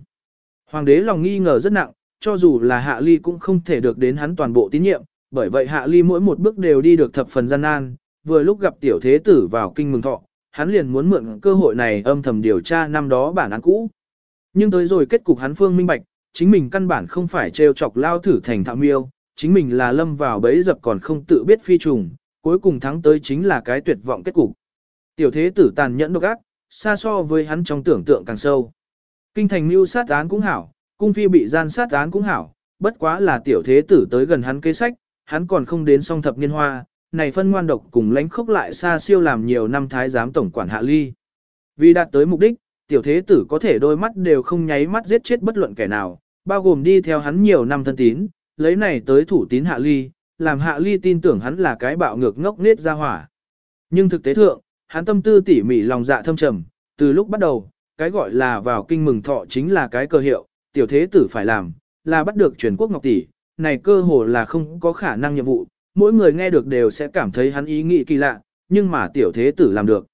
Hoàng đế lòng nghi ngờ rất nặng, cho dù là hạ ly cũng không thể được đến hắn toàn bộ tín nhiệm, bởi vậy hạ ly mỗi một bước đều đi được thập phần gian nan, vừa lúc gặp tiểu thế tử vào kinh mừng thọ, hắn liền muốn mượn cơ hội này âm thầm điều tra năm đó bản án cũ. Nhưng tới rồi kết cục hắn phương minh bạch, chính mình căn bản không phải trêu chọc lao thử thành thạo miêu, chính mình là lâm vào bẫy dập còn không tự biết phi trùng, cuối cùng thắng tới chính là cái tuyệt vọng kết cục. Tiểu thế tử tàn nhẫn độc ác, xa so với hắn trong tưởng tượng càng sâu. Kinh thành mưu sát án cũng hảo, cung phi bị gian sát án cũng hảo, bất quá là tiểu thế tử tới gần hắn kế sách, hắn còn không đến song thập niên hoa, này phân ngoan độc cùng lãnh khốc lại xa siêu làm nhiều năm thái giám tổng quản hạ ly. Vì đạt tới mục đích, tiểu thế tử có thể đôi mắt đều không nháy mắt giết chết bất luận kẻ nào, bao gồm đi theo hắn nhiều năm thân tín, lấy này tới thủ tín hạ ly, làm hạ ly tin tưởng hắn là cái bạo ngược ngốc nết ra hỏa. Nhưng thực tế thượng, hắn tâm tư tỉ mỉ lòng dạ thâm trầm, từ lúc bắt đầu, cái gọi là vào kinh mừng thọ chính là cái cơ hiệu, tiểu thế tử phải làm, là bắt được truyền quốc ngọc tỷ, này cơ hồ là không có khả năng nhiệm vụ, mỗi người nghe được đều sẽ cảm thấy hắn ý nghĩ kỳ lạ, nhưng mà tiểu thế tử làm được.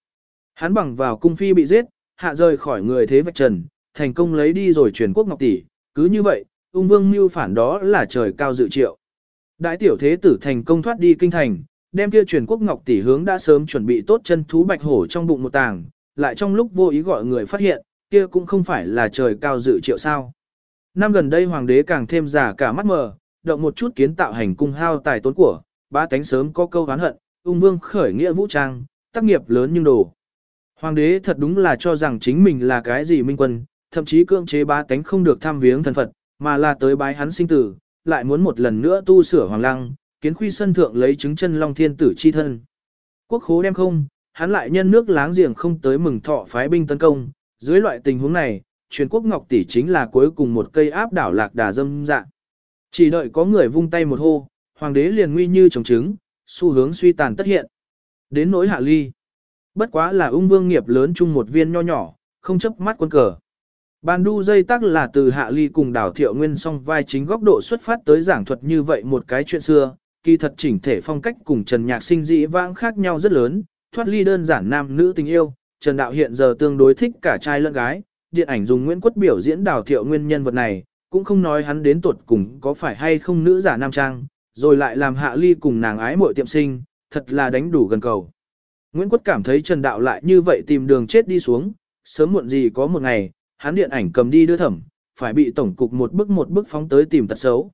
Hắn bằng vào cung phi bị giết, hạ rời khỏi người thế vạch trần, thành công lấy đi rồi truyền quốc ngọc tỷ, cứ như vậy, ung vương mưu phản đó là trời cao dự triệu. Đại tiểu thế tử thành công thoát đi kinh thành, đem kia truyền quốc ngọc tỷ hướng đã sớm chuẩn bị tốt chân thú bạch hổ trong bụng một tàng, lại trong lúc vô ý gọi người phát hiện, kia cũng không phải là trời cao dự triệu sao. Năm gần đây hoàng đế càng thêm già cả mắt mờ, động một chút kiến tạo hành cung hao tài tốn của, ba tánh sớm có câu oán hận, ung vương khởi nghĩa vũ trang, tác nghiệp lớn nhưng đồ. Hoàng đế thật đúng là cho rằng chính mình là cái gì minh quân, thậm chí cưỡng chế ba tánh không được tham viếng thần Phật, mà là tới bái hắn sinh tử, lại muốn một lần nữa tu sửa hoàng lăng, kiến khuy sân thượng lấy chứng chân long thiên tử chi thân. Quốc khố đem không, hắn lại nhân nước láng giềng không tới mừng thọ phái binh tấn công, dưới loại tình huống này, truyền quốc ngọc tỷ chính là cuối cùng một cây áp đảo lạc đà dâm dạng. Chỉ đợi có người vung tay một hô, hoàng đế liền nguy như trồng trứng, xu hướng suy tàn tất hiện. Đến nỗi hạ ly. Bất quá là ung vương nghiệp lớn chung một viên nho nhỏ, không chấp mắt quân cờ. Bàn đu dây tắc là từ hạ ly cùng đảo thiệu nguyên song vai chính góc độ xuất phát tới giảng thuật như vậy một cái chuyện xưa, kỳ thật chỉnh thể phong cách cùng Trần Nhạc sinh dĩ vãng khác nhau rất lớn, thoát ly đơn giản nam nữ tình yêu, Trần Đạo hiện giờ tương đối thích cả trai lẫn gái, điện ảnh dùng Nguyễn Quất biểu diễn đảo thiệu nguyên nhân vật này, cũng không nói hắn đến tuột cùng có phải hay không nữ giả nam trang, rồi lại làm hạ ly cùng nàng ái muội tiệm sinh, thật là đánh đủ gần cầu. Nguyễn Quất cảm thấy Trần Đạo lại như vậy tìm đường chết đi xuống, sớm muộn gì có một ngày, hắn điện ảnh cầm đi đưa thẩm, phải bị tổng cục một bức một bức phóng tới tìm tật xấu.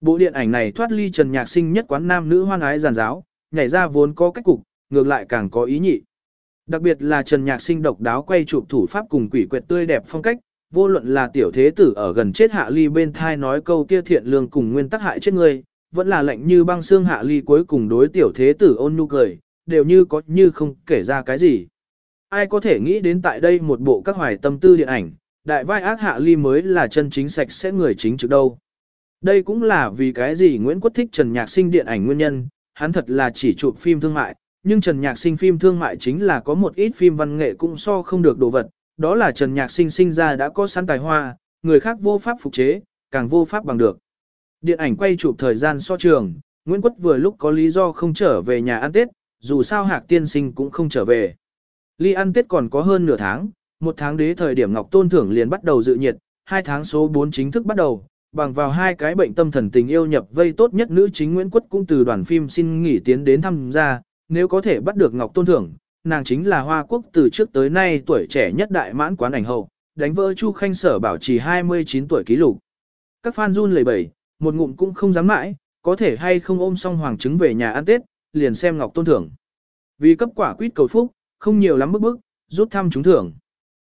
Bộ điện ảnh này thoát ly Trần Nhạc Sinh nhất quán nam nữ hoan ái giàn giáo, nhảy ra vốn có cách cục, ngược lại càng có ý nhị. Đặc biệt là Trần Nhạc Sinh độc đáo quay chụp thủ pháp cùng quỷ quyệt tươi đẹp phong cách, vô luận là tiểu thế tử ở gần chết hạ ly bên thai nói câu kia thiện lương cùng nguyên tắc hại chết người, vẫn là lạnh như băng xương hạ ly cuối cùng đối tiểu thế tử ôn nhu cười, đều như có như không kể ra cái gì. Ai có thể nghĩ đến tại đây một bộ các hoài tâm tư điện ảnh, đại vai ác hạ ly mới là chân chính sạch sẽ người chính trực đâu. Đây cũng là vì cái gì Nguyễn Quốc thích Trần Nhạc Sinh điện ảnh nguyên nhân, hắn thật là chỉ chụp phim thương mại, nhưng Trần Nhạc Sinh phim thương mại chính là có một ít phim văn nghệ cũng so không được đồ vật, đó là Trần Nhạc Sinh sinh ra đã có sẵn tài hoa, người khác vô pháp phục chế, càng vô pháp bằng được. Điện ảnh quay chụp thời gian so trường, Nguyễn Quất vừa lúc có lý do không trở về nhà ăn Tết, dù sao Hạc Tiên Sinh cũng không trở về. Ly ăn Tết còn có hơn nửa tháng, một tháng đế thời điểm Ngọc Tôn Thưởng liền bắt đầu dự nhiệt, hai tháng số 4 chính thức bắt đầu, bằng vào hai cái bệnh tâm thần tình yêu nhập vây tốt nhất nữ chính Nguyễn Quất cũng từ đoàn phim xin nghỉ tiến đến thăm gia, nếu có thể bắt được Ngọc Tôn Thưởng, nàng chính là Hoa Quốc từ trước tới nay tuổi trẻ nhất đại mãn quán ảnh hậu, đánh vỡ Chu Khanh Sở bảo trì 29 tuổi ký lục. Các fan run lẩy bẩy, một ngụm cũng không dám mãi, có thể hay không ôm xong hoàng trứng về nhà ăn Tết, liền xem Ngọc Tôn Thưởng. Vì cấp quả quýt cầu phúc, không nhiều lắm bức bức, rút thăm trúng thưởng.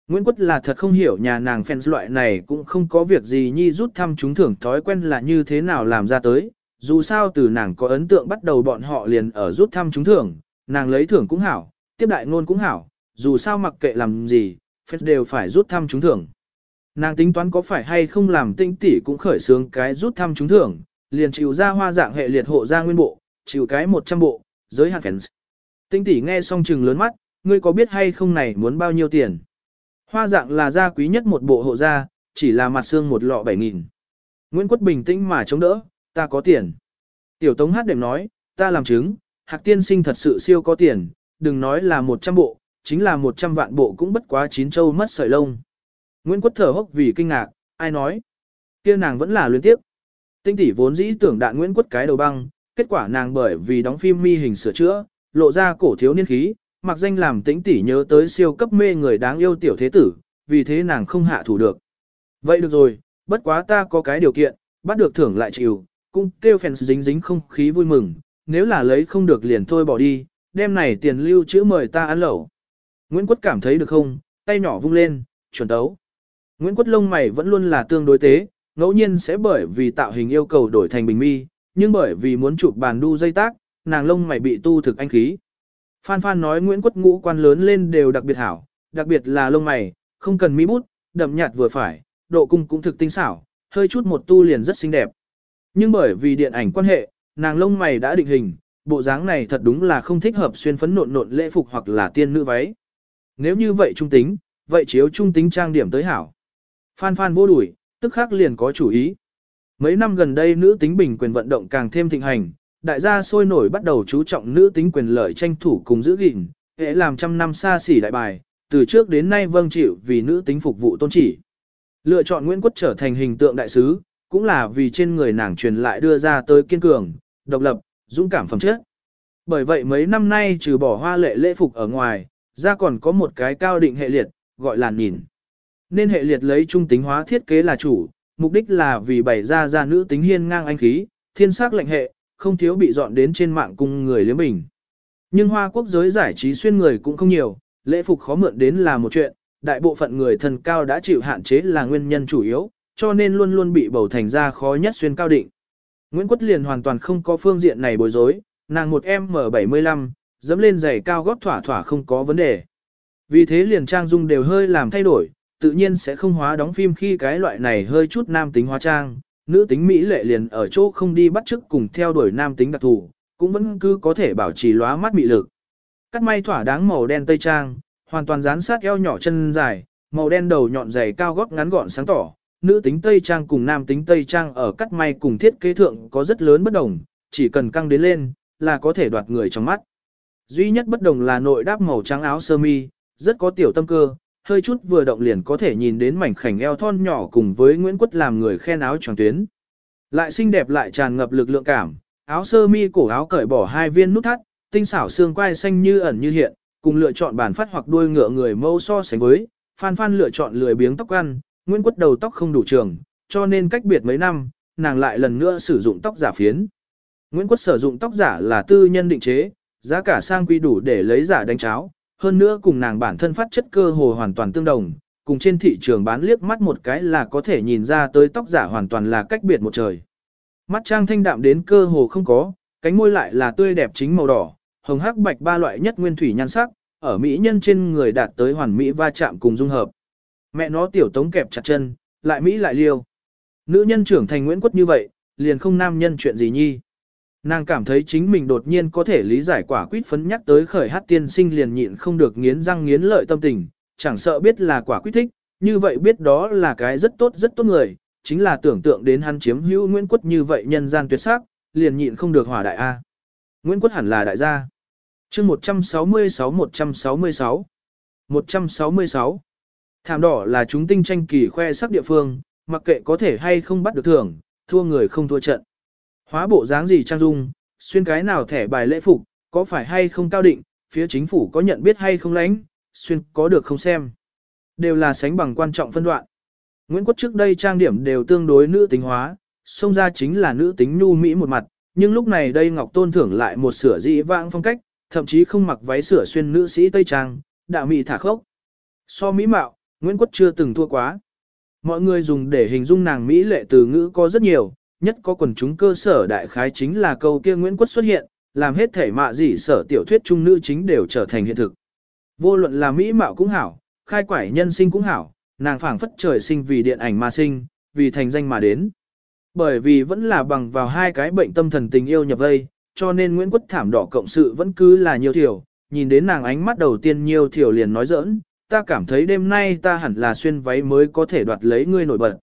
Nguyễn Quất là thật không hiểu nhà nàng fans loại này cũng không có việc gì nhi rút thăm trúng thưởng thói quen là như thế nào làm ra tới. Dù sao từ nàng có ấn tượng bắt đầu bọn họ liền ở rút thăm trúng thưởng, nàng lấy thưởng cũng hảo, tiếp đại ngôn cũng hảo, dù sao mặc kệ làm gì, phép đều phải rút thăm trúng thưởng. Nàng tính toán có phải hay không làm tinh tỷ cũng khởi xướng cái rút thăm trúng thưởng, liền chịu ra hoa dạng hệ liệt hộ ra nguyên bộ, chịu cái 100 bộ, giới hạn fans. Tinh tỷ nghe xong trừng lớn mắt, ngươi có biết hay không này muốn bao nhiêu tiền? Hoa dạng là gia quý nhất một bộ hộ gia, chỉ là mặt xương một lọ 7.000. Nguyễn Quất bình tĩnh mà chống đỡ, ta có tiền. Tiểu Tống hát đệm nói, ta làm chứng, Hạc tiên sinh thật sự siêu có tiền, đừng nói là 100 bộ, chính là 100 vạn bộ cũng bất quá chín châu mất sợi lông. Nguyễn Quất thở hốc vì kinh ngạc, ai nói? kia nàng vẫn là luyến tiếp. Tinh tỷ vốn dĩ tưởng đạn Nguyễn Quất cái đầu băng, kết quả nàng bởi vì đóng phim mi hình sửa chữa, lộ ra cổ thiếu niên khí, mặc danh làm tĩnh tỷ nhớ tới siêu cấp mê người đáng yêu tiểu thế tử, vì thế nàng không hạ thủ được. Vậy được rồi, bất quá ta có cái điều kiện, bắt được thưởng lại chịu, cũng kêu fans dính dính không khí vui mừng, nếu là lấy không được liền thôi bỏ đi, đem này tiền lưu chữ mời ta ăn lẩu. Nguyễn Quất cảm thấy được không, tay nhỏ vung lên, chuẩn tấu. Nguyễn Quất lông mày vẫn luôn là tương đối tế, ngẫu nhiên sẽ bởi vì tạo hình yêu cầu đổi thành bình mi, nhưng bởi vì muốn chụp bàn đu dây tác, nàng lông mày bị tu thực anh khí. Phan Phan nói Nguyễn Quất ngũ quan lớn lên đều đặc biệt hảo, đặc biệt là lông mày, không cần mi bút, đậm nhạt vừa phải, độ cung cũng thực tinh xảo, hơi chút một tu liền rất xinh đẹp. Nhưng bởi vì điện ảnh quan hệ, nàng lông mày đã định hình, bộ dáng này thật đúng là không thích hợp xuyên phấn nộn nộn lễ phục hoặc là tiên nữ váy. Nếu như vậy trung tính, vậy chiếu trung tính trang điểm tới hảo. Phan Phan vô đuổi, tức khắc liền có chủ ý. Mấy năm gần đây nữ tính bình quyền vận động càng thêm thịnh hành, đại gia sôi nổi bắt đầu chú trọng nữ tính quyền lợi tranh thủ cùng giữ gìn, hệ làm trăm năm xa xỉ đại bài, từ trước đến nay vâng chịu vì nữ tính phục vụ tôn chỉ. Lựa chọn Nguyễn Quốc trở thành hình tượng đại sứ, cũng là vì trên người nàng truyền lại đưa ra tới kiên cường, độc lập, dũng cảm phẩm chất. Bởi vậy mấy năm nay trừ bỏ hoa lệ lễ phục ở ngoài, ra còn có một cái cao định hệ liệt, gọi là nhìn. Nên hệ liệt lấy trung tính hóa thiết kế là chủ, mục đích là vì bày ra ra nữ tính hiên ngang anh khí, thiên sắc lệnh hệ, không thiếu bị dọn đến trên mạng cùng người liếm bình. Nhưng hoa quốc giới giải trí xuyên người cũng không nhiều, lễ phục khó mượn đến là một chuyện, đại bộ phận người thần cao đã chịu hạn chế là nguyên nhân chủ yếu, cho nên luôn luôn bị bầu thành ra khó nhất xuyên cao định. Nguyễn Quất liền hoàn toàn không có phương diện này bối rối, nàng một M75, dẫm lên giày cao gót thỏa thỏa không có vấn đề. Vì thế liền trang dung đều hơi làm thay đổi, tự nhiên sẽ không hóa đóng phim khi cái loại này hơi chút nam tính hóa trang, nữ tính Mỹ lệ liền ở chỗ không đi bắt chước cùng theo đuổi nam tính đặc thù, cũng vẫn cứ có thể bảo trì lóa mắt mị lực. Cắt may thỏa đáng màu đen tây trang, hoàn toàn dán sát eo nhỏ chân dài, màu đen đầu nhọn giày cao gót ngắn gọn sáng tỏ, nữ tính tây trang cùng nam tính tây trang ở cắt may cùng thiết kế thượng có rất lớn bất đồng, chỉ cần căng đến lên là có thể đoạt người trong mắt. Duy nhất bất đồng là nội đáp màu trắng áo sơ mi, rất có tiểu tâm cơ, hơi chút vừa động liền có thể nhìn đến mảnh khảnh eo thon nhỏ cùng với Nguyễn Quất làm người khen áo tròn tuyến. Lại xinh đẹp lại tràn ngập lực lượng cảm, áo sơ mi cổ áo cởi bỏ hai viên nút thắt, tinh xảo xương quai xanh như ẩn như hiện, cùng lựa chọn bản phát hoặc đuôi ngựa người mâu so sánh với, Phan Phan lựa chọn lười biếng tóc ăn, Nguyễn Quất đầu tóc không đủ trường, cho nên cách biệt mấy năm, nàng lại lần nữa sử dụng tóc giả phiến. Nguyễn Quất sử dụng tóc giả là tư nhân định chế, giá cả sang quy đủ để lấy giả đánh cháo, hơn nữa cùng nàng bản thân phát chất cơ hồ hoàn toàn tương đồng, cùng trên thị trường bán liếc mắt một cái là có thể nhìn ra tới tóc giả hoàn toàn là cách biệt một trời. Mắt trang thanh đạm đến cơ hồ không có, cánh môi lại là tươi đẹp chính màu đỏ, hồng hắc bạch ba loại nhất nguyên thủy nhan sắc, ở mỹ nhân trên người đạt tới hoàn mỹ va chạm cùng dung hợp. Mẹ nó tiểu tống kẹp chặt chân, lại mỹ lại liêu. Nữ nhân trưởng thành Nguyễn Quất như vậy, liền không nam nhân chuyện gì nhi. Nàng cảm thấy chính mình đột nhiên có thể lý giải quả quýt phấn nhắc tới khởi hát tiên sinh liền nhịn không được nghiến răng nghiến lợi tâm tình, chẳng sợ biết là quả quýt thích, như vậy biết đó là cái rất tốt rất tốt người, chính là tưởng tượng đến hắn chiếm hữu Nguyễn Quất như vậy nhân gian tuyệt sắc, liền nhịn không được hỏa đại A. Nguyễn Quất hẳn là đại gia. chương 166-166 166 Thảm đỏ là chúng tinh tranh kỳ khoe sắc địa phương, mặc kệ có thể hay không bắt được thưởng, thua người không thua trận. Hóa bộ dáng gì trang dung, xuyên cái nào thẻ bài lễ phục, có phải hay không cao định, phía chính phủ có nhận biết hay không lãnh, xuyên có được không xem. Đều là sánh bằng quan trọng phân đoạn. Nguyễn Quốc trước đây trang điểm đều tương đối nữ tính hóa, xông ra chính là nữ tính nhu mỹ một mặt, nhưng lúc này đây Ngọc Tôn thưởng lại một sửa dị vãng phong cách, thậm chí không mặc váy sửa xuyên nữ sĩ Tây Trang, đạo mỹ thả khốc. So mỹ mạo, Nguyễn Quốc chưa từng thua quá. Mọi người dùng để hình dung nàng Mỹ lệ từ ngữ có rất nhiều, nhất có quần chúng cơ sở đại khái chính là câu kia Nguyễn Quốc xuất hiện, làm hết thể mạ gì sở tiểu thuyết trung nữ chính đều trở thành hiện thực. Vô luận là Mỹ mạo cũng hảo, khai quải nhân sinh cũng hảo, nàng phảng phất trời sinh vì điện ảnh mà sinh, vì thành danh mà đến. Bởi vì vẫn là bằng vào hai cái bệnh tâm thần tình yêu nhập vây, cho nên Nguyễn Quốc thảm đỏ cộng sự vẫn cứ là nhiều thiểu, nhìn đến nàng ánh mắt đầu tiên nhiều thiểu liền nói giỡn, ta cảm thấy đêm nay ta hẳn là xuyên váy mới có thể đoạt lấy ngươi nổi bật.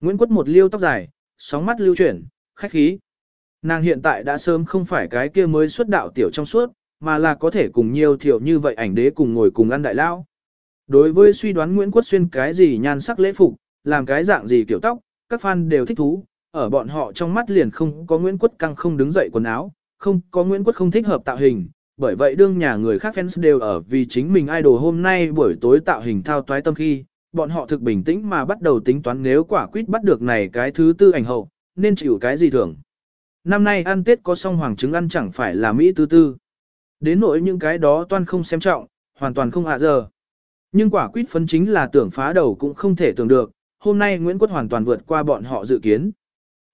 Nguyễn Quất một liêu tóc dài, sóng mắt lưu chuyển, khách khí. Nàng hiện tại đã sớm không phải cái kia mới xuất đạo tiểu trong suốt, mà là có thể cùng nhiều thiểu như vậy ảnh đế cùng ngồi cùng ăn đại lao. Đối với suy đoán Nguyễn Quất xuyên cái gì nhan sắc lễ phục, làm cái dạng gì kiểu tóc, các fan đều thích thú, ở bọn họ trong mắt liền không có Nguyễn Quất căng không đứng dậy quần áo, không có Nguyễn Quất không thích hợp tạo hình, bởi vậy đương nhà người khác fans đều ở vì chính mình idol hôm nay buổi tối tạo hình thao toái tâm khi, bọn họ thực bình tĩnh mà bắt đầu tính toán nếu quả quýt bắt được này cái thứ tư ảnh hậu, nên chịu cái gì thưởng. Năm nay ăn Tết có song hoàng trứng ăn chẳng phải là Mỹ tư tư. Đến nỗi những cái đó toan không xem trọng, hoàn toàn không hạ à giờ. Nhưng quả quýt phấn chính là tưởng phá đầu cũng không thể tưởng được, hôm nay Nguyễn Quất hoàn toàn vượt qua bọn họ dự kiến.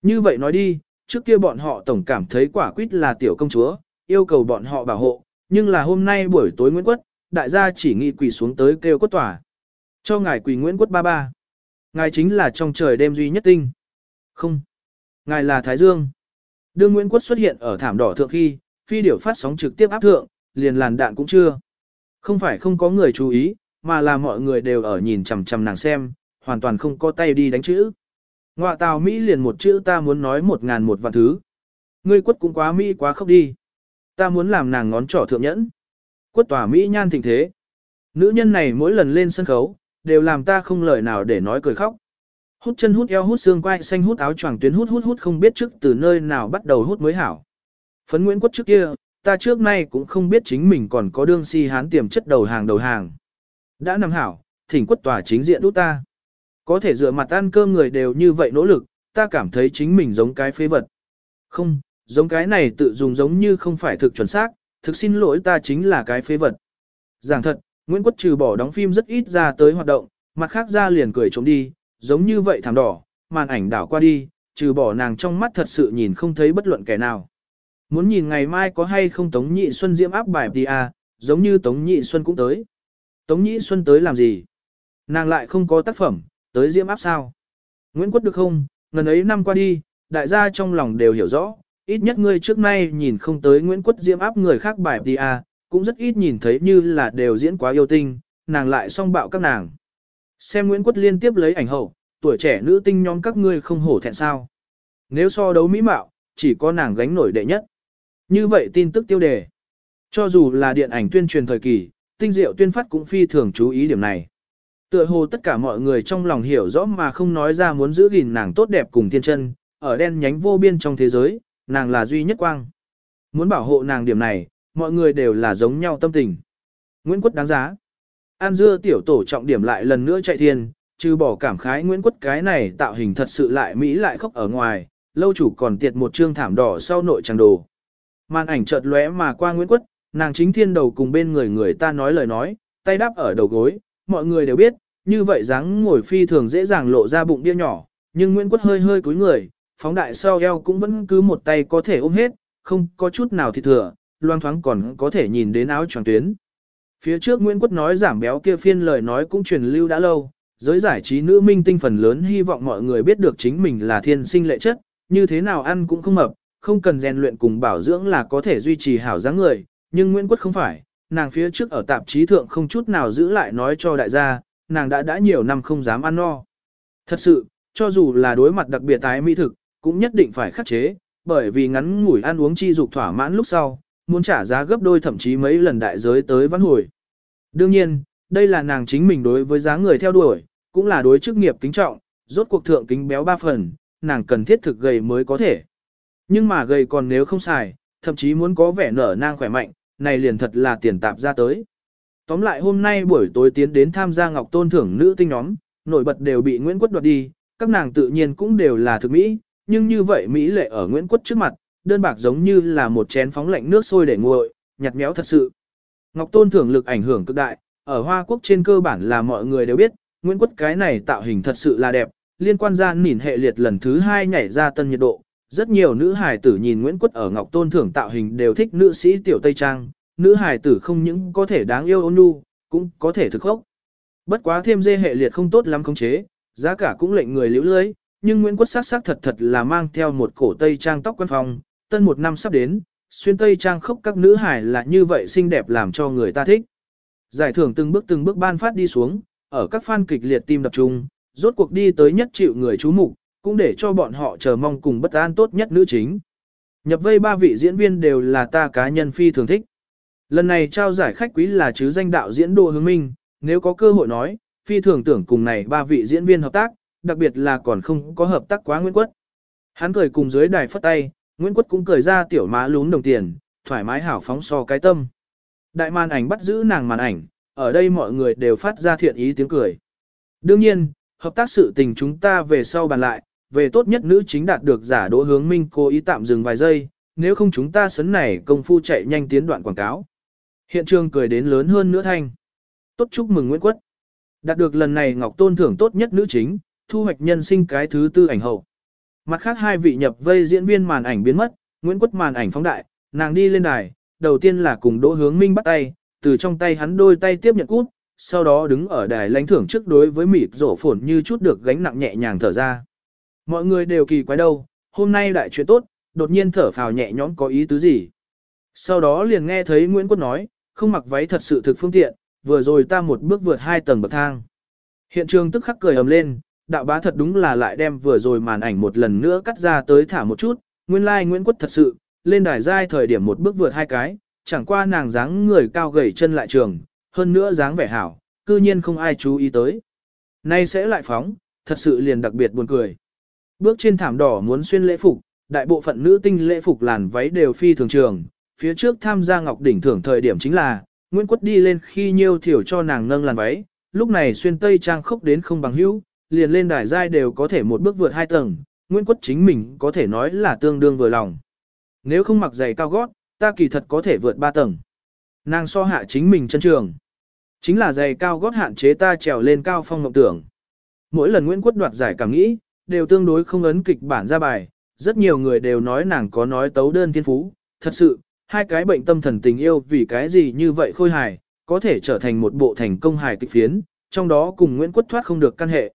Như vậy nói đi, trước kia bọn họ tổng cảm thấy quả quýt là tiểu công chúa, yêu cầu bọn họ bảo hộ, nhưng là hôm nay buổi tối Nguyễn Quất, đại gia chỉ nghị quỳ xuống tới kêu quất tỏa. Cho ngài quỳ Nguyễn Quất ba ba. Ngài chính là trong trời đêm duy nhất tinh. Không. Ngài là Thái Dương. Đương Nguyễn Quất xuất hiện ở thảm đỏ thượng khi, phi điểu phát sóng trực tiếp áp thượng, liền làn đạn cũng chưa. Không phải không có người chú ý, mà là mọi người đều ở nhìn chằm chằm nàng xem, hoàn toàn không có tay đi đánh chữ. Ngoạ tào Mỹ liền một chữ ta muốn nói một ngàn một vạn thứ. Ngươi quất cũng quá Mỹ quá khóc đi. Ta muốn làm nàng ngón trỏ thượng nhẫn. Quất tòa Mỹ nhan thịnh thế. Nữ nhân này mỗi lần lên sân khấu, đều làm ta không lời nào để nói cười khóc. Hút chân hút eo hút xương quai xanh hút áo choàng tuyến hút hút hút không biết trước từ nơi nào bắt đầu hút mới hảo. Phấn Nguyễn Quất trước kia, ta trước nay cũng không biết chính mình còn có đương si hán tiềm chất đầu hàng đầu hàng. Đã nằm hảo, thỉnh quất tòa chính diện đút ta. Có thể dựa mặt ăn cơm người đều như vậy nỗ lực, ta cảm thấy chính mình giống cái phế vật. Không, giống cái này tự dùng giống như không phải thực chuẩn xác, thực xin lỗi ta chính là cái phế vật. Giảng thật, Nguyễn Quất trừ bỏ đóng phim rất ít ra tới hoạt động, mặt khác ra liền cười trống đi, giống như vậy thảm đỏ, màn ảnh đảo qua đi, trừ bỏ nàng trong mắt thật sự nhìn không thấy bất luận kẻ nào. Muốn nhìn ngày mai có hay không Tống Nhị Xuân diễm áp bài đi à, giống như Tống Nhị Xuân cũng tới. Tống Nhị Xuân tới làm gì? Nàng lại không có tác phẩm, tới diễm áp sao? Nguyễn Quất được không? Ngần ấy năm qua đi, đại gia trong lòng đều hiểu rõ, ít nhất ngươi trước nay nhìn không tới Nguyễn Quất diễm áp người khác bài đi à, cũng rất ít nhìn thấy như là đều diễn quá yêu tinh, nàng lại song bạo các nàng. Xem Nguyễn Quất liên tiếp lấy ảnh hậu, tuổi trẻ nữ tinh nhóm các ngươi không hổ thẹn sao. Nếu so đấu mỹ mạo, chỉ có nàng gánh nổi đệ nhất. Như vậy tin tức tiêu đề. Cho dù là điện ảnh tuyên truyền thời kỳ, tinh diệu tuyên phát cũng phi thường chú ý điểm này. Tựa hồ tất cả mọi người trong lòng hiểu rõ mà không nói ra muốn giữ gìn nàng tốt đẹp cùng thiên chân, ở đen nhánh vô biên trong thế giới, nàng là duy nhất quang. Muốn bảo hộ nàng điểm này, mọi người đều là giống nhau tâm tình. Nguyễn Quất đáng giá. An dưa tiểu tổ trọng điểm lại lần nữa chạy thiên, trừ bỏ cảm khái Nguyễn Quất cái này tạo hình thật sự lại Mỹ lại khóc ở ngoài, lâu chủ còn tiệt một trương thảm đỏ sau nội trang đồ. Màn ảnh chợt lóe mà qua Nguyễn Quất, nàng chính thiên đầu cùng bên người người ta nói lời nói, tay đáp ở đầu gối, mọi người đều biết, như vậy dáng ngồi phi thường dễ dàng lộ ra bụng bia nhỏ, nhưng Nguyễn Quất hơi hơi cúi người, phóng đại sau eo cũng vẫn cứ một tay có thể ôm hết, không có chút nào thì thừa, loang thoáng còn có thể nhìn đến áo tròn tuyến. Phía trước Nguyễn Quất nói giảm béo kia phiên lời nói cũng truyền lưu đã lâu, giới giải trí nữ minh tinh phần lớn hy vọng mọi người biết được chính mình là thiên sinh lệ chất, như thế nào ăn cũng không mập, không cần rèn luyện cùng bảo dưỡng là có thể duy trì hảo dáng người, nhưng Nguyễn Quất không phải, nàng phía trước ở tạp chí thượng không chút nào giữ lại nói cho đại gia, nàng đã đã nhiều năm không dám ăn no. Thật sự, cho dù là đối mặt đặc biệt tái mỹ thực, cũng nhất định phải khắc chế, bởi vì ngắn ngủi ăn uống chi dục thỏa mãn lúc sau, muốn trả giá gấp đôi thậm chí mấy lần đại giới tới vãn hồi. Đương nhiên, đây là nàng chính mình đối với giá người theo đuổi, cũng là đối chức nghiệp kính trọng, rốt cuộc thượng kính béo ba phần, nàng cần thiết thực gầy mới có thể. Nhưng mà gầy còn nếu không xài, thậm chí muốn có vẻ nở nang khỏe mạnh, này liền thật là tiền tạp ra tới. Tóm lại hôm nay buổi tối tiến đến tham gia ngọc tôn thưởng nữ tinh nhóm, nổi bật đều bị Nguyễn Quất đoạt đi, các nàng tự nhiên cũng đều là thực mỹ, nhưng như vậy Mỹ lệ ở Nguyễn Quất trước mặt, đơn bạc giống như là một chén phóng lạnh nước sôi để nguội, nhạt méo thật sự. Ngọc tôn thưởng lực ảnh hưởng cực đại, ở Hoa Quốc trên cơ bản là mọi người đều biết, Nguyễn Quất cái này tạo hình thật sự là đẹp, liên quan gian nỉn hệ liệt lần thứ hai nhảy ra tân nhiệt độ, rất nhiều nữ hài tử nhìn Nguyễn Quất ở Ngọc Tôn thưởng tạo hình đều thích nữ sĩ tiểu Tây Trang, nữ hài tử không những có thể đáng yêu ôn nhu, cũng có thể thực khốc. Bất quá thêm dê hệ liệt không tốt lắm khống chế, giá cả cũng lệnh người liễu lưới, nhưng Nguyễn quốc sắc sắc thật thật là mang theo một cổ Tây Trang tóc quen phòng, tân một năm sắp đến, xuyên Tây Trang khốc các nữ hải là như vậy xinh đẹp làm cho người ta thích. Giải thưởng từng bước từng bước ban phát đi xuống, ở các fan kịch liệt tim đập trung, rốt cuộc đi tới nhất chịu người chú mục, cũng để cho bọn họ chờ mong cùng bất an tốt nhất nữ chính. Nhập vây ba vị diễn viên đều là ta cá nhân phi thường thích. Lần này trao giải khách quý là chứ danh đạo diễn đồ Hướng Minh, nếu có cơ hội nói, phi thường tưởng cùng này ba vị diễn viên hợp tác, đặc biệt là còn không có hợp tác quá Nguyễn Quất. Hắn cười cùng dưới đài phất tay, Nguyễn Quất cũng cười ra tiểu má lún đồng tiền, thoải mái hảo phóng so cái tâm. Đại màn ảnh bắt giữ nàng màn ảnh, ở đây mọi người đều phát ra thiện ý tiếng cười. Đương nhiên, hợp tác sự tình chúng ta về sau bàn lại, về tốt nhất nữ chính đạt được giả đỗ hướng minh cố ý tạm dừng vài giây, nếu không chúng ta sấn này công phu chạy nhanh tiến đoạn quảng cáo. Hiện trường cười đến lớn hơn nữa thanh. Tốt chúc mừng Nguyễn Quất. Đạt được lần này Ngọc Tôn thưởng tốt nhất nữ chính, thu hoạch nhân sinh cái thứ tư ảnh hậu. Mặt khác hai vị nhập vây diễn viên màn ảnh biến mất, Nguyễn Quất màn ảnh phóng đại, nàng đi lên đài, đầu tiên là cùng Đỗ Hướng Minh bắt tay, từ trong tay hắn đôi tay tiếp nhận cút, sau đó đứng ở đài lãnh thưởng trước đối với mịt rổ phồn như chút được gánh nặng nhẹ nhàng thở ra. Mọi người đều kỳ quái đâu, hôm nay đại chuyện tốt, đột nhiên thở phào nhẹ nhõm có ý tứ gì. Sau đó liền nghe thấy Nguyễn Quốc nói, không mặc váy thật sự thực phương tiện, vừa rồi ta một bước vượt hai tầng bậc thang. Hiện trường tức khắc cười ầm lên, đạo bá thật đúng là lại đem vừa rồi màn ảnh một lần nữa cắt ra tới thả một chút, nguyên lai like Nguyễn quất thật sự, lên đài giai thời điểm một bước vượt hai cái, chẳng qua nàng dáng người cao gầy chân lại trường, hơn nữa dáng vẻ hảo, cư nhiên không ai chú ý tới. Nay sẽ lại phóng, thật sự liền đặc biệt buồn cười. Bước trên thảm đỏ muốn xuyên lễ phục, đại bộ phận nữ tinh lễ phục làn váy đều phi thường trường, phía trước tham gia ngọc đỉnh thưởng thời điểm chính là, Nguyễn Quất đi lên khi nhiêu thiểu cho nàng nâng làn váy, lúc này xuyên tây trang khốc đến không bằng hữu, liền lên đài giai đều có thể một bước vượt hai tầng, Nguyễn Quất chính mình có thể nói là tương đương vừa lòng. Nếu không mặc giày cao gót, ta kỳ thật có thể vượt ba tầng. Nàng so hạ chính mình chân trường. Chính là giày cao gót hạn chế ta trèo lên cao phong mộng tưởng. Mỗi lần Nguyễn Quất đoạt giải cảm nghĩ, đều tương đối không ấn kịch bản ra bài, rất nhiều người đều nói nàng có nói tấu đơn thiên phú. Thật sự, hai cái bệnh tâm thần tình yêu vì cái gì như vậy khôi hài, có thể trở thành một bộ thành công hài kịch phiến, trong đó cùng Nguyễn Quất thoát không được căn hệ.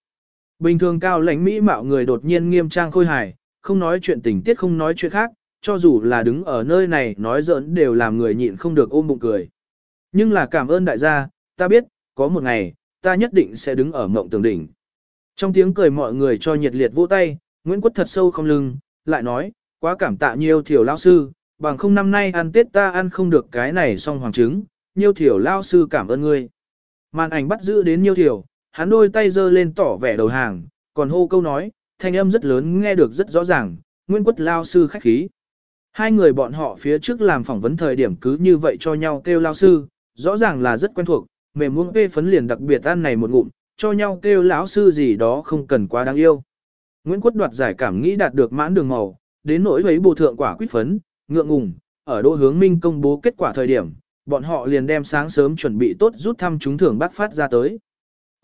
Bình thường cao lãnh mỹ mạo người đột nhiên nghiêm trang khôi hài, không nói chuyện tình tiết không nói chuyện khác, cho dù là đứng ở nơi này nói giỡn đều làm người nhịn không được ôm bụng cười. Nhưng là cảm ơn đại gia, ta biết, có một ngày, ta nhất định sẽ đứng ở mộng tường đỉnh. Trong tiếng cười mọi người cho nhiệt liệt vỗ tay, Nguyễn Quất thật sâu không lưng, lại nói, quá cảm tạ nhiều thiểu lao sư, bằng không năm nay ăn Tết ta ăn không được cái này xong hoàng trứng, nhiều thiểu lao sư cảm ơn ngươi. Màn ảnh bắt giữ đến nhiều thiểu, hắn đôi tay giơ lên tỏ vẻ đầu hàng, còn hô câu nói, thanh âm rất lớn nghe được rất rõ ràng, Nguyễn Quất lao sư khách khí. Hai người bọn họ phía trước làm phỏng vấn thời điểm cứ như vậy cho nhau kêu lao sư, rõ ràng là rất quen thuộc, mềm muỗng phê phấn liền đặc biệt ăn này một ngụm, cho nhau kêu lão sư gì đó không cần quá đáng yêu. Nguyễn Quất đoạt giải cảm nghĩ đạt được mãn đường màu, đến nỗi ấy bù thượng quả quyết phấn, ngượng ngùng, ở đô hướng minh công bố kết quả thời điểm, bọn họ liền đem sáng sớm chuẩn bị tốt rút thăm trúng thưởng bác phát ra tới.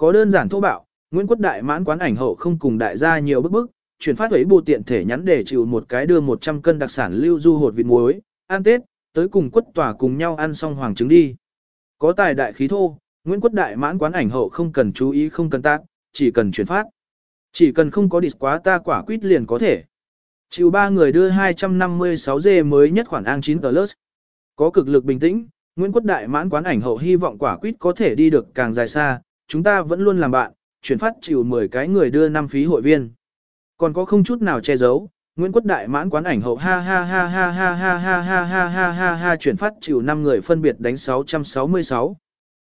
Có đơn giản thô bạo, Nguyễn Quất đại mãn quán ảnh hậu không cùng đại gia nhiều bức bức, chuyển phát ấy bù tiện thể nhắn để chịu một cái đưa 100 cân đặc sản lưu du hột vịt muối, ăn Tết, tới cùng quất tòa cùng nhau ăn xong hoàng trứng đi. Có tài đại khí thô, Nguyễn Quất Đại mãn quán ảnh hậu không cần chú ý không cần tác, chỉ cần chuyển phát. Chỉ cần không có địch quá ta quả quýt liền có thể. Chịu ba người đưa 256 dê mới nhất khoản ang 9 Plus. Có cực lực bình tĩnh, Nguyễn Quất Đại mãn quán ảnh hậu hy vọng quả quýt có thể đi được càng dài xa, chúng ta vẫn luôn làm bạn, chuyển phát chịu 10 cái người đưa năm phí hội viên. Còn có không chút nào che giấu, Nguyễn Quốc Đại mãn quán ảnh hậu ha ha ha ha ha ha ha ha ha ha ha ha chuyển phát chịu 5 người phân biệt đánh 666.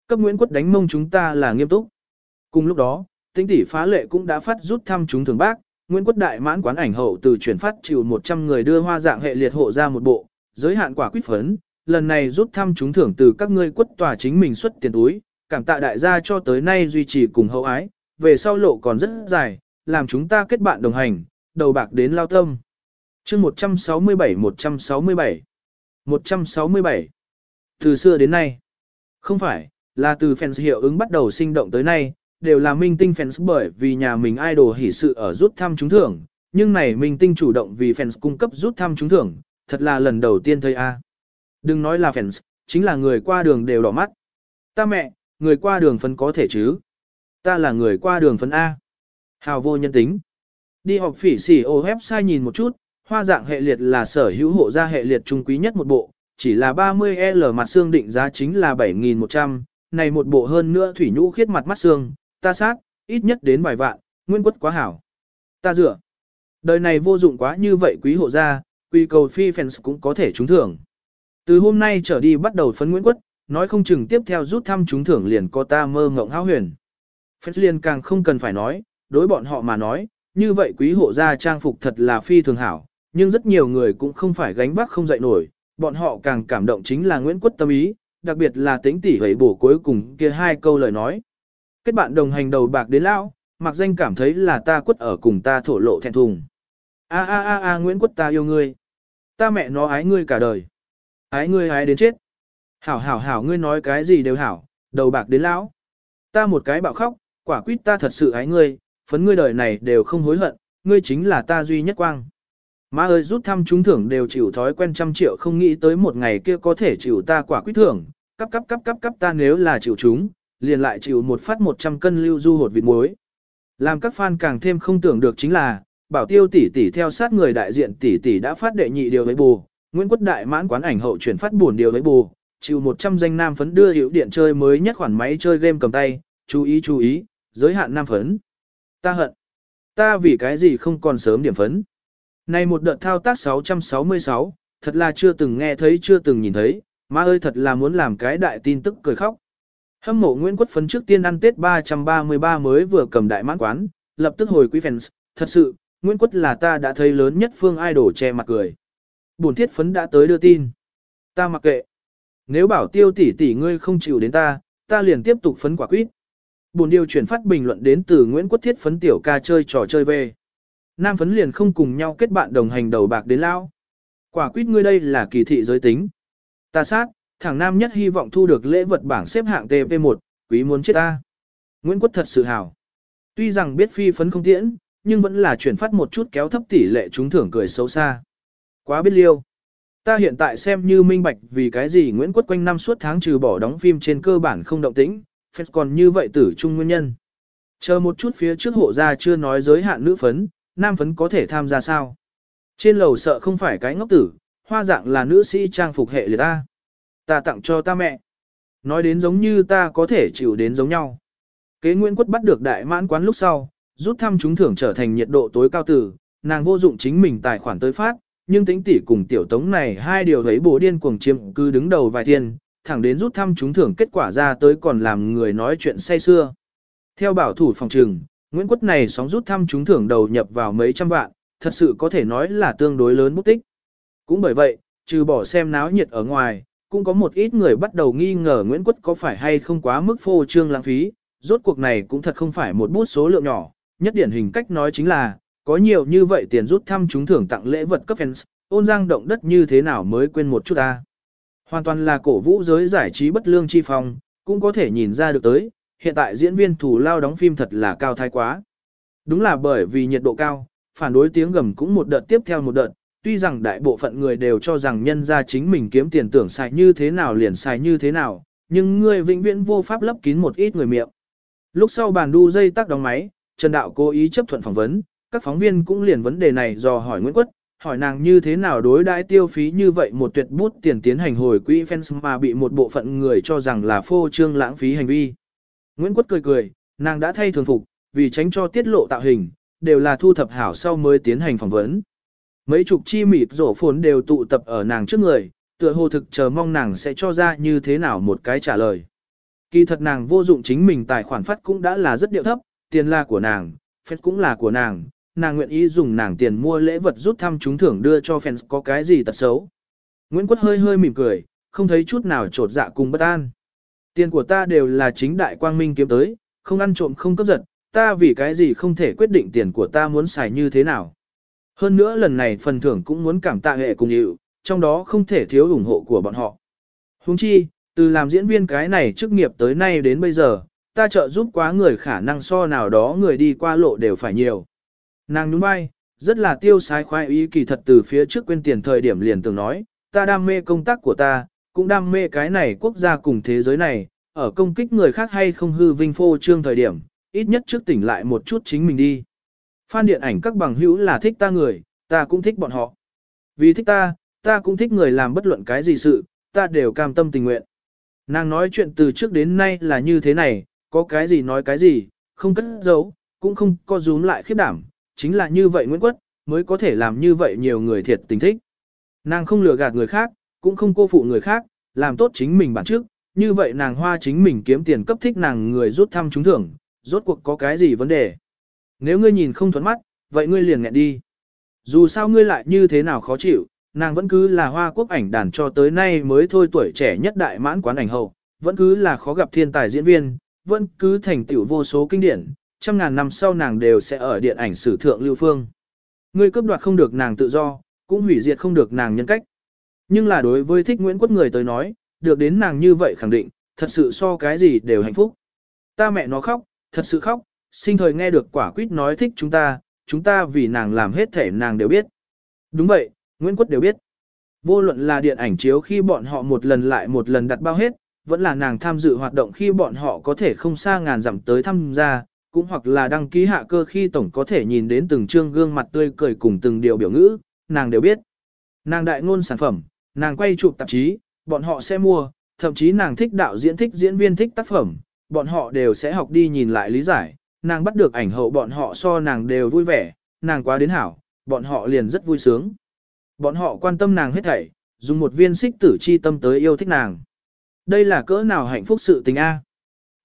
Cấp Nguyễn Quốc đánh mông chúng ta là nghiêm túc. Cùng lúc đó, tinh tỷ phá lệ cũng đã phát rút thăm chúng thường bác, Nguyễn Quốc Đại mãn quán ảnh hậu từ chuyển phát chịu 100 người đưa hoa dạng hệ liệt hộ ra một bộ, giới hạn quả quyết phấn, lần này rút thăm chúng thưởng từ các ngươi quất tòa chính mình xuất tiền túi, cảm tạ đại gia cho tới nay duy trì cùng hậu ái, về sau lộ còn rất dài, làm chúng ta kết bạn đồng hành, đầu bạc đến lao tâm. chương 167-167 167 Từ xưa đến nay, không phải, là từ fans hiệu ứng bắt đầu sinh động tới nay, đều là minh tinh fans bởi vì nhà mình idol hỉ sự ở rút thăm trúng thưởng, nhưng này minh tinh chủ động vì fans cung cấp rút thăm trúng thưởng, thật là lần đầu tiên thấy a. Đừng nói là fans, chính là người qua đường đều đỏ mắt. Ta mẹ, người qua đường phấn có thể chứ? Ta là người qua đường phấn A. Hào vô nhân tính. Đi học phỉ xỉ ô website nhìn một chút, hoa dạng hệ liệt là sở hữu hộ gia hệ liệt trung quý nhất một bộ, chỉ là 30L mặt xương định giá chính là 7.100, này một bộ hơn nữa thủy nhũ khiết mặt mắt xương, ta sát, ít nhất đến vài vạn, nguyên quất quá hảo. Ta dựa. Đời này vô dụng quá như vậy quý hộ gia, quy cầu phi fans cũng có thể trúng thưởng. Từ hôm nay trở đi bắt đầu phấn Nguyễn Quất, nói không chừng tiếp theo rút thăm trúng thưởng liền có ta mơ ngộng háo huyền. Phép liền càng không cần phải nói, đối bọn họ mà nói, như vậy quý hộ gia trang phục thật là phi thường hảo, nhưng rất nhiều người cũng không phải gánh vác không dậy nổi, bọn họ càng cảm động chính là Nguyễn Quất tâm ý, đặc biệt là tính tỉ hủy bổ cuối cùng kia hai câu lời nói. Kết bạn đồng hành đầu bạc đến lão, mặc danh cảm thấy là ta quất ở cùng ta thổ lộ thẹn thùng. A a a a Nguyễn Quất ta yêu ngươi. Ta mẹ nó ái ngươi cả đời. Ái ngươi ái đến chết. Hảo hảo hảo ngươi nói cái gì đều hảo, đầu bạc đến lão. Ta một cái bạo khóc, quả quýt ta thật sự ái ngươi, phấn ngươi đời này đều không hối hận, ngươi chính là ta duy nhất quang. Má ơi rút thăm trúng thưởng đều chịu thói quen trăm triệu không nghĩ tới một ngày kia có thể chịu ta quả quyết thưởng, cấp cấp cấp cấp cấp ta nếu là chịu chúng, liền lại chịu một phát 100 cân lưu du hột vịt muối. Làm các fan càng thêm không tưởng được chính là, bảo tiêu tỷ tỷ theo sát người đại diện tỷ tỷ đã phát đệ nhị điều với bù, Nguyễn Quốc Đại mãn quán ảnh hậu chuyển phát buồn điều với bù, chịu 100 danh nam phấn đưa hiệu điện chơi mới nhất khoản máy chơi game cầm tay, chú ý chú ý, giới hạn nam phấn. Ta hận. Ta vì cái gì không còn sớm điểm phấn. Này một đợt thao tác 666, thật là chưa từng nghe thấy chưa từng nhìn thấy, má ơi thật là muốn làm cái đại tin tức cười khóc. Hâm mộ Nguyễn Quốc phấn trước tiên ăn Tết 333 mới vừa cầm đại mãn quán, lập tức hồi quý fans, thật sự, Nguyễn Quốc là ta đã thấy lớn nhất phương idol che mặt cười. buồn thiết phấn đã tới đưa tin. Ta mặc kệ. Nếu bảo tiêu tỷ tỷ ngươi không chịu đến ta, ta liền tiếp tục phấn quả quýt. buồn điều chuyển phát bình luận đến từ Nguyễn Quốc Thiết phấn tiểu ca chơi trò chơi về. Nam phấn liền không cùng nhau kết bạn đồng hành đầu bạc đến lao. Quả quýt ngươi đây là kỳ thị giới tính. Ta sát, thằng nam nhất hy vọng thu được lễ vật bảng xếp hạng TP1, quý muốn chết ta. Nguyễn Quốc thật sự hào. Tuy rằng biết phi phấn không tiễn, nhưng vẫn là chuyển phát một chút kéo thấp tỷ lệ trúng thưởng cười xấu xa. Quá biết liêu. Ta hiện tại xem như minh bạch vì cái gì Nguyễn Quốc quanh năm suốt tháng trừ bỏ đóng phim trên cơ bản không động tĩnh, phép còn như vậy tử trung nguyên nhân. Chờ một chút phía trước hộ gia chưa nói giới hạn nữ phấn, nam phấn có thể tham gia sao. Trên lầu sợ không phải cái ngốc tử, hoa dạng là nữ sĩ trang phục hệ liệt ta. Ta tặng cho ta mẹ. Nói đến giống như ta có thể chịu đến giống nhau. Kế Nguyễn Quất bắt được đại mãn quán lúc sau, rút thăm trúng thưởng trở thành nhiệt độ tối cao tử, nàng vô dụng chính mình tài khoản tới phát, nhưng tính tỷ cùng tiểu tống này hai điều thấy bố điên cuồng chiếm cứ đứng đầu vài thiên, thẳng đến rút thăm trúng thưởng kết quả ra tới còn làm người nói chuyện say xưa. Theo bảo thủ phòng trừng, Nguyễn Quất này sóng rút thăm trúng thưởng đầu nhập vào mấy trăm vạn, thật sự có thể nói là tương đối lớn bút tích. Cũng bởi vậy, trừ bỏ xem náo nhiệt ở ngoài, cũng có một ít người bắt đầu nghi ngờ Nguyễn Quất có phải hay không quá mức phô trương lãng phí, rốt cuộc này cũng thật không phải một bút số lượng nhỏ, nhất điển hình cách nói chính là, có nhiều như vậy tiền rút thăm chúng thưởng tặng lễ vật cấp fans, ôn giang động đất như thế nào mới quên một chút ta. Hoàn toàn là cổ vũ giới giải trí bất lương chi phong, cũng có thể nhìn ra được tới, hiện tại diễn viên thủ lao đóng phim thật là cao thái quá. Đúng là bởi vì nhiệt độ cao, phản đối tiếng gầm cũng một đợt tiếp theo một đợt, tuy rằng đại bộ phận người đều cho rằng nhân ra chính mình kiếm tiền tưởng xài như thế nào liền xài như thế nào, nhưng người vĩnh viễn vô pháp lấp kín một ít người miệng. Lúc sau bàn đu dây tắt đóng máy, Trần Đạo cố ý chấp thuận phỏng vấn, các phóng viên cũng liền vấn đề này dò hỏi Nguyễn Quất, hỏi nàng như thế nào đối đãi tiêu phí như vậy một tuyệt bút tiền tiến hành hồi quỹ fans mà bị một bộ phận người cho rằng là phô trương lãng phí hành vi. Nguyễn Quất cười cười, nàng đã thay thường phục, vì tránh cho tiết lộ tạo hình, đều là thu thập hảo sau mới tiến hành phỏng vấn. Mấy chục chi mịt rổ phồn đều tụ tập ở nàng trước người, tựa hồ thực chờ mong nàng sẽ cho ra như thế nào một cái trả lời. Kỳ thật nàng vô dụng chính mình tài khoản phát cũng đã là rất điệu thấp, tiền là của nàng, phép cũng là của nàng, nàng nguyện ý dùng nàng tiền mua lễ vật rút thăm trúng thưởng đưa cho fans có cái gì tật xấu. Nguyễn Quất hơi hơi mỉm cười, không thấy chút nào trột dạ cùng bất an. Tiền của ta đều là chính đại quang minh kiếm tới, không ăn trộm không cướp giật, ta vì cái gì không thể quyết định tiền của ta muốn xài như thế nào. Hơn nữa lần này phần thưởng cũng muốn cảm tạ hệ cùng hiệu, trong đó không thể thiếu ủng hộ của bọn họ. Huống chi, từ làm diễn viên cái này chức nghiệp tới nay đến bây giờ, ta trợ giúp quá người khả năng so nào đó người đi qua lộ đều phải nhiều. Nàng nhún vai, rất là tiêu sái khoái ý kỳ thật từ phía trước quên tiền thời điểm liền từng nói, ta đam mê công tác của ta, cũng đam mê cái này quốc gia cùng thế giới này, ở công kích người khác hay không hư vinh phô trương thời điểm, ít nhất trước tỉnh lại một chút chính mình đi. Phan điện ảnh các bằng hữu là thích ta người, ta cũng thích bọn họ. Vì thích ta, ta cũng thích người làm bất luận cái gì sự, ta đều cam tâm tình nguyện. Nàng nói chuyện từ trước đến nay là như thế này, có cái gì nói cái gì, không cất giấu, cũng không có rúm lại khiếp đảm, chính là như vậy Nguyễn Quất, mới có thể làm như vậy nhiều người thiệt tình thích. Nàng không lừa gạt người khác, cũng không cô phụ người khác, làm tốt chính mình bản trước, như vậy nàng hoa chính mình kiếm tiền cấp thích nàng người rút thăm trúng thưởng, rốt cuộc có cái gì vấn đề. Nếu ngươi nhìn không thuẫn mắt, vậy ngươi liền nghẹn đi. Dù sao ngươi lại như thế nào khó chịu, nàng vẫn cứ là hoa quốc ảnh đàn cho tới nay mới thôi tuổi trẻ nhất đại mãn quán ảnh hậu, vẫn cứ là khó gặp thiên tài diễn viên, vẫn cứ thành tựu vô số kinh điển, trăm ngàn năm sau nàng đều sẽ ở điện ảnh sử thượng lưu phương. Ngươi cướp đoạt không được nàng tự do, cũng hủy diệt không được nàng nhân cách. Nhưng là đối với thích Nguyễn Quốc người tới nói, được đến nàng như vậy khẳng định, thật sự so cái gì đều hạnh phúc. Ta mẹ nó khóc, thật sự khóc, sinh thời nghe được quả quýt nói thích chúng ta, chúng ta vì nàng làm hết thể nàng đều biết. Đúng vậy, Nguyễn Quất đều biết. Vô luận là điện ảnh chiếu khi bọn họ một lần lại một lần đặt bao hết, vẫn là nàng tham dự hoạt động khi bọn họ có thể không xa ngàn dặm tới tham gia, cũng hoặc là đăng ký hạ cơ khi tổng có thể nhìn đến từng trương gương mặt tươi cười cùng từng điều biểu ngữ, nàng đều biết. Nàng đại ngôn sản phẩm, nàng quay chụp tạp chí, bọn họ sẽ mua, thậm chí nàng thích đạo diễn thích diễn viên thích tác phẩm, bọn họ đều sẽ học đi nhìn lại lý giải, nàng bắt được ảnh hậu bọn họ so nàng đều vui vẻ, nàng quá đến hảo, bọn họ liền rất vui sướng. Bọn họ quan tâm nàng hết thảy, dùng một viên xích tử chi tâm tới yêu thích nàng. Đây là cỡ nào hạnh phúc sự tình A.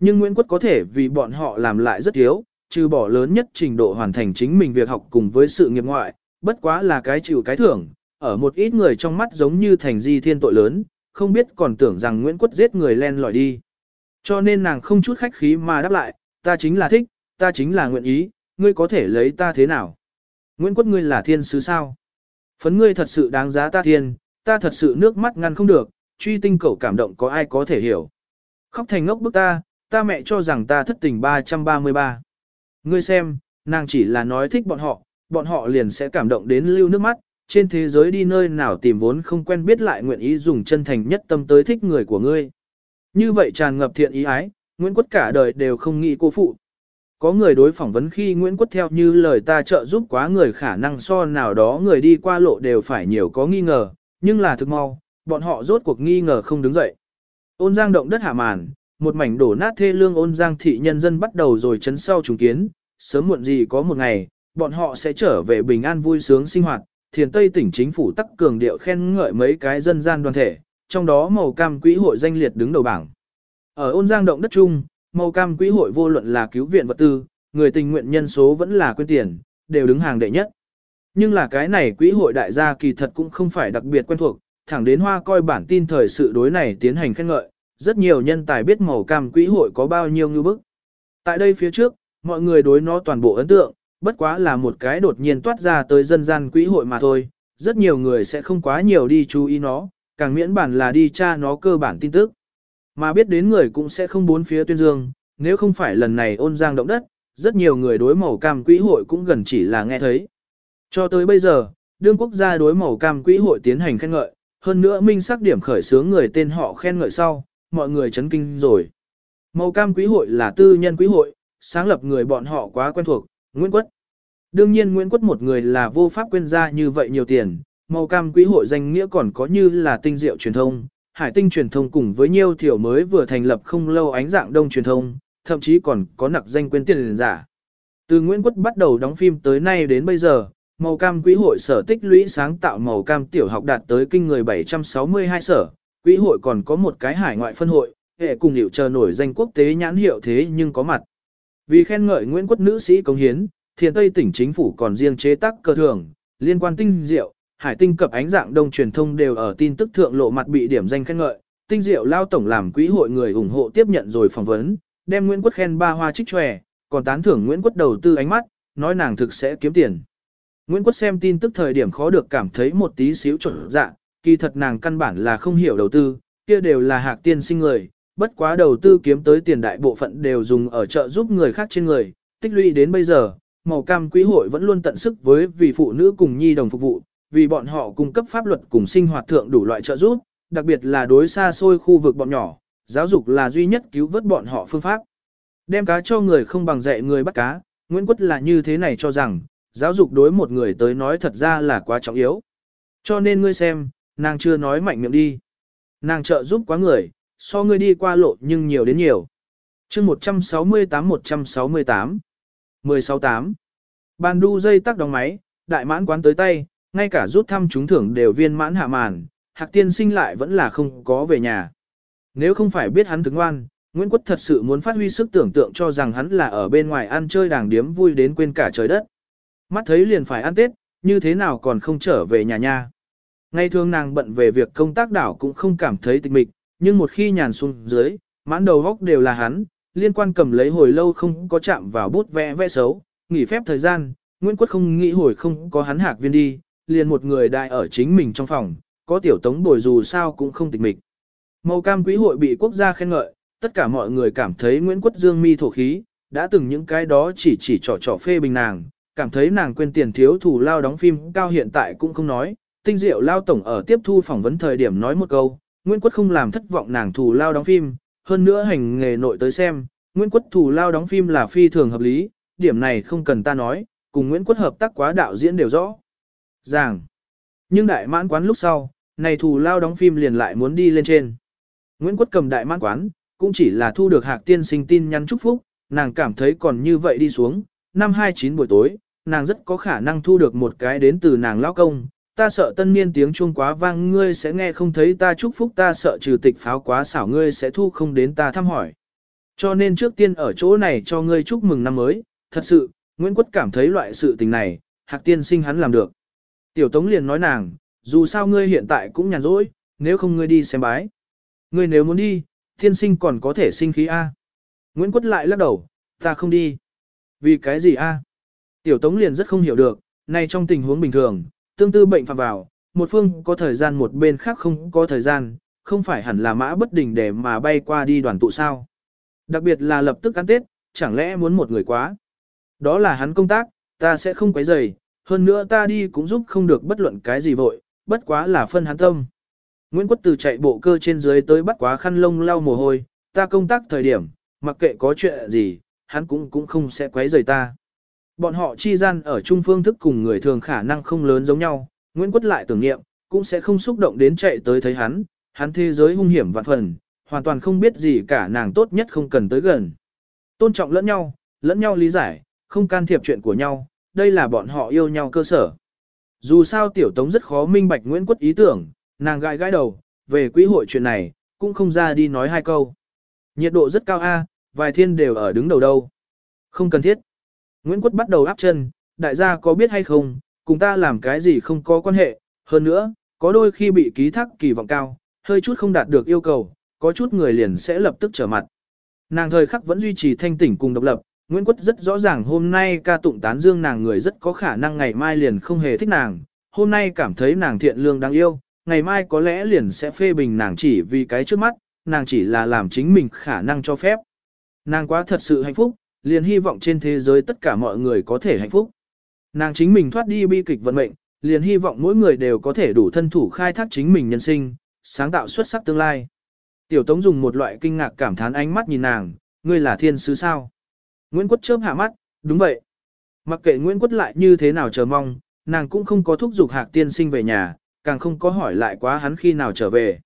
Nhưng Nguyễn Quất có thể vì bọn họ làm lại rất thiếu, trừ bỏ lớn nhất trình độ hoàn thành chính mình việc học cùng với sự nghiệp ngoại, bất quá là cái chịu cái thưởng, ở một ít người trong mắt giống như thành di thiên tội lớn, không biết còn tưởng rằng Nguyễn Quất giết người len lỏi đi. Cho nên nàng không chút khách khí mà đáp lại, ta chính là thích, ta chính là nguyện ý, ngươi có thể lấy ta thế nào? Nguyễn Quất ngươi là thiên sứ sao? Phấn ngươi thật sự đáng giá ta thiên, ta thật sự nước mắt ngăn không được, truy tinh cầu cảm động có ai có thể hiểu. Khóc thành ngốc bức ta, ta mẹ cho rằng ta thất tình 333. Ngươi xem, nàng chỉ là nói thích bọn họ, bọn họ liền sẽ cảm động đến lưu nước mắt, trên thế giới đi nơi nào tìm vốn không quen biết lại nguyện ý dùng chân thành nhất tâm tới thích người của ngươi. Như vậy tràn ngập thiện ý ái, Nguyễn Quất cả đời đều không nghĩ cô phụ. Có người đối phỏng vấn khi Nguyễn Quất theo như lời ta trợ giúp quá người khả năng so nào đó người đi qua lộ đều phải nhiều có nghi ngờ, nhưng là thực mau, bọn họ rốt cuộc nghi ngờ không đứng dậy. Ôn giang động đất hạ màn, một mảnh đổ nát thê lương ôn giang thị nhân dân bắt đầu rồi chấn sau trùng kiến, sớm muộn gì có một ngày, bọn họ sẽ trở về bình an vui sướng sinh hoạt, thiền Tây tỉnh chính phủ tắc cường điệu khen ngợi mấy cái dân gian đoàn thể, trong đó màu cam quỹ hội danh liệt đứng đầu bảng. Ở ôn giang động đất chung, màu cam quỹ hội vô luận là cứu viện vật tư, người tình nguyện nhân số vẫn là quyên tiền, đều đứng hàng đệ nhất. Nhưng là cái này quỹ hội đại gia kỳ thật cũng không phải đặc biệt quen thuộc, thẳng đến hoa coi bản tin thời sự đối này tiến hành khen ngợi, rất nhiều nhân tài biết màu cam quỹ hội có bao nhiêu ngư bức. Tại đây phía trước, mọi người đối nó toàn bộ ấn tượng, bất quá là một cái đột nhiên toát ra tới dân gian quỹ hội mà thôi, rất nhiều người sẽ không quá nhiều đi chú ý nó, càng miễn bản là đi tra nó cơ bản tin tức. Mà biết đến người cũng sẽ không bốn phía tuyên dương, nếu không phải lần này ôn giang động đất, rất nhiều người đối màu cam quỹ hội cũng gần chỉ là nghe thấy. Cho tới bây giờ, đương quốc gia đối màu cam quỹ hội tiến hành khen ngợi, hơn nữa minh xác điểm khởi sướng người tên họ khen ngợi sau, mọi người chấn kinh rồi. Màu cam quý hội là tư nhân quý hội, sáng lập người bọn họ quá quen thuộc, Nguyễn Quất. Đương nhiên Nguyễn Quất một người là vô pháp quên ra như vậy nhiều tiền, màu cam quý hội danh nghĩa còn có như là tinh diệu truyền thông, hải tinh truyền thông cùng với nhiều thiểu mới vừa thành lập không lâu ánh dạng đông truyền thông, thậm chí còn có nặc danh quên tiền giả. Từ Nguyễn Quất bắt đầu đóng phim tới nay đến bây giờ, màu cam quý hội sở tích lũy sáng tạo màu cam tiểu học đạt tới kinh người 762 sở, quỹ hội còn có một cái hải ngoại phân hội, hệ cùng hiệu chờ nổi danh quốc tế nhãn hiệu thế nhưng có mặt. Vì khen ngợi Nguyễn Quất nữ sĩ công hiến, Thiền Tây tỉnh chính phủ còn riêng chế tác cơ thường, liên quan tinh diệu, hải tinh cập ánh dạng đông truyền thông đều ở tin tức thượng lộ mặt bị điểm danh khen ngợi, tinh diệu lao tổng làm quỹ hội người ủng hộ tiếp nhận rồi phỏng vấn, đem Nguyễn Quất khen ba hoa trích tròe, còn tán thưởng Nguyễn Quất đầu tư ánh mắt, nói nàng thực sẽ kiếm tiền. Nguyễn Quất xem tin tức thời điểm khó được cảm thấy một tí xíu chuẩn dạ, kỳ thật nàng căn bản là không hiểu đầu tư, kia đều là hạc tiên sinh người, bất quá đầu tư kiếm tới tiền đại bộ phận đều dùng ở chợ giúp người khác trên người, tích lũy đến bây giờ, màu cam quý hội vẫn luôn tận sức với vì phụ nữ cùng nhi đồng phục vụ, vì bọn họ cung cấp pháp luật cùng sinh hoạt thượng đủ loại trợ giúp, đặc biệt là đối xa xôi khu vực bọn nhỏ, giáo dục là duy nhất cứu vớt bọn họ phương pháp. Đem cá cho người không bằng dạy người bắt cá, Nguyễn Quất là như thế này cho rằng, giáo dục đối một người tới nói thật ra là quá trọng yếu. Cho nên ngươi xem, nàng chưa nói mạnh miệng đi. Nàng trợ giúp quá người, so ngươi đi qua lộ nhưng nhiều đến nhiều. chương 168-168 168 Bàn đu dây tắc đóng máy, đại mãn quán tới tay, ngay cả rút thăm trúng thưởng đều viên mãn hạ màn, hạc tiên sinh lại vẫn là không có về nhà. Nếu không phải biết hắn thức ngoan, Nguyễn Quất thật sự muốn phát huy sức tưởng tượng cho rằng hắn là ở bên ngoài ăn chơi đàng điếm vui đến quên cả trời đất. Mắt thấy liền phải ăn Tết, như thế nào còn không trở về nhà nha. Ngay thường nàng bận về việc công tác đảo cũng không cảm thấy tịch mịch, nhưng một khi nhàn xuống dưới, mãn đầu góc đều là hắn, liên quan cầm lấy hồi lâu không có chạm vào bút vẽ vẽ xấu, nghỉ phép thời gian, Nguyễn Quất không nghĩ hồi không có hắn hạc viên đi, liền một người đại ở chính mình trong phòng, có tiểu tống bồi dù sao cũng không tịch mịch. Màu cam quý hội bị quốc gia khen ngợi, tất cả mọi người cảm thấy Nguyễn Quất dương mi thổ khí, đã từng những cái đó chỉ chỉ trò trò phê bình nàng, cảm thấy nàng quên tiền thiếu thủ lao đóng phim cao hiện tại cũng không nói, tinh diệu lao tổng ở tiếp thu phỏng vấn thời điểm nói một câu, Nguyễn Quất không làm thất vọng nàng thủ lao đóng phim, hơn nữa hành nghề nội tới xem, Nguyễn Quất thủ lao đóng phim là phi thường hợp lý, điểm này không cần ta nói, cùng Nguyễn Quất hợp tác quá đạo diễn đều rõ. Ràng. Nhưng đại mãn quán lúc sau, này thủ lao đóng phim liền lại muốn đi lên trên. Nguyễn Quất cầm đại mãn quán, cũng chỉ là thu được hạc tiên sinh tin nhắn chúc phúc, nàng cảm thấy còn như vậy đi xuống, năm 29 buổi tối, nàng rất có khả năng thu được một cái đến từ nàng lão công, ta sợ tân niên tiếng chuông quá vang ngươi sẽ nghe không thấy ta chúc phúc ta sợ trừ tịch pháo quá xảo ngươi sẽ thu không đến ta thăm hỏi. Cho nên trước tiên ở chỗ này cho ngươi chúc mừng năm mới, thật sự, Nguyễn Quất cảm thấy loại sự tình này, hạc tiên sinh hắn làm được. Tiểu Tống liền nói nàng, dù sao ngươi hiện tại cũng nhàn rỗi, nếu không ngươi đi xem bái. Ngươi nếu muốn đi, tiên sinh còn có thể sinh khí A. Nguyễn Quất lại lắc đầu, ta không đi. Vì cái gì A? Tiểu Tống liền rất không hiểu được, này trong tình huống bình thường, tương tư bệnh phạm vào, một phương có thời gian một bên khác không có thời gian, không phải hẳn là mã bất đình để mà bay qua đi đoàn tụ sao. Đặc biệt là lập tức ăn Tết, chẳng lẽ muốn một người quá. Đó là hắn công tác, ta sẽ không quấy rầy, hơn nữa ta đi cũng giúp không được bất luận cái gì vội, bất quá là phân hắn tâm. Nguyễn Quất Từ chạy bộ cơ trên dưới tới bắt quá khăn lông lau mồ hôi, ta công tác thời điểm, mặc kệ có chuyện gì, hắn cũng cũng không sẽ quấy rầy ta. Bọn họ chi gian ở chung phương thức cùng người thường khả năng không lớn giống nhau, Nguyễn Quất lại tưởng niệm, cũng sẽ không xúc động đến chạy tới thấy hắn, hắn thế giới hung hiểm vạn phần, hoàn toàn không biết gì cả nàng tốt nhất không cần tới gần. Tôn trọng lẫn nhau, lẫn nhau lý giải, không can thiệp chuyện của nhau, đây là bọn họ yêu nhau cơ sở. Dù sao tiểu tống rất khó minh bạch Nguyễn Quất ý tưởng, nàng gãi gãi đầu, về quỹ hội chuyện này, cũng không ra đi nói hai câu. Nhiệt độ rất cao a, vài thiên đều ở đứng đầu đâu. Không cần thiết. Nguyễn Quất bắt đầu áp chân, đại gia có biết hay không, cùng ta làm cái gì không có quan hệ, hơn nữa, có đôi khi bị ký thác kỳ vọng cao, hơi chút không đạt được yêu cầu, có chút người liền sẽ lập tức trở mặt. Nàng thời khắc vẫn duy trì thanh tỉnh cùng độc lập, Nguyễn Quất rất rõ ràng hôm nay ca tụng tán dương nàng người rất có khả năng ngày mai liền không hề thích nàng, hôm nay cảm thấy nàng thiện lương đáng yêu, ngày mai có lẽ liền sẽ phê bình nàng chỉ vì cái trước mắt, nàng chỉ là làm chính mình khả năng cho phép. Nàng quá thật sự hạnh phúc, liền hy vọng trên thế giới tất cả mọi người có thể hạnh phúc. Nàng chính mình thoát đi bi kịch vận mệnh, liền hy vọng mỗi người đều có thể đủ thân thủ khai thác chính mình nhân sinh, sáng tạo xuất sắc tương lai. Tiểu Tống dùng một loại kinh ngạc cảm thán ánh mắt nhìn nàng, ngươi là thiên sứ sao? Nguyễn Quất chớp hạ mắt, đúng vậy. Mặc kệ Nguyễn Quất lại như thế nào chờ mong, nàng cũng không có thúc giục hạc tiên sinh về nhà, càng không có hỏi lại quá hắn khi nào trở về.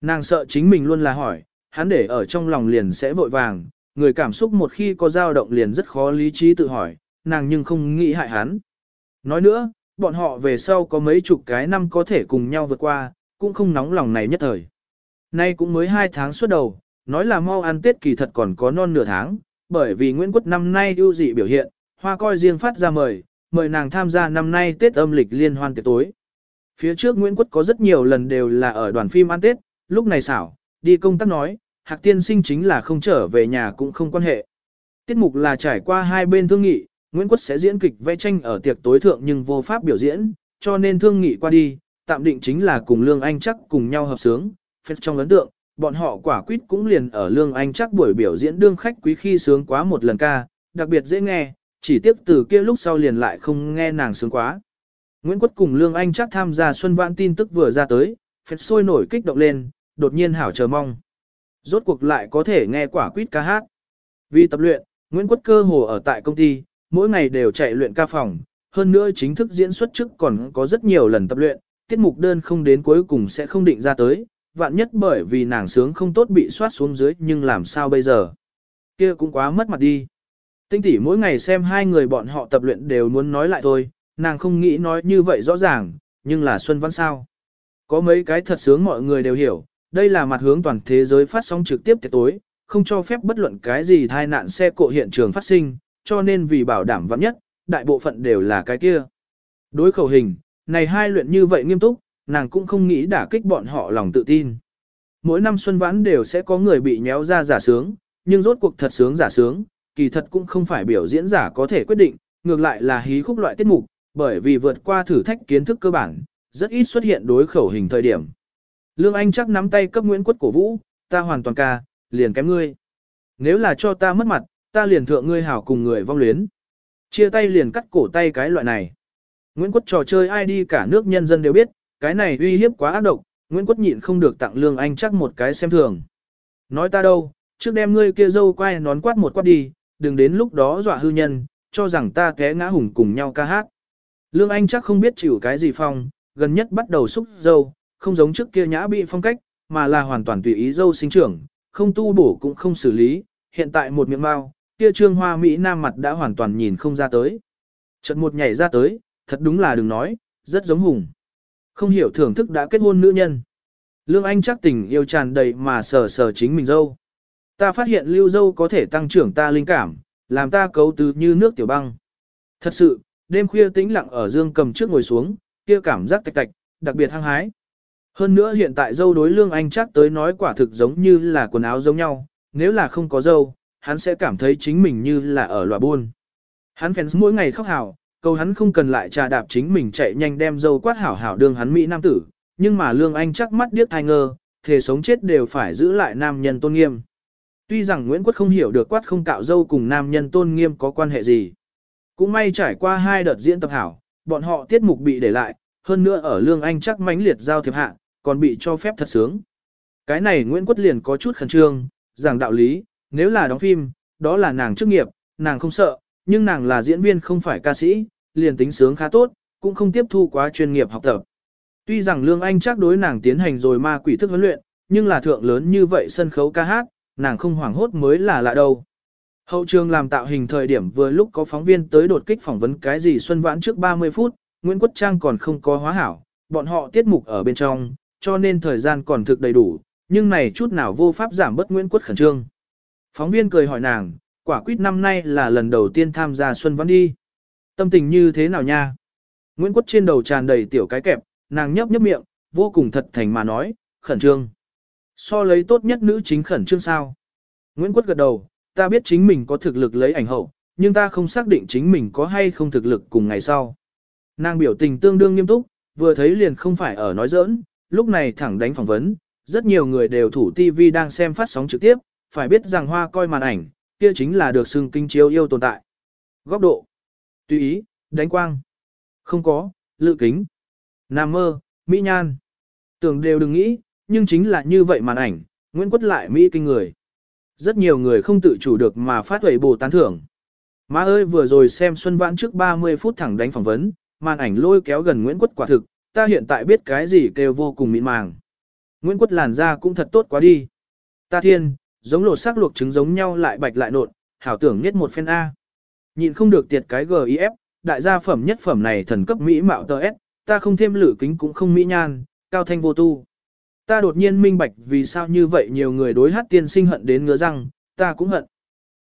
Nàng sợ chính mình luôn là hỏi, hắn để ở trong lòng liền sẽ vội vàng, người cảm xúc một khi có dao động liền rất khó lý trí tự hỏi, nàng nhưng không nghĩ hại hắn. Nói nữa, bọn họ về sau có mấy chục cái năm có thể cùng nhau vượt qua, cũng không nóng lòng này nhất thời. Nay cũng mới hai tháng suốt đầu, nói là mau ăn Tết kỳ thật còn có non nửa tháng, bởi vì Nguyễn Quất năm nay ưu dị biểu hiện, hoa coi riêng phát ra mời, mời nàng tham gia năm nay Tết âm lịch liên hoan tiệc tối. Phía trước Nguyễn Quất có rất nhiều lần đều là ở đoàn phim ăn Tết, lúc này xảo, đi công tác nói, Hạc Tiên Sinh chính là không trở về nhà cũng không quan hệ. Tiết mục là trải qua hai bên thương nghị, Nguyễn Quất sẽ diễn kịch vẽ tranh ở tiệc tối thượng nhưng vô pháp biểu diễn, cho nên thương nghị qua đi, tạm định chính là cùng Lương Anh chắc cùng nhau hợp sướng. Phép trong ấn tượng, bọn họ quả quyết cũng liền ở Lương Anh chắc buổi biểu diễn đương khách quý khi sướng quá một lần ca, đặc biệt dễ nghe, chỉ tiếp từ kia lúc sau liền lại không nghe nàng sướng quá. Nguyễn Quất cùng Lương Anh chắc tham gia Xuân Vãn tin tức vừa ra tới, phép sôi nổi kích động lên, đột nhiên hảo chờ mong. Rốt cuộc lại có thể nghe quả quýt ca hát. Vì tập luyện, Nguyễn Quất cơ hồ ở tại công ty, mỗi ngày đều chạy luyện ca phòng, hơn nữa chính thức diễn xuất trước còn có rất nhiều lần tập luyện, tiết mục đơn không đến cuối cùng sẽ không định ra tới, vạn nhất bởi vì nàng sướng không tốt bị soát xuống dưới nhưng làm sao bây giờ. kia cũng quá mất mặt đi. Tinh tỷ mỗi ngày xem hai người bọn họ tập luyện đều muốn nói lại thôi, nàng không nghĩ nói như vậy rõ ràng, nhưng là Xuân Văn sao. Có mấy cái thật sướng mọi người đều hiểu, đây là mặt hướng toàn thế giới phát sóng trực tiếp tiệc tối, không cho phép bất luận cái gì thai nạn xe cộ hiện trường phát sinh, cho nên vì bảo đảm vắng nhất, đại bộ phận đều là cái kia. Đối khẩu hình, này hai luyện như vậy nghiêm túc, nàng cũng không nghĩ đả kích bọn họ lòng tự tin. Mỗi năm xuân vãn đều sẽ có người bị nhéo ra giả sướng, nhưng rốt cuộc thật sướng giả sướng, kỳ thật cũng không phải biểu diễn giả có thể quyết định, ngược lại là hí khúc loại tiết mục, bởi vì vượt qua thử thách kiến thức cơ bản, rất ít xuất hiện đối khẩu hình thời điểm. Lương Anh chắc nắm tay cấp Nguyễn Quất cổ vũ, ta hoàn toàn ca, liền kém ngươi. Nếu là cho ta mất mặt, ta liền thượng ngươi hảo cùng người vong luyến. Chia tay liền cắt cổ tay cái loại này. Nguyễn Quất trò chơi ai đi cả nước nhân dân đều biết, cái này uy hiếp quá ác độc, Nguyễn Quất nhịn không được tặng lương anh chắc một cái xem thường. Nói ta đâu, trước đem ngươi kia dâu quay nón quát một quát đi, đừng đến lúc đó dọa hư nhân, cho rằng ta té ngã hùng cùng nhau ca hát. Lương Anh chắc không biết chịu cái gì phong, gần nhất bắt đầu xúc dâu, không giống trước kia nhã bị phong cách, mà là hoàn toàn tùy ý dâu sinh trưởng, không tu bổ cũng không xử lý, hiện tại một miệng mau, kia trương hoa Mỹ nam mặt đã hoàn toàn nhìn không ra tới. Trận một nhảy ra tới, thật đúng là đừng nói, rất giống hùng. Không hiểu thưởng thức đã kết hôn nữ nhân. Lương Anh chắc tình yêu tràn đầy mà sờ sờ chính mình dâu. Ta phát hiện lưu dâu có thể tăng trưởng ta linh cảm, làm ta cấu tứ như nước tiểu băng. Thật sự, đêm khuya tĩnh lặng ở dương cầm trước ngồi xuống, kia cảm giác tạch tạch, đặc biệt hăng hái. Hơn nữa hiện tại dâu đối lương anh chắc tới nói quả thực giống như là quần áo giống nhau, nếu là không có dâu, hắn sẽ cảm thấy chính mình như là ở loại buôn. Hắn fans mỗi ngày khóc hào, cầu hắn không cần lại trà đạp chính mình chạy nhanh đem dâu quát hảo hảo đường hắn Mỹ nam tử, nhưng mà lương anh chắc mắt điếc thai ngơ, thể sống chết đều phải giữ lại nam nhân tôn nghiêm. Tuy rằng Nguyễn Quốc không hiểu được quát không cạo dâu cùng nam nhân tôn nghiêm có quan hệ gì. Cũng may trải qua hai đợt diễn tập hảo, bọn họ tiết mục bị để lại, hơn nữa ở lương anh chắc mãnh liệt giao thiệp hạ, còn bị cho phép thật sướng. Cái này Nguyễn Quốc liền có chút khẩn trương, giảng đạo lý, nếu là đóng phim, đó là nàng chức nghiệp, nàng không sợ, nhưng nàng là diễn viên không phải ca sĩ, liền tính sướng khá tốt, cũng không tiếp thu quá chuyên nghiệp học tập. Tuy rằng Lương Anh chắc đối nàng tiến hành rồi ma quỷ thức huấn luyện, nhưng là thượng lớn như vậy sân khấu ca hát, nàng không hoảng hốt mới là lạ đâu. Hậu trường làm tạo hình thời điểm vừa lúc có phóng viên tới đột kích phỏng vấn cái gì xuân vãn trước 30 phút, Nguyễn Quốc Trang còn không có hóa hảo, bọn họ tiết mục ở bên trong, cho nên thời gian còn thực đầy đủ, nhưng này chút nào vô pháp giảm bớt Nguyễn Quốc khẩn trương. Phóng viên cười hỏi nàng, quả quyết năm nay là lần đầu tiên tham gia xuân Văn đi. Tâm tình như thế nào nha? Nguyễn Quốc trên đầu tràn đầy tiểu cái kẹp, nàng nhấp nhấp miệng, vô cùng thật thành mà nói, khẩn trương. So lấy tốt nhất nữ chính khẩn trương sao? Nguyễn Quốc gật đầu, ta biết chính mình có thực lực lấy ảnh hậu, nhưng ta không xác định chính mình có hay không thực lực cùng ngày sau. Nàng biểu tình tương đương nghiêm túc, vừa thấy liền không phải ở nói giỡn, lúc này thẳng đánh phỏng vấn, rất nhiều người đều thủ TV đang xem phát sóng trực tiếp, phải biết rằng hoa coi màn ảnh, kia chính là được xưng kinh chiếu yêu tồn tại. Góc độ, tùy ý, đánh quang, không có, lự kính, nam mơ, mỹ nhan. Tưởng đều đừng nghĩ, nhưng chính là như vậy màn ảnh, Nguyễn Quất lại Mỹ kinh người. Rất nhiều người không tự chủ được mà phát huệ bồ tán thưởng. Má ơi vừa rồi xem Xuân Vãn trước 30 phút thẳng đánh phỏng vấn, màn ảnh lôi kéo gần Nguyễn Quất quả thực, ta hiện tại biết cái gì kêu vô cùng mịn màng. Nguyễn Quất làn da cũng thật tốt quá đi. Ta thiên, giống lột xác luộc trứng giống nhau lại bạch lại nộn, hảo tưởng nhất một phen A. Nhìn không được tiệt cái GIF, đại gia phẩm nhất phẩm này thần cấp mỹ mạo tờ S, ta không thêm lử kính cũng không mỹ nhan, cao thanh vô tu. Ta đột nhiên minh bạch vì sao như vậy nhiều người đối hát tiên sinh hận đến ngứa răng, ta cũng hận.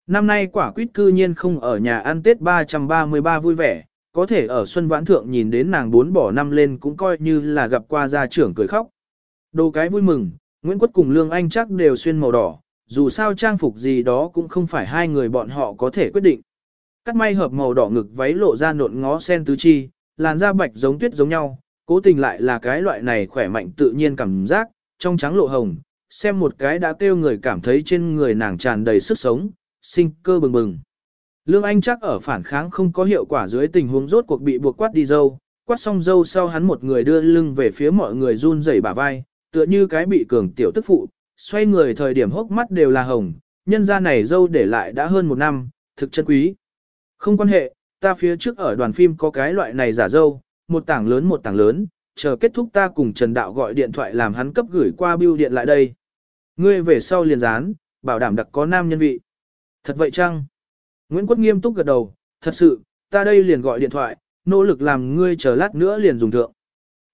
Năm nay quả quýt cư nhiên không ở nhà ăn Tết 333 vui vẻ, có thể ở Xuân Vãn Thượng nhìn đến nàng bốn bỏ năm lên cũng coi như là gặp qua gia trưởng cười khóc. Đồ cái vui mừng, Nguyễn Quất cùng Lương Anh chắc đều xuyên màu đỏ, dù sao trang phục gì đó cũng không phải hai người bọn họ có thể quyết định. Cắt may hợp màu đỏ ngực váy lộ ra nộn ngó sen tứ chi, làn da bạch giống tuyết giống nhau, cố tình lại là cái loại này khỏe mạnh tự nhiên cảm giác, trong trắng lộ hồng, xem một cái đã kêu người cảm thấy trên người nàng tràn đầy sức sống, sinh cơ bừng bừng. Lương Anh chắc ở phản kháng không có hiệu quả dưới tình huống rốt cuộc bị buộc quát đi dâu, quát xong dâu sau hắn một người đưa lưng về phía mọi người run rẩy bả vai, tựa như cái bị cường tiểu tức phụ, xoay người thời điểm hốc mắt đều là hồng, nhân ra này dâu để lại đã hơn một năm, thực chân quý. Không quan hệ, ta phía trước ở đoàn phim có cái loại này giả dâu, một tảng lớn một tảng lớn, chờ kết thúc ta cùng Trần Đạo gọi điện thoại làm hắn cấp gửi qua bưu điện lại đây. Ngươi về sau liền dán, bảo đảm đặc có nam nhân vị. Thật vậy chăng? Nguyễn Quốc nghiêm túc gật đầu, thật sự, ta đây liền gọi điện thoại, nỗ lực làm ngươi chờ lát nữa liền dùng thượng.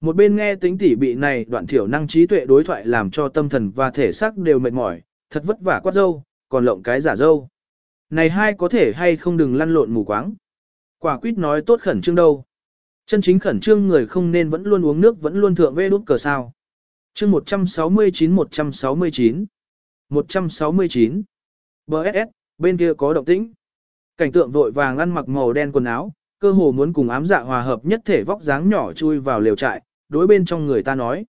Một bên nghe tính tỉ bị này đoạn thiểu năng trí tuệ đối thoại làm cho tâm thần và thể xác đều mệt mỏi, thật vất vả quát dâu, còn lộng cái giả dâu. Này hai có thể hay không đừng lăn lộn mù quáng. Quả quýt nói tốt khẩn trương đâu. Chân chính khẩn trương người không nên vẫn luôn uống nước vẫn luôn thượng vê đút cờ sao. chương 169-169 169 BSS, bên kia có động tĩnh. Cảnh tượng vội vàng ăn mặc màu đen quần áo, cơ hồ muốn cùng ám dạ hòa hợp nhất thể vóc dáng nhỏ chui vào lều trại, đối bên trong người ta nói.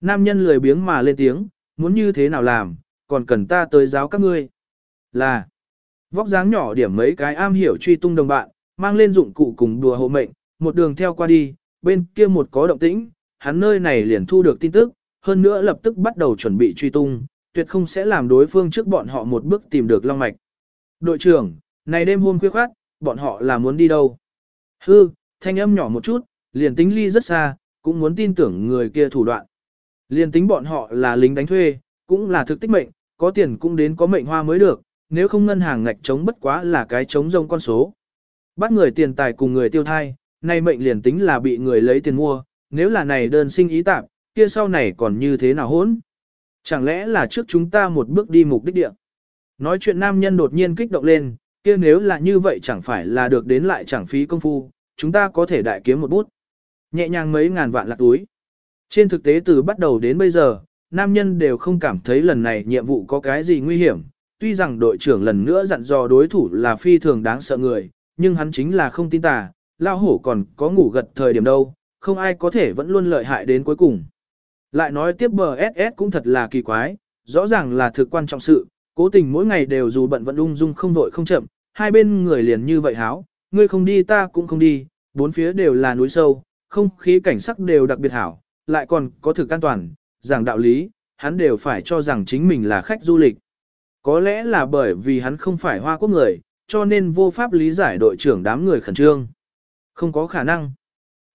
Nam nhân lười biếng mà lên tiếng, muốn như thế nào làm, còn cần ta tới giáo các ngươi. Là, Vóc dáng nhỏ điểm mấy cái am hiểu truy tung đồng bạn, mang lên dụng cụ cùng đùa hộ mệnh, một đường theo qua đi, bên kia một có động tĩnh, hắn nơi này liền thu được tin tức, hơn nữa lập tức bắt đầu chuẩn bị truy tung, tuyệt không sẽ làm đối phương trước bọn họ một bước tìm được long mạch. Đội trưởng, này đêm hôm khuya khoát, bọn họ là muốn đi đâu? Hư, thanh âm nhỏ một chút, liền tính ly rất xa, cũng muốn tin tưởng người kia thủ đoạn. Liền tính bọn họ là lính đánh thuê, cũng là thực tích mệnh, có tiền cũng đến có mệnh hoa mới được, nếu không ngân hàng ngạch chống bất quá là cái chống rông con số. Bắt người tiền tài cùng người tiêu thai, nay mệnh liền tính là bị người lấy tiền mua, nếu là này đơn sinh ý tạm, kia sau này còn như thế nào hỗn? Chẳng lẽ là trước chúng ta một bước đi mục đích địa? Nói chuyện nam nhân đột nhiên kích động lên, kia nếu là như vậy chẳng phải là được đến lại chẳng phí công phu, chúng ta có thể đại kiếm một bút. Nhẹ nhàng mấy ngàn vạn lạc túi. Trên thực tế từ bắt đầu đến bây giờ, nam nhân đều không cảm thấy lần này nhiệm vụ có cái gì nguy hiểm. Tuy rằng đội trưởng lần nữa dặn dò đối thủ là phi thường đáng sợ người, nhưng hắn chính là không tin tà, lao hổ còn có ngủ gật thời điểm đâu, không ai có thể vẫn luôn lợi hại đến cuối cùng. Lại nói tiếp bờ SS cũng thật là kỳ quái, rõ ràng là thực quan trọng sự, cố tình mỗi ngày đều dù bận vẫn ung dung không vội không chậm, hai bên người liền như vậy háo, ngươi không đi ta cũng không đi, bốn phía đều là núi sâu, không khí cảnh sắc đều đặc biệt hảo, lại còn có thực an toàn, giảng đạo lý, hắn đều phải cho rằng chính mình là khách du lịch. Có lẽ là bởi vì hắn không phải hoa quốc người, cho nên vô pháp lý giải đội trưởng đám người khẩn trương. Không có khả năng.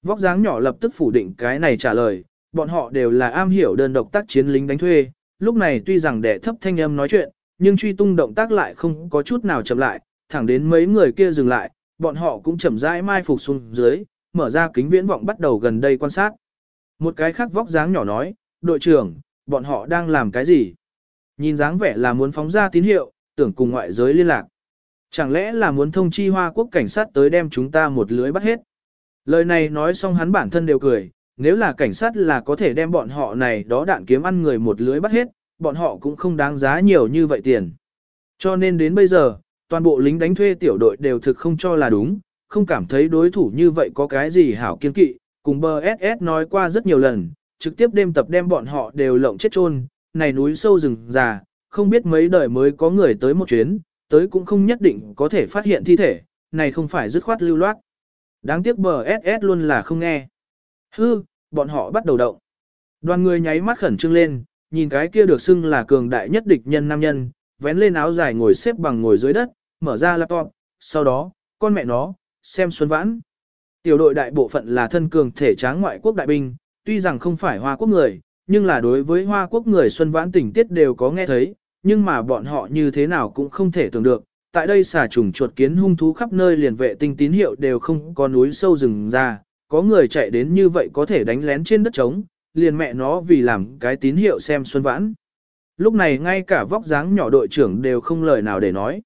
Vóc dáng nhỏ lập tức phủ định cái này trả lời, bọn họ đều là am hiểu đơn độc tác chiến lính đánh thuê, lúc này tuy rằng đệ thấp thanh âm nói chuyện, nhưng truy tung động tác lại không có chút nào chậm lại, thẳng đến mấy người kia dừng lại, bọn họ cũng chậm rãi mai phục xuống dưới, mở ra kính viễn vọng bắt đầu gần đây quan sát. Một cái khác vóc dáng nhỏ nói, đội trưởng, bọn họ đang làm cái gì? Nhìn dáng vẻ là muốn phóng ra tín hiệu, tưởng cùng ngoại giới liên lạc. Chẳng lẽ là muốn thông chi Hoa Quốc cảnh sát tới đem chúng ta một lưới bắt hết? Lời này nói xong hắn bản thân đều cười, nếu là cảnh sát là có thể đem bọn họ này đó đạn kiếm ăn người một lưới bắt hết, bọn họ cũng không đáng giá nhiều như vậy tiền. Cho nên đến bây giờ, toàn bộ lính đánh thuê tiểu đội đều thực không cho là đúng, không cảm thấy đối thủ như vậy có cái gì hảo kiên kỵ, cùng bờ SS nói qua rất nhiều lần, trực tiếp đêm tập đem bọn họ đều lộng chết chôn này núi sâu rừng già, không biết mấy đời mới có người tới một chuyến, tới cũng không nhất định có thể phát hiện thi thể, này không phải dứt khoát lưu loát. Đáng tiếc bờ SS luôn là không nghe. Hư, bọn họ bắt đầu động. Đoàn người nháy mắt khẩn trương lên, nhìn cái kia được xưng là cường đại nhất địch nhân nam nhân, vén lên áo dài ngồi xếp bằng ngồi dưới đất, mở ra laptop, sau đó, con mẹ nó, xem xuân vãn. Tiểu đội đại bộ phận là thân cường thể tráng ngoại quốc đại binh, tuy rằng không phải hoa quốc người, nhưng là đối với hoa quốc người xuân vãn tình tiết đều có nghe thấy, nhưng mà bọn họ như thế nào cũng không thể tưởng được. Tại đây xà trùng chuột kiến hung thú khắp nơi liền vệ tinh tín hiệu đều không có núi sâu rừng ra, có người chạy đến như vậy có thể đánh lén trên đất trống, liền mẹ nó vì làm cái tín hiệu xem xuân vãn. Lúc này ngay cả vóc dáng nhỏ đội trưởng đều không lời nào để nói.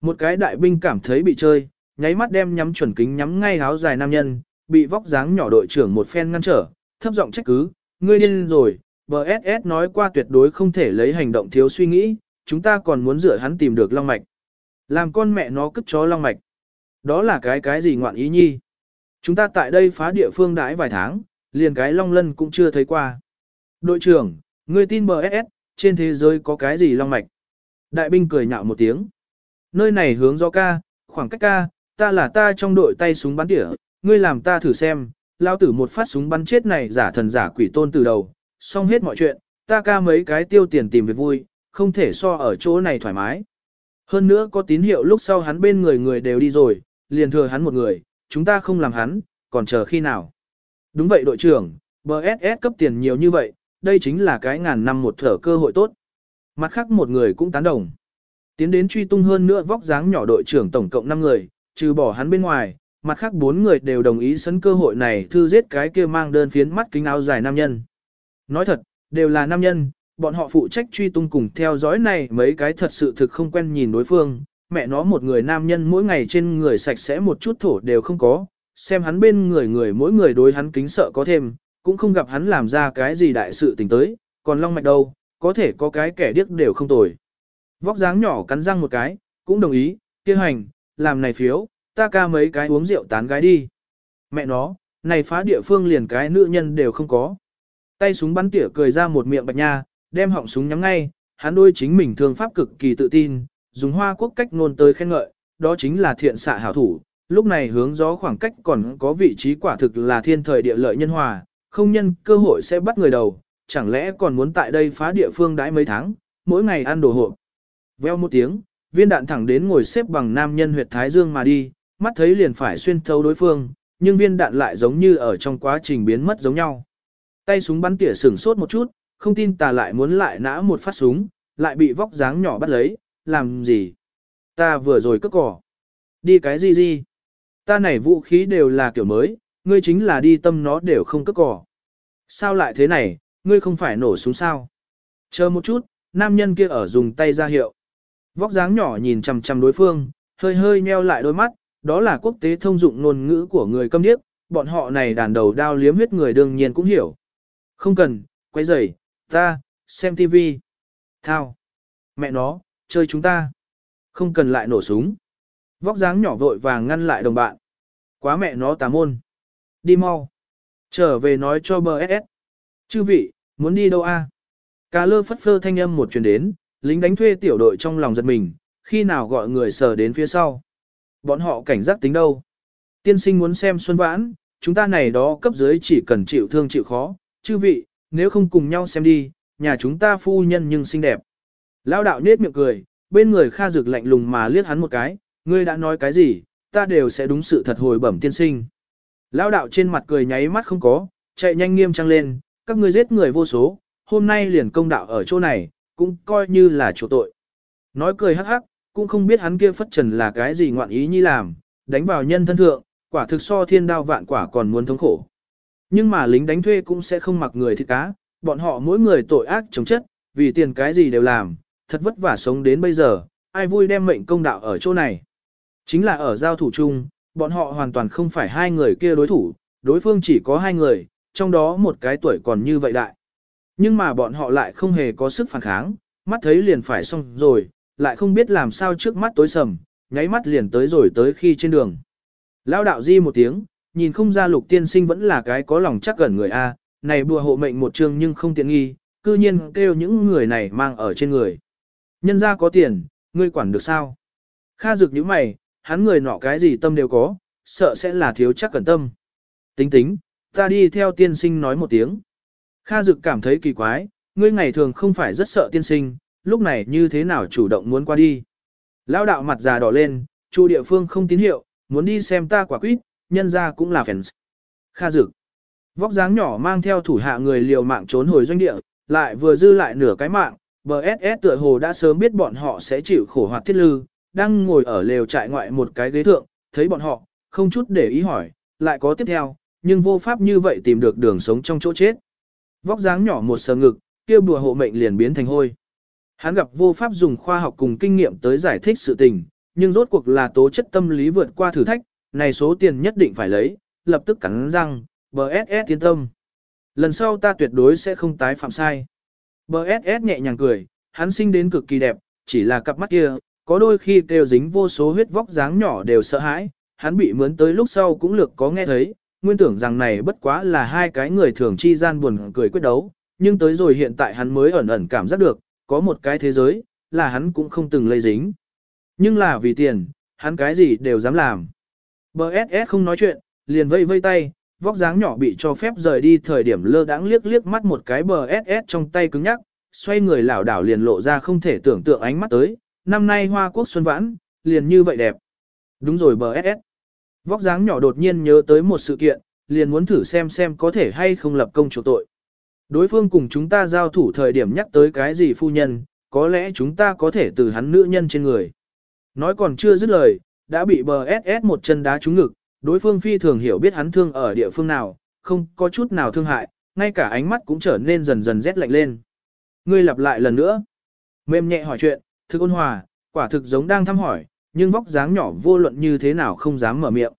Một cái đại binh cảm thấy bị chơi, nháy mắt đem nhắm chuẩn kính nhắm ngay áo dài nam nhân, bị vóc dáng nhỏ đội trưởng một phen ngăn trở, thấp giọng trách cứ, ngươi điên rồi, BSS nói qua tuyệt đối không thể lấy hành động thiếu suy nghĩ, chúng ta còn muốn rửa hắn tìm được long mạch. Làm con mẹ nó cất chó long mạch. Đó là cái cái gì ngoạn ý nhi. Chúng ta tại đây phá địa phương đãi vài tháng, liền cái long lân cũng chưa thấy qua. Đội trưởng, ngươi tin BSS, trên thế giới có cái gì long mạch? Đại binh cười nhạo một tiếng. Nơi này hướng do ca, khoảng cách ca, ta là ta trong đội tay súng bắn tỉa, ngươi làm ta thử xem, lao tử một phát súng bắn chết này giả thần giả quỷ tôn từ đầu, xong hết mọi chuyện, ta ca mấy cái tiêu tiền tìm việc vui, không thể so ở chỗ này thoải mái. Hơn nữa có tín hiệu lúc sau hắn bên người người đều đi rồi, liền thừa hắn một người, chúng ta không làm hắn, còn chờ khi nào. Đúng vậy đội trưởng, BSS cấp tiền nhiều như vậy, đây chính là cái ngàn năm một thở cơ hội tốt. Mặt khác một người cũng tán đồng. Tiến đến truy tung hơn nữa vóc dáng nhỏ đội trưởng tổng cộng 5 người, trừ bỏ hắn bên ngoài, mặt khác 4 người đều đồng ý sấn cơ hội này thư giết cái kia mang đơn phiến mắt kính áo dài nam nhân. Nói thật, đều là nam nhân, bọn họ phụ trách truy tung cùng theo dõi này mấy cái thật sự thực không quen nhìn đối phương, mẹ nó một người nam nhân mỗi ngày trên người sạch sẽ một chút thổ đều không có, xem hắn bên người người mỗi người đối hắn kính sợ có thêm, cũng không gặp hắn làm ra cái gì đại sự tình tới, còn long mạch đâu, có thể có cái kẻ điếc đều không tồi. Vóc dáng nhỏ cắn răng một cái, cũng đồng ý, kia hành, làm này phiếu, ta ca mấy cái uống rượu tán gái đi. Mẹ nó, này phá địa phương liền cái nữ nhân đều không có. Tay súng bắn tỉa cười ra một miệng bạch nha, đem họng súng nhắm ngay, hắn đôi chính mình thương pháp cực kỳ tự tin, dùng hoa quốc cách ngôn tới khen ngợi, đó chính là thiện xạ hảo thủ. Lúc này hướng gió khoảng cách còn có vị trí quả thực là thiên thời địa lợi nhân hòa, không nhân cơ hội sẽ bắt người đầu, chẳng lẽ còn muốn tại đây phá địa phương đãi mấy tháng, mỗi ngày ăn đồ hộp. Veo một tiếng, viên đạn thẳng đến ngồi xếp bằng nam nhân huyệt thái dương mà đi, mắt thấy liền phải xuyên thấu đối phương, nhưng viên đạn lại giống như ở trong quá trình biến mất giống nhau. Tay súng bắn tỉa sửng sốt một chút, không tin tà lại muốn lại nã một phát súng, lại bị vóc dáng nhỏ bắt lấy, làm gì? Ta vừa rồi cất cỏ. Đi cái gì gì? Ta này vũ khí đều là kiểu mới, ngươi chính là đi tâm nó đều không cất cỏ. Sao lại thế này, ngươi không phải nổ súng sao? Chờ một chút, nam nhân kia ở dùng tay ra hiệu. Vóc dáng nhỏ nhìn chằm chằm đối phương, hơi hơi nheo lại đôi mắt, đó là quốc tế thông dụng ngôn ngữ của người câm điếc, bọn họ này đàn đầu đao liếm huyết người đương nhiên cũng hiểu. Không cần, quay rời, ta, xem tivi. Thao. Mẹ nó, chơi chúng ta. Không cần lại nổ súng. Vóc dáng nhỏ vội vàng ngăn lại đồng bạn. Quá mẹ nó tà môn. Đi mau. Trở về nói cho bờ SS. Chư vị, muốn đi đâu a? Cà lơ phất phơ thanh âm một truyền đến, lính đánh thuê tiểu đội trong lòng giật mình, khi nào gọi người sờ đến phía sau. Bọn họ cảnh giác tính đâu. Tiên sinh muốn xem xuân vãn, chúng ta này đó cấp dưới chỉ cần chịu thương chịu khó, chư vị, nếu không cùng nhau xem đi, nhà chúng ta phu nhân nhưng xinh đẹp. Lao đạo nết miệng cười, bên người Kha Dực lạnh lùng mà liếc hắn một cái, ngươi đã nói cái gì, ta đều sẽ đúng sự thật hồi bẩm tiên sinh. Lao đạo trên mặt cười nháy mắt không có, chạy nhanh nghiêm trang lên, các ngươi giết người vô số, hôm nay liền công đạo ở chỗ này, cũng coi như là chỗ tội. Nói cười hắc hắc, cũng không biết hắn kia phất trần là cái gì ngoạn ý nhi làm, đánh vào nhân thân thượng, quả thực so thiên đao vạn quả còn muốn thống khổ. Nhưng mà lính đánh thuê cũng sẽ không mặc người thịt cá, bọn họ mỗi người tội ác chống chất, vì tiền cái gì đều làm, thật vất vả sống đến bây giờ, ai vui đem mệnh công đạo ở chỗ này. Chính là ở giao thủ chung, bọn họ hoàn toàn không phải hai người kia đối thủ, đối phương chỉ có hai người, trong đó một cái tuổi còn như vậy đại. Nhưng mà bọn họ lại không hề có sức phản kháng, mắt thấy liền phải xong rồi, lại không biết làm sao trước mắt tối sầm, nháy mắt liền tới rồi tới khi trên đường. Lao đạo di một tiếng, nhìn không ra lục tiên sinh vẫn là cái có lòng chắc gần người A, này bùa hộ mệnh một chương nhưng không tiện nghi, cư nhiên kêu những người này mang ở trên người. Nhân ra có tiền, ngươi quản được sao? Kha dực như mày, hắn người nọ cái gì tâm đều có, sợ sẽ là thiếu chắc cẩn tâm. Tính tính, ta đi theo tiên sinh nói một tiếng. Kha dực cảm thấy kỳ quái, ngươi ngày thường không phải rất sợ tiên sinh, lúc này như thế nào chủ động muốn qua đi. Lão đạo mặt già đỏ lên, chủ địa phương không tín hiệu, muốn đi xem ta quả quýt, nhân ra cũng là fans. Kha dực. Vóc dáng nhỏ mang theo thủ hạ người liều mạng trốn hồi doanh địa, lại vừa dư lại nửa cái mạng, BSS tựa hồ đã sớm biết bọn họ sẽ chịu khổ hoạt thiết lư, đang ngồi ở lều trại ngoại một cái ghế thượng, thấy bọn họ, không chút để ý hỏi, lại có tiếp theo, nhưng vô pháp như vậy tìm được đường sống trong chỗ chết. Vóc dáng nhỏ một sờ ngực, kia bùa hộ mệnh liền biến thành hôi. Hắn gặp vô pháp dùng khoa học cùng kinh nghiệm tới giải thích sự tình, nhưng rốt cuộc là tố chất tâm lý vượt qua thử thách, này số tiền nhất định phải lấy, lập tức cắn răng, BSS tiến tâm. Lần sau ta tuyệt đối sẽ không tái phạm sai. BSS nhẹ nhàng cười, hắn sinh đến cực kỳ đẹp, chỉ là cặp mắt kia, có đôi khi đều dính vô số huyết vóc dáng nhỏ đều sợ hãi, hắn bị mướn tới lúc sau cũng lược có nghe thấy, nguyên tưởng rằng này bất quá là hai cái người thường chi gian buồn cười quyết đấu, nhưng tới rồi hiện tại hắn mới ẩn ẩn cảm giác được, có một cái thế giới, là hắn cũng không từng lây dính. Nhưng là vì tiền, hắn cái gì đều dám làm. BSS không nói chuyện, liền vây vây tay, vóc dáng nhỏ bị cho phép rời đi thời điểm lơ đãng liếc liếc mắt một cái BSS trong tay cứng nhắc, xoay người lảo đảo liền lộ ra không thể tưởng tượng ánh mắt tới, năm nay Hoa Quốc Xuân Vãn, liền như vậy đẹp. Đúng rồi BSS. Vóc dáng nhỏ đột nhiên nhớ tới một sự kiện, liền muốn thử xem xem có thể hay không lập công chỗ tội. Đối phương cùng chúng ta giao thủ thời điểm nhắc tới cái gì phu nhân, có lẽ chúng ta có thể từ hắn nữ nhân trên người. Nói còn chưa dứt lời, đã bị bờ SS một chân đá trúng ngực, đối phương phi thường hiểu biết hắn thương ở địa phương nào, không có chút nào thương hại, ngay cả ánh mắt cũng trở nên dần dần rét lạnh lên. Ngươi lặp lại lần nữa. Mềm nhẹ hỏi chuyện, thực ôn hòa, quả thực giống đang thăm hỏi, nhưng vóc dáng nhỏ vô luận như thế nào không dám mở miệng.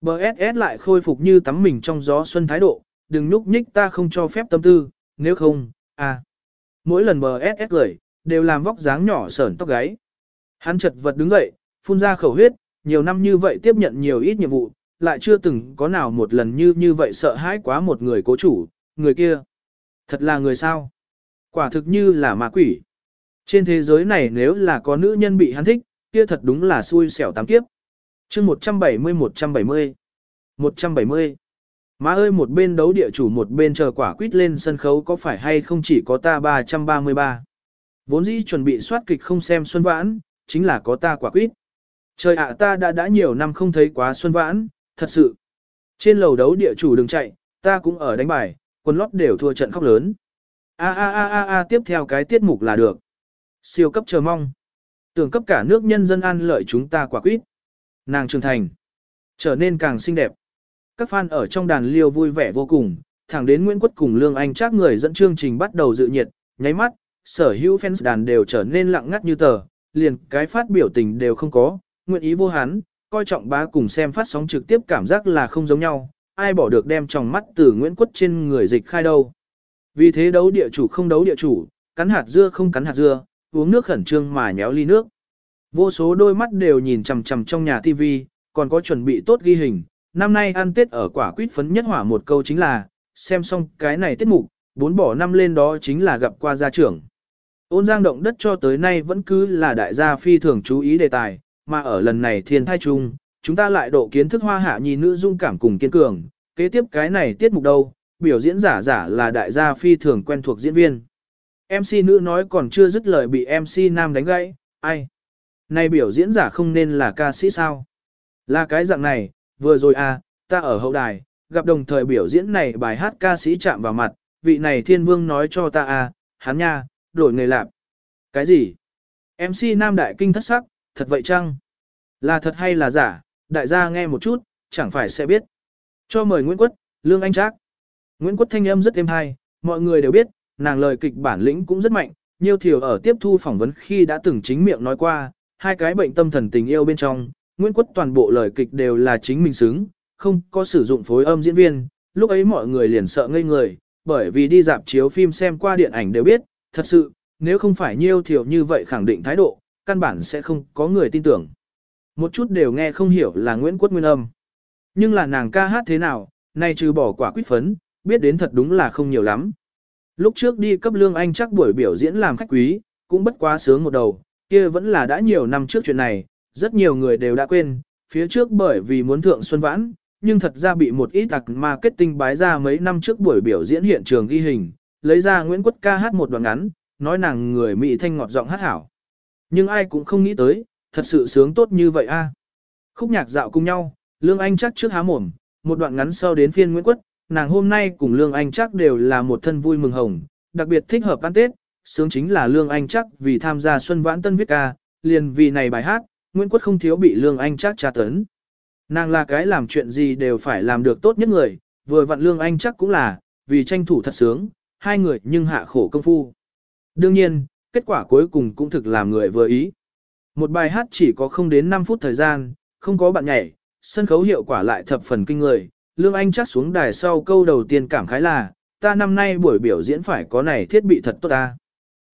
BSS lại khôi phục như tắm mình trong gió xuân thái độ, đừng nhúc nhích ta không cho phép tâm tư, nếu không, à. Mỗi lần BSS SS cười, đều làm vóc dáng nhỏ sởn tóc gáy. Hắn chật vật đứng dậy, phun ra khẩu huyết, nhiều năm như vậy tiếp nhận nhiều ít nhiệm vụ, lại chưa từng có nào một lần như như vậy sợ hãi quá một người cố chủ, người kia. Thật là người sao? Quả thực như là ma quỷ. Trên thế giới này nếu là có nữ nhân bị hắn thích, kia thật đúng là xui xẻo tám kiếp. chương 170-170 170 Má ơi một bên đấu địa chủ một bên chờ quả quýt lên sân khấu có phải hay không chỉ có ta 333. Vốn dĩ chuẩn bị soát kịch không xem Xuân Vãn, chính là có ta quả quýt. Trời ạ ta đã đã nhiều năm không thấy quá Xuân Vãn, thật sự. Trên lầu đấu địa chủ đừng chạy, ta cũng ở đánh bài, quân lót đều thua trận khóc lớn. A a a a a tiếp theo cái tiết mục là được. Siêu cấp chờ mong. Tưởng cấp cả nước nhân dân an lợi chúng ta quả quyết. Nàng trưởng thành. Trở nên càng xinh đẹp. Các fan ở trong đàn liêu vui vẻ vô cùng, thẳng đến Nguyễn Quất cùng Lương Anh chắc người dẫn chương trình bắt đầu dự nhiệt, nháy mắt, sở hữu fans đàn đều trở nên lặng ngắt như tờ, liền cái phát biểu tình đều không có, nguyện ý vô hán, coi trọng bá cùng xem phát sóng trực tiếp cảm giác là không giống nhau, ai bỏ được đem trong mắt từ Nguyễn Quất trên người dịch khai đâu. Vì thế đấu địa chủ không đấu địa chủ, cắn hạt dưa không cắn hạt dưa, uống nước khẩn trương mà nhéo ly nước. Vô số đôi mắt đều nhìn chằm chằm trong nhà TV, còn có chuẩn bị tốt ghi hình. Năm nay ăn Tết ở quả quýt phấn nhất hỏa một câu chính là, xem xong cái này tiết mục, bốn bỏ năm lên đó chính là gặp qua gia trưởng. Ôn giang động đất cho tới nay vẫn cứ là đại gia phi thường chú ý đề tài, mà ở lần này thiên thai chung, chúng ta lại độ kiến thức hoa hạ nhi nữ dung cảm cùng kiên cường. Kế tiếp cái này tiết mục đâu, biểu diễn giả giả là đại gia phi thường quen thuộc diễn viên. MC nữ nói còn chưa dứt lời bị MC nam đánh gãy, ai? Này biểu diễn giả không nên là ca sĩ sao? Là cái dạng này, vừa rồi à, ta ở hậu đài, gặp đồng thời biểu diễn này bài hát ca sĩ chạm vào mặt, vị này thiên vương nói cho ta à, hắn nha, đổi nghề lạp. Cái gì? MC nam đại kinh thất sắc, thật vậy chăng? Là thật hay là giả? Đại gia nghe một chút, chẳng phải sẽ biết. Cho mời Nguyễn Quất, Lương Anh Trác. Nguyễn Quất thanh âm rất êm hay, mọi người đều biết, nàng lời kịch bản lĩnh cũng rất mạnh, nhiều thiểu ở tiếp thu phỏng vấn khi đã từng chính miệng nói qua, hai cái bệnh tâm thần tình yêu bên trong, Nguyễn Quất toàn bộ lời kịch đều là chính mình xứng, không có sử dụng phối âm diễn viên, lúc ấy mọi người liền sợ ngây người, bởi vì đi dạp chiếu phim xem qua điện ảnh đều biết, thật sự, nếu không phải nhiêu thiểu như vậy khẳng định thái độ, căn bản sẽ không có người tin tưởng. Một chút đều nghe không hiểu là Nguyễn Quất nguyên âm. Nhưng là nàng ca hát thế nào, nay trừ bỏ quả quyết phấn, biết đến thật đúng là không nhiều lắm. Lúc trước đi cấp lương anh chắc buổi biểu diễn làm khách quý, cũng bất quá sướng một đầu, kia vẫn là đã nhiều năm trước chuyện này, rất nhiều người đều đã quên, phía trước bởi vì muốn thượng xuân vãn, nhưng thật ra bị một ít tặc marketing bái ra mấy năm trước buổi biểu diễn hiện trường ghi hình, lấy ra Nguyễn Quất ca hát một đoạn ngắn, nói nàng người Mỹ thanh ngọt giọng hát hảo. Nhưng ai cũng không nghĩ tới, thật sự sướng tốt như vậy a. Khúc nhạc dạo cùng nhau, Lương Anh chắc trước há mồm, một đoạn ngắn sau đến phiên Nguyễn Quất, nàng hôm nay cùng Lương Anh chắc đều là một thân vui mừng hồng, đặc biệt thích hợp ăn Tết, sướng chính là Lương Anh chắc vì tham gia Xuân Vãn Tân viết ca, liền vì này bài hát, Nguyễn Quất không thiếu bị Lương Anh chắc tra tấn. Nàng là cái làm chuyện gì đều phải làm được tốt nhất người, vừa vặn Lương Anh chắc cũng là, vì tranh thủ thật sướng, hai người nhưng hạ khổ công phu. Đương nhiên, kết quả cuối cùng cũng thực làm người vừa ý. Một bài hát chỉ có không đến 5 phút thời gian, không có bạn nhảy, sân khấu hiệu quả lại thập phần kinh người, Lương Anh chắc xuống đài sau câu đầu tiên cảm khái là, ta năm nay buổi biểu diễn phải có này thiết bị thật tốt ta.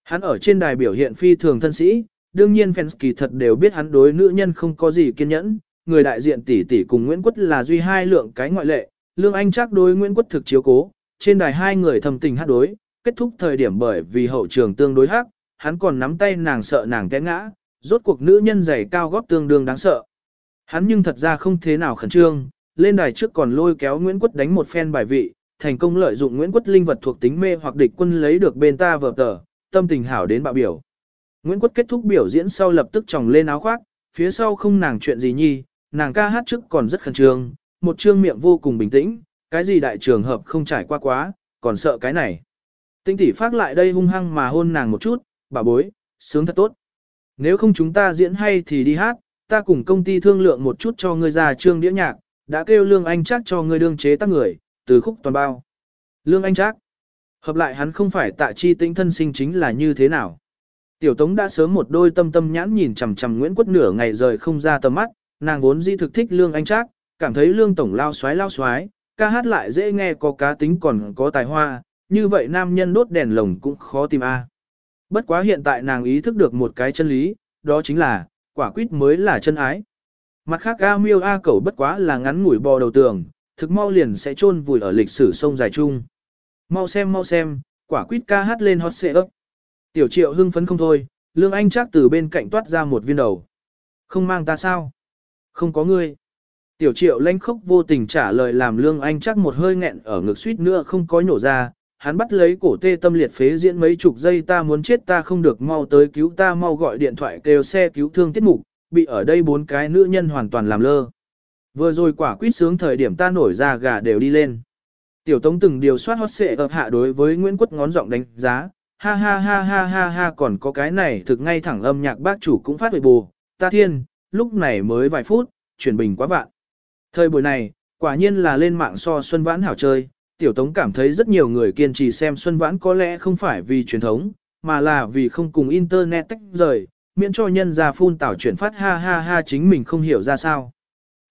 Hắn ở trên đài biểu hiện phi thường thân sĩ, đương nhiên fans kỳ thật đều biết hắn đối nữ nhân không có gì kiên nhẫn, người đại diện tỷ tỷ cùng Nguyễn Quất là duy hai lượng cái ngoại lệ, Lương Anh chắc đối Nguyễn Quất thực chiếu cố, trên đài hai người thầm tình hát đối, kết thúc thời điểm bởi vì hậu trường tương đối hắc, hắn còn nắm tay nàng sợ nàng té ngã, rốt cuộc nữ nhân giày cao gót tương đương đáng sợ. Hắn nhưng thật ra không thế nào khẩn trương, lên đài trước còn lôi kéo Nguyễn Quất đánh một phen bài vị, thành công lợi dụng Nguyễn Quất linh vật thuộc tính mê hoặc địch quân lấy được bên ta vở tờ, tâm tình hảo đến bạo biểu. Nguyễn Quất kết thúc biểu diễn sau lập tức tròng lên áo khoác, phía sau không nàng chuyện gì nhi, nàng ca hát trước còn rất khẩn trương, một trương miệng vô cùng bình tĩnh, cái gì đại trường hợp không trải qua quá, còn sợ cái này. Tinh tỷ phát lại đây hung hăng mà hôn nàng một chút, bà bối, sướng thật tốt. Nếu không chúng ta diễn hay thì đi hát, ta cùng công ty thương lượng một chút cho ngươi ra trương đĩa nhạc, đã kêu Lương Anh chắc cho ngươi đương chế tác người, từ khúc toàn bao. Lương Anh chắc, hợp lại hắn không phải tạ chi tĩnh thân sinh chính là như thế nào. Tiểu Tống đã sớm một đôi tâm tâm nhãn nhìn chằm chằm Nguyễn Quất nửa ngày rời không ra tầm mắt, nàng vốn di thực thích Lương Anh Trác, cảm thấy Lương tổng lao xoái lao xoái, ca hát lại dễ nghe có cá tính còn có tài hoa, như vậy nam nhân đốt đèn lồng cũng khó tìm a. Bất quá hiện tại nàng ý thức được một cái chân lý, đó chính là, quả quýt mới là chân ái. Mặt khác A miêu A cẩu bất quá là ngắn ngủi bò đầu tường, thực mau liền sẽ chôn vùi ở lịch sử sông dài chung. Mau xem mau xem, quả quýt ca hát lên hot xệ ấp. Tiểu triệu hưng phấn không thôi, Lương Anh chắc từ bên cạnh toát ra một viên đầu. Không mang ta sao? Không có ngươi. Tiểu triệu lanh khốc vô tình trả lời làm Lương Anh chắc một hơi nghẹn ở ngực suýt nữa không có nhổ ra. Hắn bắt lấy cổ tê tâm liệt phế diễn mấy chục giây ta muốn chết ta không được mau tới cứu ta mau gọi điện thoại kêu xe cứu thương tiết mục, bị ở đây bốn cái nữ nhân hoàn toàn làm lơ. Vừa rồi quả quýt sướng thời điểm ta nổi ra gà đều đi lên. Tiểu Tống từng điều soát hót xệ ập hạ đối với Nguyễn Quất ngón giọng đánh giá, ha ha ha ha ha ha còn có cái này thực ngay thẳng âm nhạc bác chủ cũng phát huệ bù, ta thiên, lúc này mới vài phút, chuyển bình quá vạn. Thời buổi này, quả nhiên là lên mạng so Xuân Vãn hảo chơi, Tiểu Tống cảm thấy rất nhiều người kiên trì xem Xuân Vãn có lẽ không phải vì truyền thống, mà là vì không cùng Internet tách rời, miễn cho nhân ra phun tảo chuyển phát ha ha ha chính mình không hiểu ra sao.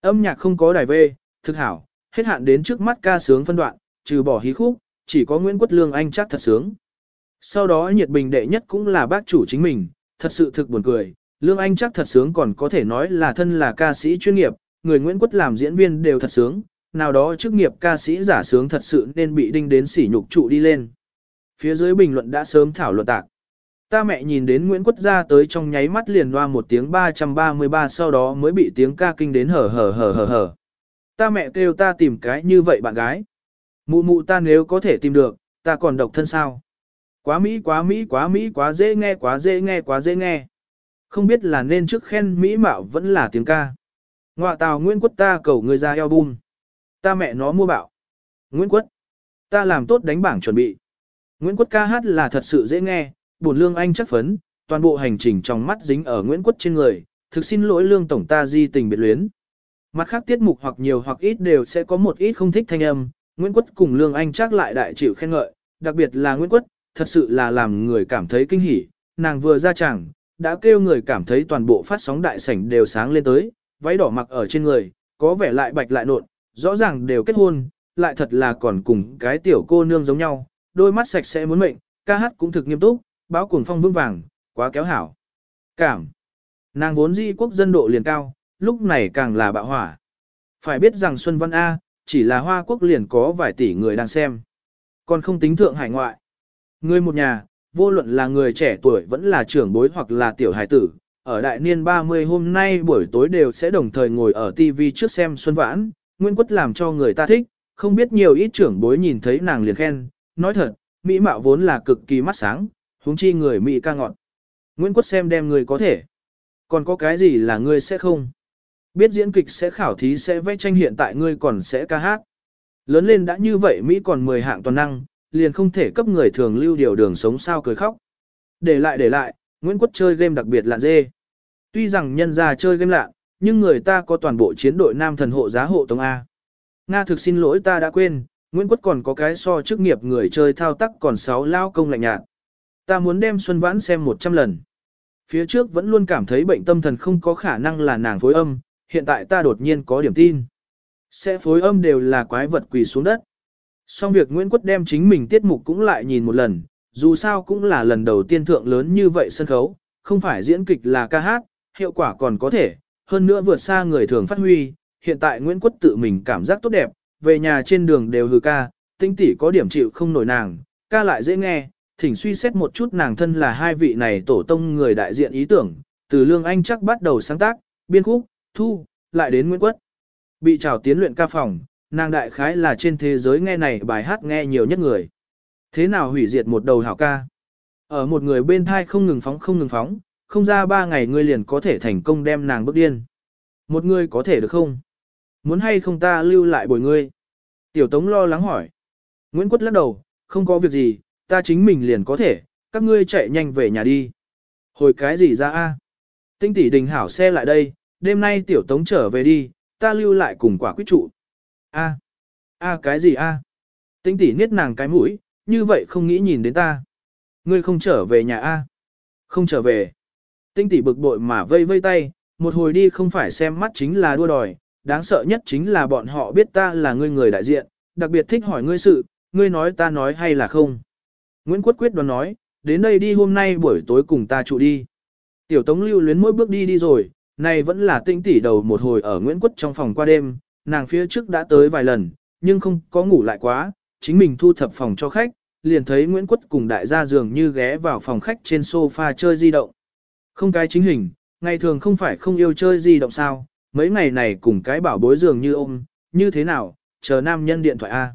Âm nhạc không có đài vê, thực hảo, hết hạn đến trước mắt ca sướng phân đoạn, trừ bỏ hí khúc, chỉ có Nguyễn Quốc Lương Anh chắc thật sướng. Sau đó nhiệt bình đệ nhất cũng là bác chủ chính mình, thật sự thực buồn cười, Lương Anh chắc thật sướng còn có thể nói là thân là ca sĩ chuyên nghiệp, người Nguyễn Quốc làm diễn viên đều thật sướng, nào đó chức nghiệp ca sĩ giả sướng thật sự nên bị đinh đến sỉ nhục trụ đi lên. Phía dưới bình luận đã sớm thảo luận tạc. Ta mẹ nhìn đến Nguyễn Quốc ra tới trong nháy mắt liền loa một tiếng 333 sau đó mới bị tiếng ca kinh đến hở hở hở hở hở. Ta mẹ kêu ta tìm cái như vậy bạn gái. Mụ mụ ta nếu có thể tìm được, ta còn độc thân sao? Quá Mỹ quá Mỹ quá Mỹ quá dễ nghe quá dễ nghe quá dễ nghe. Không biết là nên trước khen Mỹ mạo vẫn là tiếng ca. Ngoạ tào Nguyễn Quất ta cầu người ra album. Ta mẹ nó mua bạo. Nguyễn Quất. Ta làm tốt đánh bảng chuẩn bị. Nguyễn Quất ca hát là thật sự dễ nghe, buồn lương anh chắc phấn, toàn bộ hành trình trong mắt dính ở Nguyễn Quất trên người, thực xin lỗi lương tổng ta di tình biệt luyến. Mặt khác tiết mục hoặc nhiều hoặc ít đều sẽ có một ít không thích thanh âm, Nguyễn Quất cùng Lương Anh chắc lại đại chịu khen ngợi, đặc biệt là Nguyễn Quất, thật sự là làm người cảm thấy kinh hỉ, nàng vừa ra chẳng, đã kêu người cảm thấy toàn bộ phát sóng đại sảnh đều sáng lên tới, váy đỏ mặc ở trên người, có vẻ lại bạch lại nộn, rõ ràng đều kết hôn, lại thật là còn cùng cái tiểu cô nương giống nhau, đôi mắt sạch sẽ muốn mệnh, ca hát cũng thực nghiêm túc, báo cuồng phong vững vàng, quá kéo hảo. Cảm. Nàng vốn di quốc dân độ liền cao, lúc này càng là bạo hỏa. Phải biết rằng Xuân Văn A, chỉ là Hoa Quốc liền có vài tỷ người đang xem. Còn không tính thượng hải ngoại. Người một nhà, vô luận là người trẻ tuổi vẫn là trưởng bối hoặc là tiểu hải tử, ở đại niên 30 hôm nay buổi tối đều sẽ đồng thời ngồi ở TV trước xem Xuân Vãn, Nguyên Quất làm cho người ta thích, không biết nhiều ít trưởng bối nhìn thấy nàng liền khen, nói thật, Mỹ mạo vốn là cực kỳ mắt sáng, huống chi người Mỹ ca ngọn. Nguyễn Quất xem đem người có thể. Còn có cái gì là ngươi sẽ không? Biết diễn kịch sẽ khảo thí sẽ vẽ tranh hiện tại ngươi còn sẽ ca hát. Lớn lên đã như vậy Mỹ còn 10 hạng toàn năng, liền không thể cấp người thường lưu điều đường sống sao cười khóc. Để lại để lại, Nguyễn Quốc chơi game đặc biệt là dê. Tuy rằng nhân ra chơi game lạ, nhưng người ta có toàn bộ chiến đội nam thần hộ giá hộ tông A. Nga thực xin lỗi ta đã quên, Nguyễn Quốc còn có cái so chức nghiệp người chơi thao tác còn 6 lao công lạnh nhạt. Ta muốn đem Xuân Vãn xem 100 lần. Phía trước vẫn luôn cảm thấy bệnh tâm thần không có khả năng là nàng phối âm, hiện tại ta đột nhiên có điểm tin. Sẽ phối âm đều là quái vật quỳ xuống đất. Xong việc Nguyễn Quất đem chính mình tiết mục cũng lại nhìn một lần, dù sao cũng là lần đầu tiên thượng lớn như vậy sân khấu, không phải diễn kịch là ca hát, hiệu quả còn có thể, hơn nữa vượt xa người thường phát huy. Hiện tại Nguyễn Quất tự mình cảm giác tốt đẹp, về nhà trên đường đều hừ ca, tinh tỷ có điểm chịu không nổi nàng, ca lại dễ nghe, thỉnh suy xét một chút nàng thân là hai vị này tổ tông người đại diện ý tưởng, từ Lương Anh chắc bắt đầu sáng tác, biên khúc, thu, lại đến Nguyễn Quất. Bị trào tiến luyện ca phòng, nàng đại khái là trên thế giới nghe này bài hát nghe nhiều nhất người. Thế nào hủy diệt một đầu hảo ca? Ở một người bên thai không ngừng phóng không ngừng phóng, không ra ba ngày ngươi liền có thể thành công đem nàng bước điên. Một người có thể được không? Muốn hay không ta lưu lại bồi ngươi? Tiểu Tống lo lắng hỏi. Nguyễn Quất lắc đầu, không có việc gì, ta chính mình liền có thể, các ngươi chạy nhanh về nhà đi. Hồi cái gì ra a? Tinh tỷ đình hảo xe lại đây, đêm nay tiểu tống trở về đi, ta lưu lại cùng quả quyết trụ. A, a cái gì a? Tinh tỷ niết nàng cái mũi, như vậy không nghĩ nhìn đến ta. Ngươi không trở về nhà a? Không trở về. Tinh tỷ bực bội mà vây vây tay, một hồi đi không phải xem mắt chính là đua đòi, đáng sợ nhất chính là bọn họ biết ta là ngươi người đại diện, đặc biệt thích hỏi ngươi sự, ngươi nói ta nói hay là không. Nguyễn Quốc quyết đoán nói, đến đây đi hôm nay buổi tối cùng ta trụ đi. Tiểu Tống lưu luyến mỗi bước đi đi rồi, này vẫn là tinh tỷ đầu một hồi ở Nguyễn Quốc trong phòng qua đêm, nàng phía trước đã tới vài lần, nhưng không có ngủ lại quá, chính mình thu thập phòng cho khách, liền thấy Nguyễn Quốc cùng đại gia dường như ghé vào phòng khách trên sofa chơi di động. Không cái chính hình, ngày thường không phải không yêu chơi di động sao, mấy ngày này cùng cái bảo bối dường như ôm, như thế nào, chờ nam nhân điện thoại A.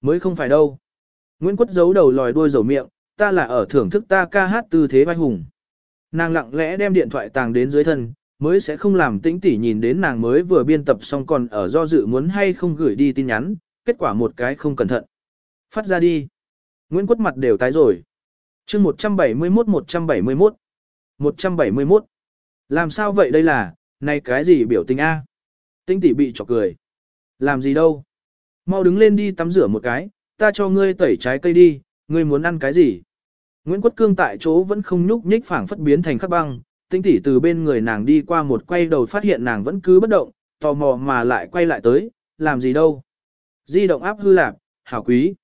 Mới không phải đâu. Nguyễn Quất giấu đầu lòi đuôi dầu miệng, ta là ở thưởng thức ta ca hát tư thế vai hùng. Nàng lặng lẽ đem điện thoại tàng đến dưới thân, mới sẽ không làm tĩnh tỉ nhìn đến nàng mới vừa biên tập xong còn ở do dự muốn hay không gửi đi tin nhắn, kết quả một cái không cẩn thận. Phát ra đi. Nguyễn Quất mặt đều tái rồi. chương 171-171. 171. Làm sao vậy đây là, này cái gì biểu tình A? Tĩnh tỷ bị chọc cười. Làm gì đâu? Mau đứng lên đi tắm rửa một cái, ta cho ngươi tẩy trái cây đi, ngươi muốn ăn cái gì? Nguyễn Quất Cương tại chỗ vẫn không nhúc nhích phảng phất biến thành khắc băng, tinh tỷ từ bên người nàng đi qua một quay đầu phát hiện nàng vẫn cứ bất động, tò mò mà lại quay lại tới, làm gì đâu? Di động áp hư lạp, hảo quý.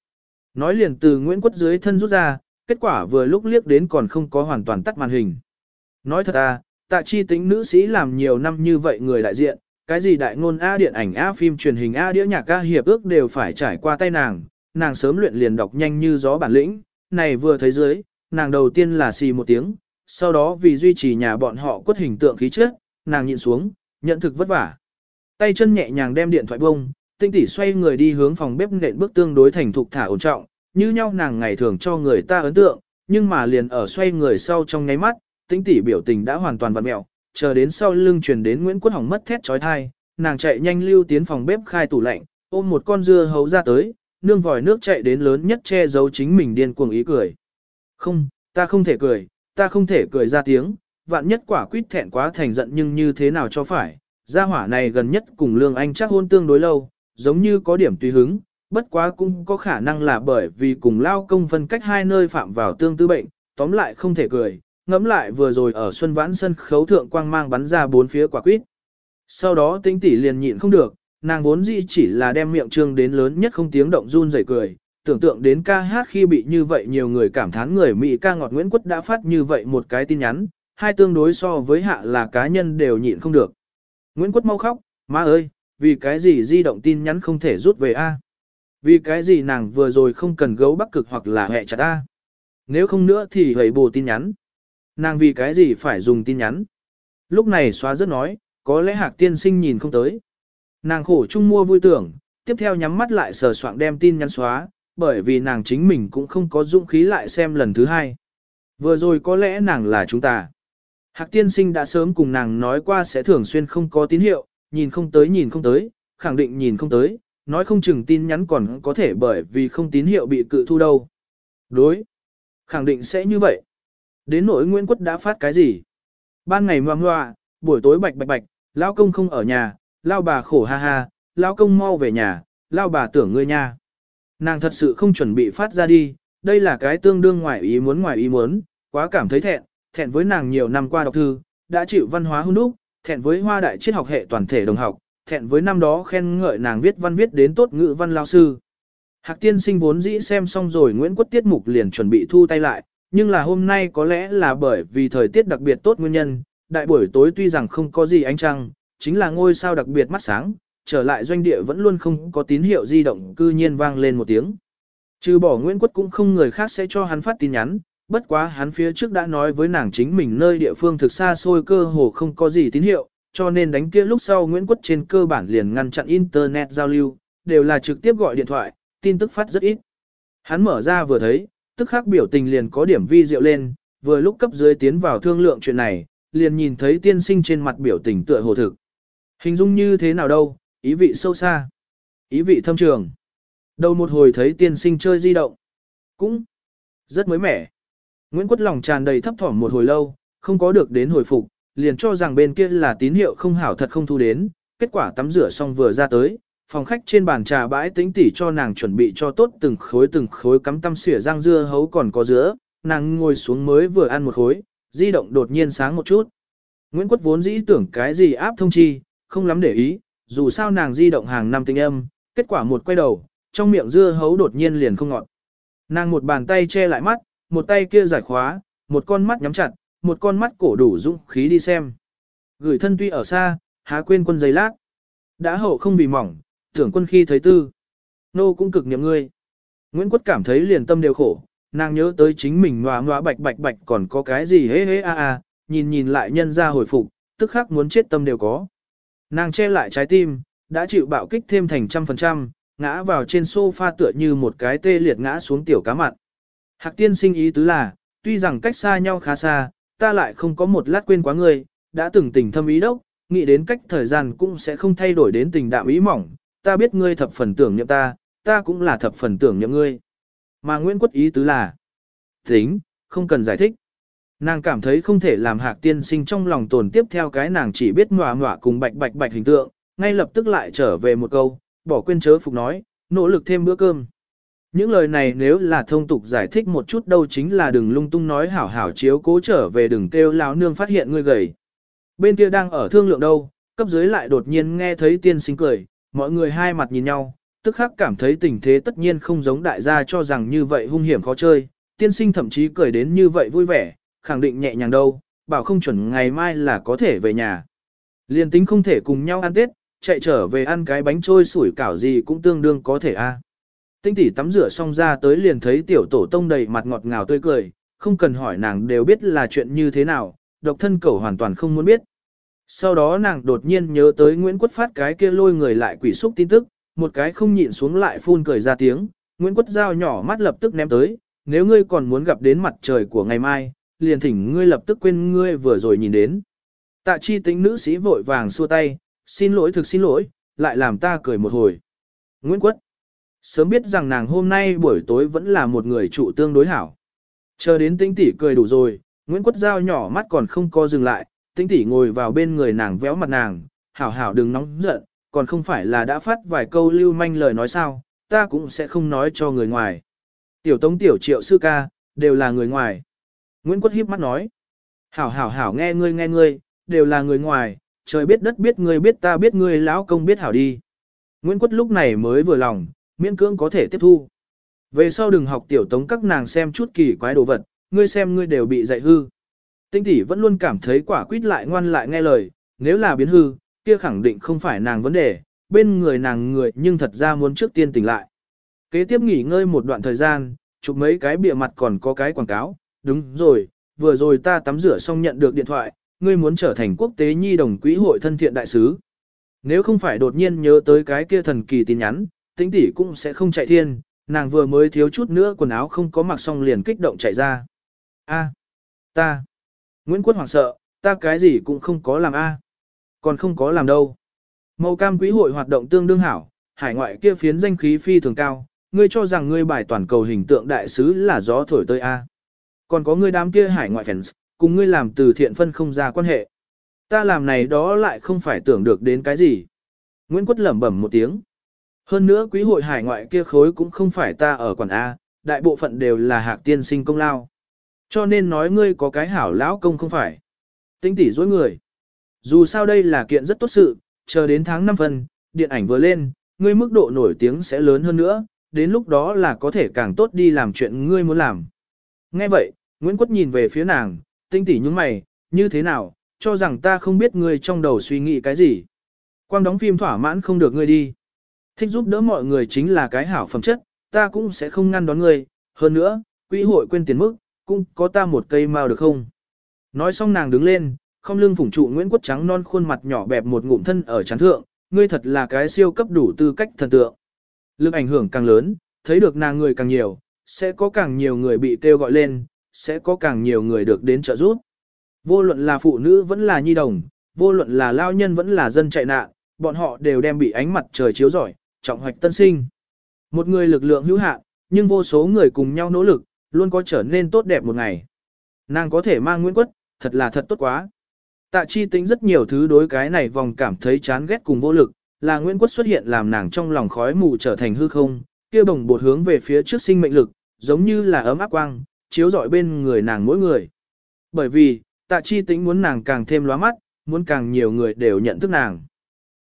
Nói liền từ Nguyễn Quất dưới thân rút ra, kết quả vừa lúc liếc đến còn không có hoàn toàn tắt màn hình. Nói thật à, tạ chi tính nữ sĩ làm nhiều năm như vậy người đại diện, cái gì đại ngôn A điện ảnh A phim truyền hình A đĩa nhạc A hiệp ước đều phải trải qua tay nàng, nàng sớm luyện liền đọc nhanh như gió bản lĩnh, này vừa thấy dưới, nàng đầu tiên là xì một tiếng, sau đó vì duy trì nhà bọn họ quất hình tượng khí trước, nàng nhịn xuống, nhận thực vất vả. Tay chân nhẹ nhàng đem điện thoại bông, tinh tỷ xoay người đi hướng phòng bếp nện bước tương đối thành thục thả ổn trọng, như nhau nàng ngày thường cho người ta ấn tượng, nhưng mà liền ở xoay người sau trong nháy mắt, tinh tỷ biểu tình đã hoàn toàn vặn mẹo, chờ đến sau lưng truyền đến Nguyễn Quốc Hỏng mất thét chói tai, nàng chạy nhanh lưu tiến phòng bếp khai tủ lạnh, ôm một con dưa hấu ra tới, nương vòi nước chạy đến lớn nhất che giấu chính mình điên cuồng ý cười. Không, ta không thể cười, ta không thể cười ra tiếng, vạn nhất quả quýt thẹn quá thành giận nhưng như thế nào cho phải, gia hỏa này gần nhất cùng lương anh chắc hôn tương đối lâu, giống như có điểm tùy hứng, bất quá cũng có khả năng là bởi vì cùng lao công phân cách hai nơi phạm vào tương tư bệnh, tóm lại không thể cười, ngẫm lại vừa rồi ở Xuân Vãn sân khấu thượng quang mang bắn ra bốn phía quả quýt. Sau đó tinh tỷ liền nhịn không được, nàng vốn dĩ chỉ là đem miệng trương đến lớn nhất không tiếng động run rẩy cười, tưởng tượng đến ca hát khi bị như vậy nhiều người cảm thán người Mỹ ca ngọt Nguyễn Quất đã phát như vậy một cái tin nhắn, hai tương đối so với hạ là cá nhân đều nhịn không được. Nguyễn Quất mau khóc, má ơi, vì cái gì di động tin nhắn không thể rút về A? Vì cái gì nàng vừa rồi không cần gấu bắc cực hoặc là hẹ chặt A? Nếu không nữa thì hãy bù tin nhắn. Nàng vì cái gì phải dùng tin nhắn? Lúc này xóa rất nói, có lẽ hạc tiên sinh nhìn không tới. Nàng khổ chung mua vui tưởng, tiếp theo nhắm mắt lại sờ soạn đem tin nhắn xóa, bởi vì nàng chính mình cũng không có dũng khí lại xem lần thứ hai. Vừa rồi có lẽ nàng là chúng ta. Hạc tiên sinh đã sớm cùng nàng nói qua sẽ thường xuyên không có tín hiệu, nhìn không tới nhìn không tới, khẳng định nhìn không tới, nói không chừng tin nhắn còn có thể bởi vì không tín hiệu bị cự thu đâu. Đối. Khẳng định sẽ như vậy. Đến nỗi Nguyễn Quất đã phát cái gì? Ban ngày ngoan ngoạ, buổi tối bạch bạch bạch, lão công không ở nhà, lao bà khổ ha ha, lao công mau về nhà, lao bà tưởng ngươi nha. Nàng thật sự không chuẩn bị phát ra đi, đây là cái tương đương ngoài ý muốn ngoài ý muốn, quá cảm thấy thẹn, thẹn với nàng nhiều năm qua đọc thư, đã chịu văn hóa hôn đúc, thẹn với hoa đại triết học hệ toàn thể đồng học, thẹn với năm đó khen ngợi nàng viết văn viết đến tốt ngữ văn lao sư. Hạc tiên sinh vốn dĩ xem xong rồi Nguyễn Quất tiết mục liền chuẩn bị thu tay lại, nhưng là hôm nay có lẽ là bởi vì thời tiết đặc biệt tốt nguyên nhân, đại buổi tối tuy rằng không có gì ánh trăng, chính là ngôi sao đặc biệt mắt sáng, trở lại doanh địa vẫn luôn không có tín hiệu di động cư nhiên vang lên một tiếng. Trừ bỏ Nguyễn Quất cũng không người khác sẽ cho hắn phát tin nhắn, bất quá hắn phía trước đã nói với nàng chính mình nơi địa phương thực xa xôi cơ hồ không có gì tín hiệu, cho nên đánh kia lúc sau Nguyễn Quất trên cơ bản liền ngăn chặn Internet giao lưu, đều là trực tiếp gọi điện thoại, tin tức phát rất ít. Hắn mở ra vừa thấy, tức khắc biểu tình liền có điểm vi diệu lên, vừa lúc cấp dưới tiến vào thương lượng chuyện này, liền nhìn thấy tiên sinh trên mặt biểu tình tựa hồ thực. Hình dung như thế nào đâu, ý vị sâu xa, ý vị thâm trường. Đầu một hồi thấy tiên sinh chơi di động, cũng rất mới mẻ. Nguyễn Quất lòng tràn đầy thấp thỏm một hồi lâu, không có được đến hồi phục, liền cho rằng bên kia là tín hiệu không hảo thật không thu đến, kết quả tắm rửa xong vừa ra tới, phòng khách trên bàn trà bãi tính tỉ cho nàng chuẩn bị cho tốt từng khối từng khối cắm tăm xỉa rang dưa hấu còn có giữa, nàng ngồi xuống mới vừa ăn một khối, di động đột nhiên sáng một chút. Nguyễn Quất vốn dĩ tưởng cái gì áp thông chi, không lắm để ý, dù sao nàng di động hàng năm tinh âm, kết quả một quay đầu, trong miệng dưa hấu đột nhiên liền không ngọt. Nàng một bàn tay che lại mắt, một tay kia giải khóa, một con mắt nhắm chặt, một con mắt cổ đủ dũng khí đi xem. Gửi thân tuy ở xa, há quên quân giấy lát. Đã hậu không vì mỏng, tưởng quân khi thấy tư. Nô cũng cực niệm ngươi. Nguyễn Quất cảm thấy liền tâm đều khổ, nàng nhớ tới chính mình ngoá ngoá bạch bạch bạch còn có cái gì hế hế a a, nhìn nhìn lại nhân ra hồi phục, tức khắc muốn chết tâm đều có. Nàng che lại trái tim, đã chịu bạo kích thêm thành trăm phần trăm, ngã vào trên sofa tựa như một cái tê liệt ngã xuống tiểu cá mặn. Hạc tiên sinh ý tứ là, tuy rằng cách xa nhau khá xa, ta lại không có một lát quên quá người, đã từng tình thâm ý đốc, nghĩ đến cách thời gian cũng sẽ không thay đổi đến tình đạm ý mỏng, ta biết ngươi thập phần tưởng niệm ta, ta cũng là thập phần tưởng niệm ngươi. Mà Nguyễn Quất ý tứ là, tính, không cần giải thích. Nàng cảm thấy không thể làm hạc tiên sinh trong lòng tồn tiếp theo cái nàng chỉ biết ngòa ngòa cùng bạch bạch bạch hình tượng, ngay lập tức lại trở về một câu, bỏ quên chớ phục nói, nỗ lực thêm bữa cơm. Những lời này nếu là thông tục giải thích một chút đâu chính là đừng lung tung nói hảo hảo chiếu cố trở về đừng kêu láo nương phát hiện ngươi gầy. Bên kia đang ở thương lượng đâu, cấp dưới lại đột nhiên nghe thấy tiên sinh cười, mọi người hai mặt nhìn nhau, tức khắc cảm thấy tình thế tất nhiên không giống đại gia cho rằng như vậy hung hiểm khó chơi, tiên sinh thậm chí cười đến như vậy vui vẻ, khẳng định nhẹ nhàng đâu, bảo không chuẩn ngày mai là có thể về nhà. Liên tính không thể cùng nhau ăn Tết, chạy trở về ăn cái bánh trôi sủi cảo gì cũng tương đương có thể a. Tinh tỷ tắm rửa xong ra tới liền thấy tiểu tổ tông đầy mặt ngọt ngào tươi cười, không cần hỏi nàng đều biết là chuyện như thế nào, độc thân cẩu hoàn toàn không muốn biết. Sau đó nàng đột nhiên nhớ tới Nguyễn Quất phát cái kia lôi người lại quỷ xúc tin tức, một cái không nhịn xuống lại phun cười ra tiếng, Nguyễn Quất dao nhỏ mắt lập tức ném tới, nếu ngươi còn muốn gặp đến mặt trời của ngày mai, liền thỉnh ngươi lập tức quên ngươi vừa rồi nhìn đến. Tạ chi tính nữ sĩ vội vàng xua tay, xin lỗi thực xin lỗi, lại làm ta cười một hồi. Nguyễn Quất, sớm biết rằng nàng hôm nay buổi tối vẫn là một người trụ tương đối hảo. Chờ đến tinh tỷ cười đủ rồi, Nguyễn Quất giao nhỏ mắt còn không co dừng lại, tinh tỷ ngồi vào bên người nàng véo mặt nàng, hảo hảo đừng nóng giận, còn không phải là đã phát vài câu lưu manh lời nói sao, ta cũng sẽ không nói cho người ngoài. Tiểu tống tiểu triệu sư ca, đều là người ngoài. Nguyễn Quất híp mắt nói. Hảo hảo hảo nghe ngươi nghe ngươi, đều là người ngoài, trời biết đất biết ngươi biết ta biết ngươi lão công biết hảo đi. Nguyễn Quất lúc này mới vừa lòng, miễn cưỡng có thể tiếp thu. Về sau đừng học tiểu tống các nàng xem chút kỳ quái đồ vật, ngươi xem ngươi đều bị dạy hư. Tinh tỷ vẫn luôn cảm thấy quả quýt lại ngoan lại nghe lời, nếu là biến hư, kia khẳng định không phải nàng vấn đề, bên người nàng người nhưng thật ra muốn trước tiên tỉnh lại. Kế tiếp nghỉ ngơi một đoạn thời gian, chụp mấy cái bìa mặt còn có cái quảng cáo, đúng rồi, vừa rồi ta tắm rửa xong nhận được điện thoại, ngươi muốn trở thành quốc tế nhi đồng quỹ hội thân thiện đại sứ. Nếu không phải đột nhiên nhớ tới cái kia thần kỳ tin nhắn, tính tỷ cũng sẽ không chạy thiên, nàng vừa mới thiếu chút nữa quần áo không có mặc xong liền kích động chạy ra. A, ta, Nguyễn Quốc hoảng sợ, ta cái gì cũng không có làm a, còn không có làm đâu. Màu cam quỹ hội hoạt động tương đương hảo, hải ngoại kia phiến danh khí phi thường cao, ngươi cho rằng ngươi bài toàn cầu hình tượng đại sứ là gió thổi tới a. Còn có ngươi đám kia hải ngoại fans, cùng ngươi làm từ thiện phân không ra quan hệ. Ta làm này đó lại không phải tưởng được đến cái gì. Nguyễn Quất lẩm bẩm một tiếng. Hơn nữa quý hội hải ngoại kia khối cũng không phải ta ở quản A, đại bộ phận đều là hạc tiên sinh công lao. Cho nên nói ngươi có cái hảo lão công không phải. Tinh tỷ dối người. Dù sao đây là kiện rất tốt sự, chờ đến tháng 5 phần, điện ảnh vừa lên, ngươi mức độ nổi tiếng sẽ lớn hơn nữa, đến lúc đó là có thể càng tốt đi làm chuyện ngươi muốn làm. Nghe vậy, Nguyễn Quất nhìn về phía nàng, tinh tỉ những mày, như thế nào, cho rằng ta không biết ngươi trong đầu suy nghĩ cái gì. Quang đóng phim thỏa mãn không được ngươi đi. Thích giúp đỡ mọi người chính là cái hảo phẩm chất, ta cũng sẽ không ngăn đón ngươi, hơn nữa, quỹ hội quên tiền mức, cũng có ta một cây mao được không. Nói xong nàng đứng lên, không lưng phủng trụ Nguyễn Quất trắng non khuôn mặt nhỏ bẹp một ngụm thân ở chán thượng, ngươi thật là cái siêu cấp đủ tư cách thần tượng. Lực ảnh hưởng càng lớn, thấy được nàng người càng nhiều, sẽ có càng nhiều người bị kêu gọi lên, sẽ có càng nhiều người được đến trợ giúp. Vô luận là phụ nữ vẫn là nhi đồng, vô luận là lao nhân vẫn là dân chạy nạn, bọn họ đều đem bị ánh mặt trời chiếu rọi, trọng hoạch tân sinh. Một người lực lượng hữu hạn, nhưng vô số người cùng nhau nỗ lực, luôn có trở nên tốt đẹp một ngày. Nàng có thể mang Nguyễn Quất, thật là thật tốt quá. Tạ chi tính rất nhiều thứ đối cái này vòng cảm thấy chán ghét cùng vô lực, là Nguyễn Quất xuất hiện làm nàng trong lòng khói mù trở thành hư không, kia bồng bột hướng về phía trước sinh mệnh lực, giống như là ấm áp quang, chiếu rọi bên người nàng mỗi người. Bởi vì, tạ chi tính muốn nàng càng thêm lóa mắt, muốn càng nhiều người đều nhận thức nàng.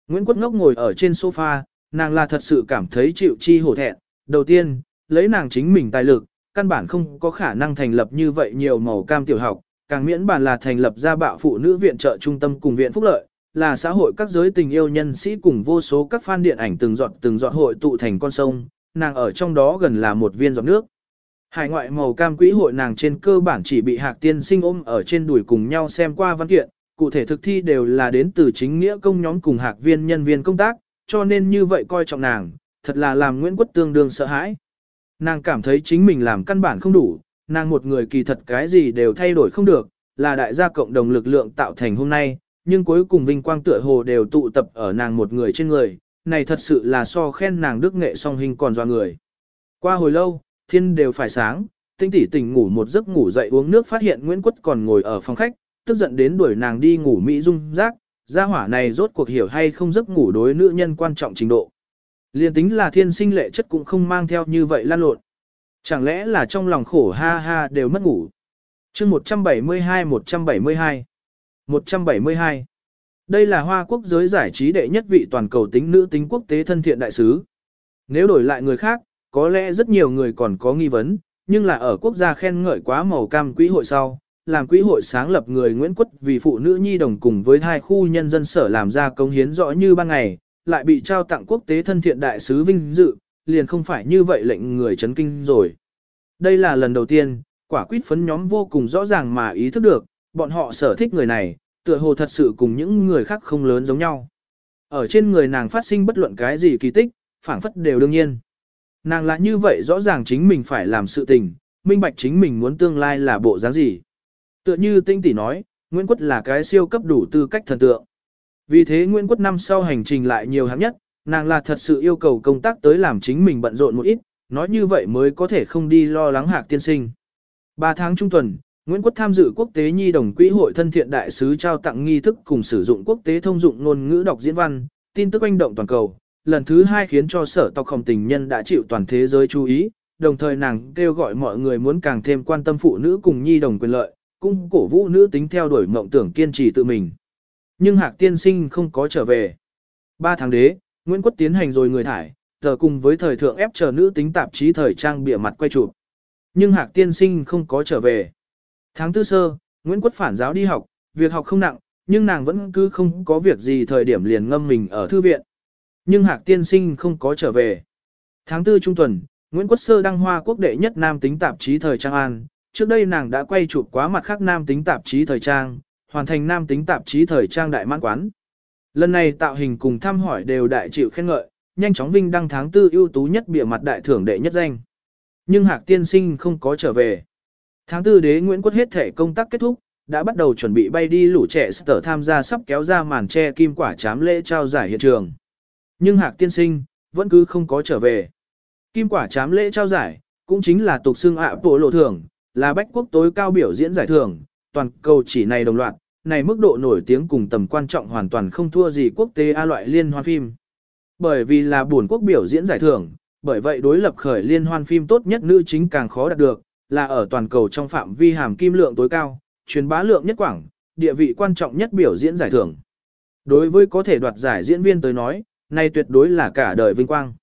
Nguyễn Quốc Ngốc ngồi ở trên sofa, nàng là thật sự cảm thấy chịu chi hổ thẹn. Đầu tiên, lấy nàng chính mình tài lực, căn bản không có khả năng thành lập như vậy nhiều màu cam tiểu học, càng miễn bản là thành lập ra bạo phụ nữ viện trợ trung tâm cùng viện phúc lợi, là xã hội các giới tình yêu nhân sĩ cùng vô số các fan điện ảnh từng giọt từng giọt hội tụ thành con sông, nàng ở trong đó gần là một viên giọt nước. Hải ngoại màu cam quỹ hội nàng trên cơ bản chỉ bị hạc tiên sinh ôm ở trên đùi cùng nhau xem qua văn kiện, cụ thể thực thi đều là đến từ chính nghĩa công nhóm cùng hạc viên nhân viên công tác, cho nên như vậy coi trọng nàng, thật là làm Nguyễn Quốc tương đương sợ hãi. Nàng cảm thấy chính mình làm căn bản không đủ, nàng một người kỳ thật cái gì đều thay đổi không được, là đại gia cộng đồng lực lượng tạo thành hôm nay, nhưng cuối cùng vinh quang tựa hồ đều tụ tập ở nàng một người trên người, này thật sự là so khen nàng đức nghệ song hình còn doa người. Qua hồi lâu, thiên đều phải sáng, tinh tỷ tỉnh ngủ một giấc ngủ dậy uống nước phát hiện Nguyễn Quất còn ngồi ở phòng khách, tức giận đến đuổi nàng đi ngủ Mỹ dung giác, gia hỏa này rốt cuộc hiểu hay không giấc ngủ đối nữ nhân quan trọng trình độ. Liên tính là thiên sinh lệ chất cũng không mang theo như vậy lan lộn. Chẳng lẽ là trong lòng khổ ha ha đều mất ngủ. chương 172-172 172 Đây là Hoa Quốc giới giải trí đệ nhất vị toàn cầu tính nữ tính quốc tế thân thiện đại sứ. Nếu đổi lại người khác, có lẽ rất nhiều người còn có nghi vấn, nhưng là ở quốc gia khen ngợi quá màu cam quỹ hội sau, làm quỹ hội sáng lập người Nguyễn Quất vì phụ nữ nhi đồng cùng với hai khu nhân dân sở làm ra công hiến rõ như ban ngày, lại bị trao tặng quốc tế thân thiện đại sứ vinh dự, liền không phải như vậy lệnh người chấn kinh rồi. Đây là lần đầu tiên, quả quyết phấn nhóm vô cùng rõ ràng mà ý thức được, bọn họ sở thích người này, tựa hồ thật sự cùng những người khác không lớn giống nhau. Ở trên người nàng phát sinh bất luận cái gì kỳ tích, phản phất đều đương nhiên. Nàng là như vậy rõ ràng chính mình phải làm sự tình, minh bạch chính mình muốn tương lai là bộ dáng gì. Tựa như tinh tỷ nói, Nguyễn Quất là cái siêu cấp đủ tư cách thần tượng. Vì thế Nguyễn Quất năm sau hành trình lại nhiều hạng nhất, nàng là thật sự yêu cầu công tác tới làm chính mình bận rộn một ít, nói như vậy mới có thể không đi lo lắng hạc tiên sinh. Ba tháng trung tuần, Nguyễn Quốc tham dự quốc tế nhi đồng quỹ hội thân thiện đại sứ trao tặng nghi thức cùng sử dụng quốc tế thông dụng ngôn ngữ đọc diễn văn, tin tức oanh động toàn cầu, lần thứ hai khiến cho sở tộc khổng tình nhân đã chịu toàn thế giới chú ý, đồng thời nàng kêu gọi mọi người muốn càng thêm quan tâm phụ nữ cùng nhi đồng quyền lợi, cung cổ vũ nữ tính theo đuổi mộng tưởng kiên trì tự mình. Nhưng Hạc tiên sinh không có trở về. Ba tháng đế, Nguyễn Quốc tiến hành rồi người thải, giờ cùng với thời thượng ép chờ nữ tính tạp chí thời trang bịa mặt quay chụp. Nhưng Hạc tiên sinh không có trở về. Tháng tư sơ, Nguyễn Quốc phản giáo đi học, việc học không nặng, nhưng nàng vẫn cứ không có việc gì thời điểm liền ngâm mình ở thư viện. Nhưng Hạc tiên sinh không có trở về. Tháng tư trung tuần, Nguyễn Quốc Sơ đăng hoa quốc đệ nhất nam tính tạp chí thời trang an. Trước đây nàng đã quay chụp quá mặt khác nam tính tạp chí thời trang, hoàn thành nam tính tạp chí thời trang đại mãn quán. Lần này tạo hình cùng thăm hỏi đều đại chịu khen ngợi, nhanh chóng vinh đăng tháng tư ưu tú nhất bịa mặt đại thưởng đệ nhất danh. Nhưng Hạc tiên sinh không có trở về. Tháng tư đế Nguyễn Quốc hết thể công tác kết thúc, đã bắt đầu chuẩn bị bay đi lũ trẻ sở tham gia sắp kéo ra màn che kim quả chám lễ trao giải hiện trường. Nhưng Hạc tiên sinh, vẫn cứ không có trở về. Kim quả chám lễ trao giải, cũng chính là tục xưng ạ bộ lộ thưởng, là bách quốc tối cao biểu diễn giải thưởng, toàn cầu chỉ này đồng loạt, này mức độ nổi tiếng cùng tầm quan trọng hoàn toàn không thua gì quốc tế A loại liên hoan phim. Bởi vì là buồn quốc biểu diễn giải thưởng, bởi vậy đối lập khởi liên hoan phim tốt nhất nữ chính càng khó đạt được, là ở toàn cầu trong phạm vi hàm kim lượng tối cao, truyền bá lượng nhất quảng, địa vị quan trọng nhất biểu diễn giải thưởng. Đối với có thể đoạt giải diễn viên tới nói, này tuyệt đối là cả đời vinh quang.